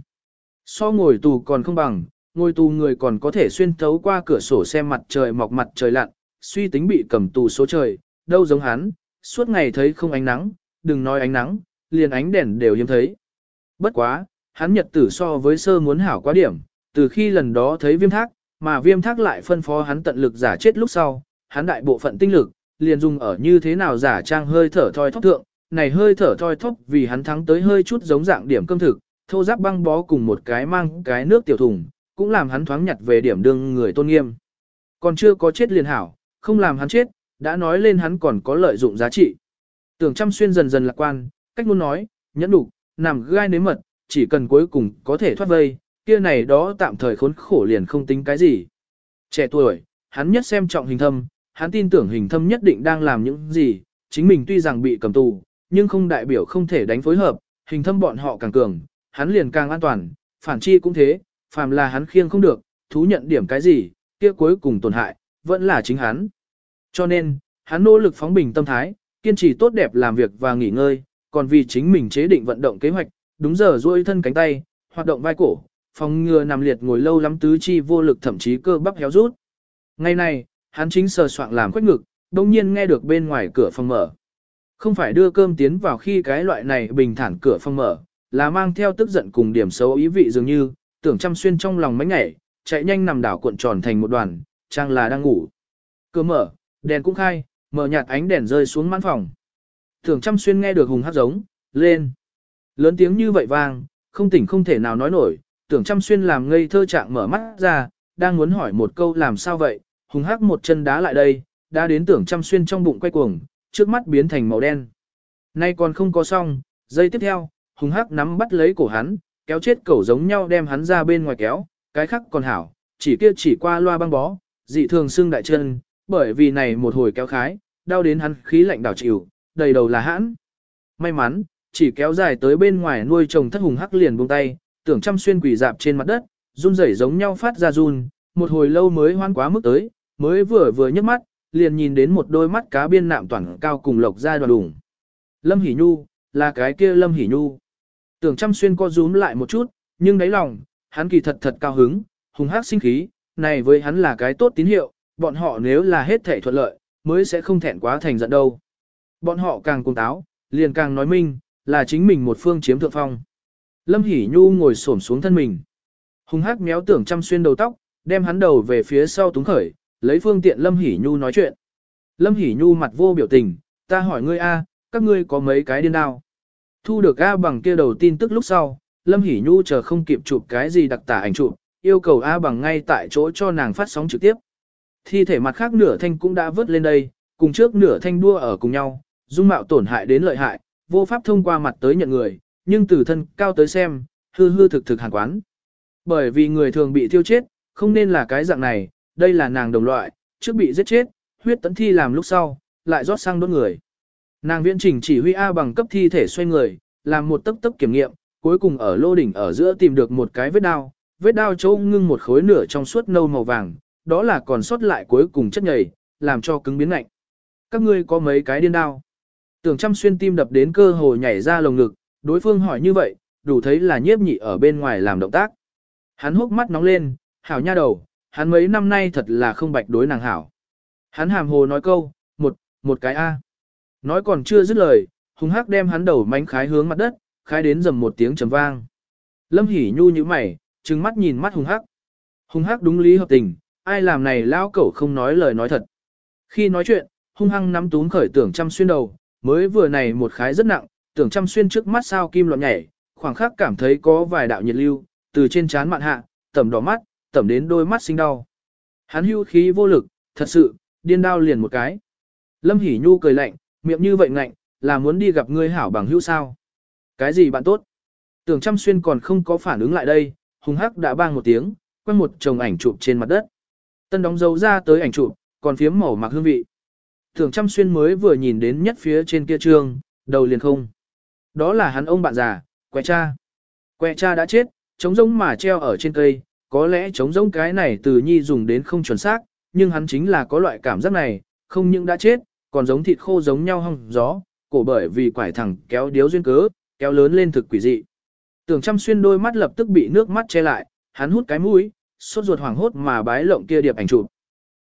So ngồi tù còn không bằng, ngồi tù người còn có thể xuyên thấu qua cửa sổ xem mặt trời mọc mặt trời lặn, suy tính bị cầm tù số trời, đâu giống hắn, suốt ngày thấy không ánh nắng, đừng nói ánh nắng, liền ánh đèn đều hiếm thấy. Bất quá, hắn nhật tử so với sơ muốn hảo quá điểm, từ khi lần đó thấy viêm thác, mà viêm thác lại phân phó hắn tận lực giả chết lúc sau, hắn đại bộ phận tinh lực, liền dùng ở như thế nào giả trang hơi thở thoi thóp thượng, này hơi thở thoi thóp vì hắn thắng tới hơi chút giống dạng điểm cơm thực, thô giáp băng bó cùng một cái mang cái nước tiểu thùng, cũng làm hắn thoáng nhặt về điểm đương người tôn nghiêm. Còn chưa có chết liền hảo, không làm hắn chết, đã nói lên hắn còn có lợi dụng giá trị. Tưởng chăm xuyên dần dần lạc quan, cách muốn nói, nhẫn đủ, nằm gai nếm mật, chỉ cần cuối cùng có thể thoát vây, kia này đó tạm thời khốn khổ liền không tính cái gì. Trẻ tuổi, hắn nhất xem trọng hình thâm, hắn tin tưởng hình thâm nhất định đang làm những gì, chính mình tuy rằng bị cầm tù, nhưng không đại biểu không thể đánh phối hợp, hình thâm bọn họ càng cường, hắn liền càng an toàn, phản chi cũng thế, phàm là hắn khiêng không được, thú nhận điểm cái gì, kia cuối cùng tổn hại, vẫn là chính hắn. Cho nên, hắn nỗ lực phóng bình tâm thái, kiên trì tốt đẹp làm việc và nghỉ ngơi, còn vì chính mình chế định vận động kế hoạch, đúng giờ duỗi thân cánh tay, hoạt động vai cổ, phòng ngừa nằm liệt ngồi lâu lắm tứ chi vô lực thậm chí cơ bắp héo rút. Ngày này, hắn chính sờ soạng làm quách ngực, đồng nhiên nghe được bên ngoài cửa phòng mở. Không phải đưa cơm tiến vào khi cái loại này bình thản cửa phòng mở, là mang theo tức giận cùng điểm xấu ý vị dường như, tưởng chăm xuyên trong lòng mấy ngày, chạy nhanh nằm đảo cuộn tròn thành một đoàn, trang là đang ngủ. Cửa mở, đèn cũng khai, mở nhạt ánh đèn rơi xuống mãn phòng. Tưởng chăm xuyên nghe được hùng hát giống, lên. Lớn tiếng như vậy vang, không tỉnh không thể nào nói nổi, tưởng chăm xuyên làm ngây thơ trạng mở mắt ra, đang muốn hỏi một câu làm sao vậy, hùng hắc một chân đá lại đây, đã đến tưởng chăm xuyên trong bụng quay cuồng, trước mắt biến thành màu đen. Nay còn không có xong, giây tiếp theo, hùng hắc nắm bắt lấy cổ hắn, kéo chết cẩu giống nhau đem hắn ra bên ngoài kéo, cái khắc còn hảo, chỉ kia chỉ qua loa băng bó, dị thường xương đại chân, bởi vì này một hồi kéo khái, đau đến hắn khí lạnh đảo chịu, đầy đầu là hãn. May mắn, chỉ kéo dài tới bên ngoài nuôi chồng thất hùng hắc liền buông tay, tưởng chăm xuyên quỷ dạp trên mặt đất, run rẩy giống nhau phát ra run, một hồi lâu mới hoan quá mức tới, mới vừa vừa nhấc mắt, liền nhìn đến một đôi mắt cá biên nạm toàn cao cùng lộc ra đoàn đủng. Lâm Hỷ Nhu, là cái kia Lâm Hỷ Nhu. Tưởng chăm xuyên co rúm lại một chút, nhưng đáy lòng, hắn kỳ thật thật cao hứng, hùng hắc sinh khí, này với hắn là cái tốt tín hiệu, bọn họ nếu là hết thể thuận lợi, mới sẽ không thẹn quá thành giận đâu. Bọn họ càng cung táo, liền càng nói minh, là chính mình một phương chiếm thượng phong. Lâm Hỷ Nhu ngồi xổm xuống thân mình. Hùng hắc méo tưởng chăm xuyên đầu tóc, đem hắn đầu về phía sau túng khởi, lấy phương tiện Lâm Hỷ Nhu nói chuyện. Lâm Hỷ Nhu mặt vô biểu tình, ta hỏi ngươi A, các ngươi có mấy cái điên đao? Thu được A bằng kia đầu tin tức lúc sau, Lâm Hỷ Nhu chờ không kịp chụp cái gì đặc tả ảnh chụp, yêu cầu A bằng ngay tại chỗ cho nàng phát sóng trực tiếp. Thi thể mặt khác nửa thanh cũng đã vớt lên đây, cùng trước nửa thanh đua ở cùng nhau, dung mạo tổn hại đến lợi hại, vô pháp thông qua mặt tới nhận người, nhưng từ thân cao tới xem, hư hư thực thực hàng quán. Bởi vì người thường bị thiêu chết, không nên là cái dạng này, đây là nàng đồng loại, trước bị giết chết, huyết tấn thi làm lúc sau, lại rót sang đốt người. Nàng viễn trình chỉ huy A bằng cấp thi thể xoay người, làm một tấp tấp kiểm nghiệm, cuối cùng ở lô đỉnh ở giữa tìm được một cái vết đao, vết đao chỗ ngưng một khối nửa trong suốt nâu màu vàng, đó là còn sót lại cuối cùng chất nhầy, làm cho cứng biến lạnh. Các ngươi có mấy cái điên đao? Tưởng chăm xuyên tim đập đến cơ hồ nhảy ra lồng ngực, đối phương hỏi như vậy, đủ thấy là nhiếp nhị ở bên ngoài làm động tác. Hắn hốc mắt nóng lên, hảo nha đầu, hắn mấy năm nay thật là không bạch đối nàng hảo. Hắn hàm hồ nói câu, một, một cái A. Nói còn chưa dứt lời, hùng hắc đem hắn đầu mánh khái hướng mặt đất, khái đến dầm một tiếng trầm vang. Lâm hỉ nhu như mày, trừng mắt nhìn mắt hùng hắc. Hùng hắc đúng lý hợp tình, ai làm này lão cẩu không nói lời nói thật. Khi nói chuyện, hung hăng nắm túm khởi tưởng chăm xuyên đầu, mới vừa này một khái rất nặng, tưởng chăm xuyên trước mắt sao kim loạn nhảy, khoảng khắc cảm thấy có vài đạo nhiệt lưu, từ trên trán mạn hạ, tẩm đỏ mắt, tẩm đến đôi mắt sinh đau. Hắn hưu khí vô lực, thật sự, điên đau liền một cái. Lâm Hỷ Nhu cười lạnh, miệng như vậy ngạnh, là muốn đi gặp ngươi hảo bằng hữu sao. Cái gì bạn tốt? Tưởng chăm xuyên còn không có phản ứng lại đây, hung hắc đã bang một tiếng, quăng một chồng ảnh chụp trên mặt đất. Tân đóng dấu ra tới ảnh chụp, còn phiếm màu mặc hương vị. Thường trăm xuyên mới vừa nhìn đến nhất phía trên kia trương, đầu liền không. Đó là hắn ông bạn già, quẹ cha. Quẹ cha đã chết, trống rỗng mà treo ở trên cây, có lẽ trống rỗng cái này từ nhi dùng đến không chuẩn xác, nhưng hắn chính là có loại cảm giác này, không những đã chết, còn giống thịt khô giống nhau hong gió, cổ bởi vì quải thẳng kéo điếu duyên cớ, kéo lớn lên thực quỷ dị. Tưởng chăm xuyên đôi mắt lập tức bị nước mắt che lại, hắn hút cái mũi, sốt ruột hoảng hốt mà bái lộng kia điệp ảnh chụp.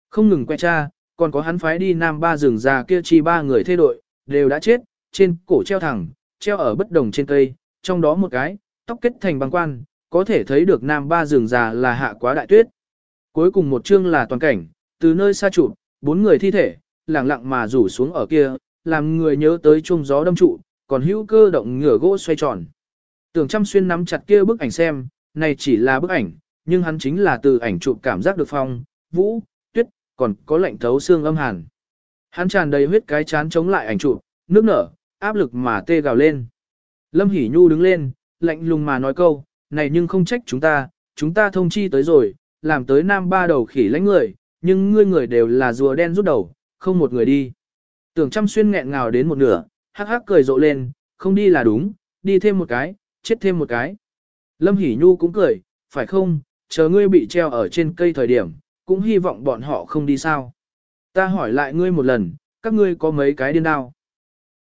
Không ngừng quay cha, còn có hắn phái đi nam ba rừng già kia chi ba người thay đội, đều đã chết, trên cổ treo thẳng, treo ở bất đồng trên cây, trong đó một cái, tóc kết thành băng quan, có thể thấy được nam ba rừng già là hạ quá đại tuyết. Cuối cùng một chương là toàn cảnh, từ nơi xa chụp, bốn người thi thể, lặng lặng mà rủ xuống ở kia, làm người nhớ tới chung gió đâm trụ, còn hữu cơ động ngửa gỗ xoay tròn. Tưởng chăm xuyên nắm chặt kia bức ảnh xem, này chỉ là bức ảnh, nhưng hắn chính là từ ảnh chụp cảm giác được phong, vũ, tuyết, còn có lạnh thấu xương âm hàn. Hắn tràn đầy huyết cái chán chống lại ảnh chụp, nước nở, áp lực mà tê gào lên. Lâm Hỷ Nhu đứng lên, lạnh lùng mà nói câu, này nhưng không trách chúng ta, chúng ta thông chi tới rồi, làm tới nam ba đầu khỉ lãnh người, nhưng ngươi người đều là rùa đen rút đầu, không một người đi. Tưởng chăm xuyên nghẹn ngào đến một nửa, hắc hắc cười rộ lên, không đi là đúng, đi thêm một cái, chết thêm một cái. Lâm Hỷ Nhu cũng cười, phải không, chờ ngươi bị treo ở trên cây thời điểm, cũng hy vọng bọn họ không đi sao. Ta hỏi lại ngươi một lần, các ngươi có mấy cái điên đao?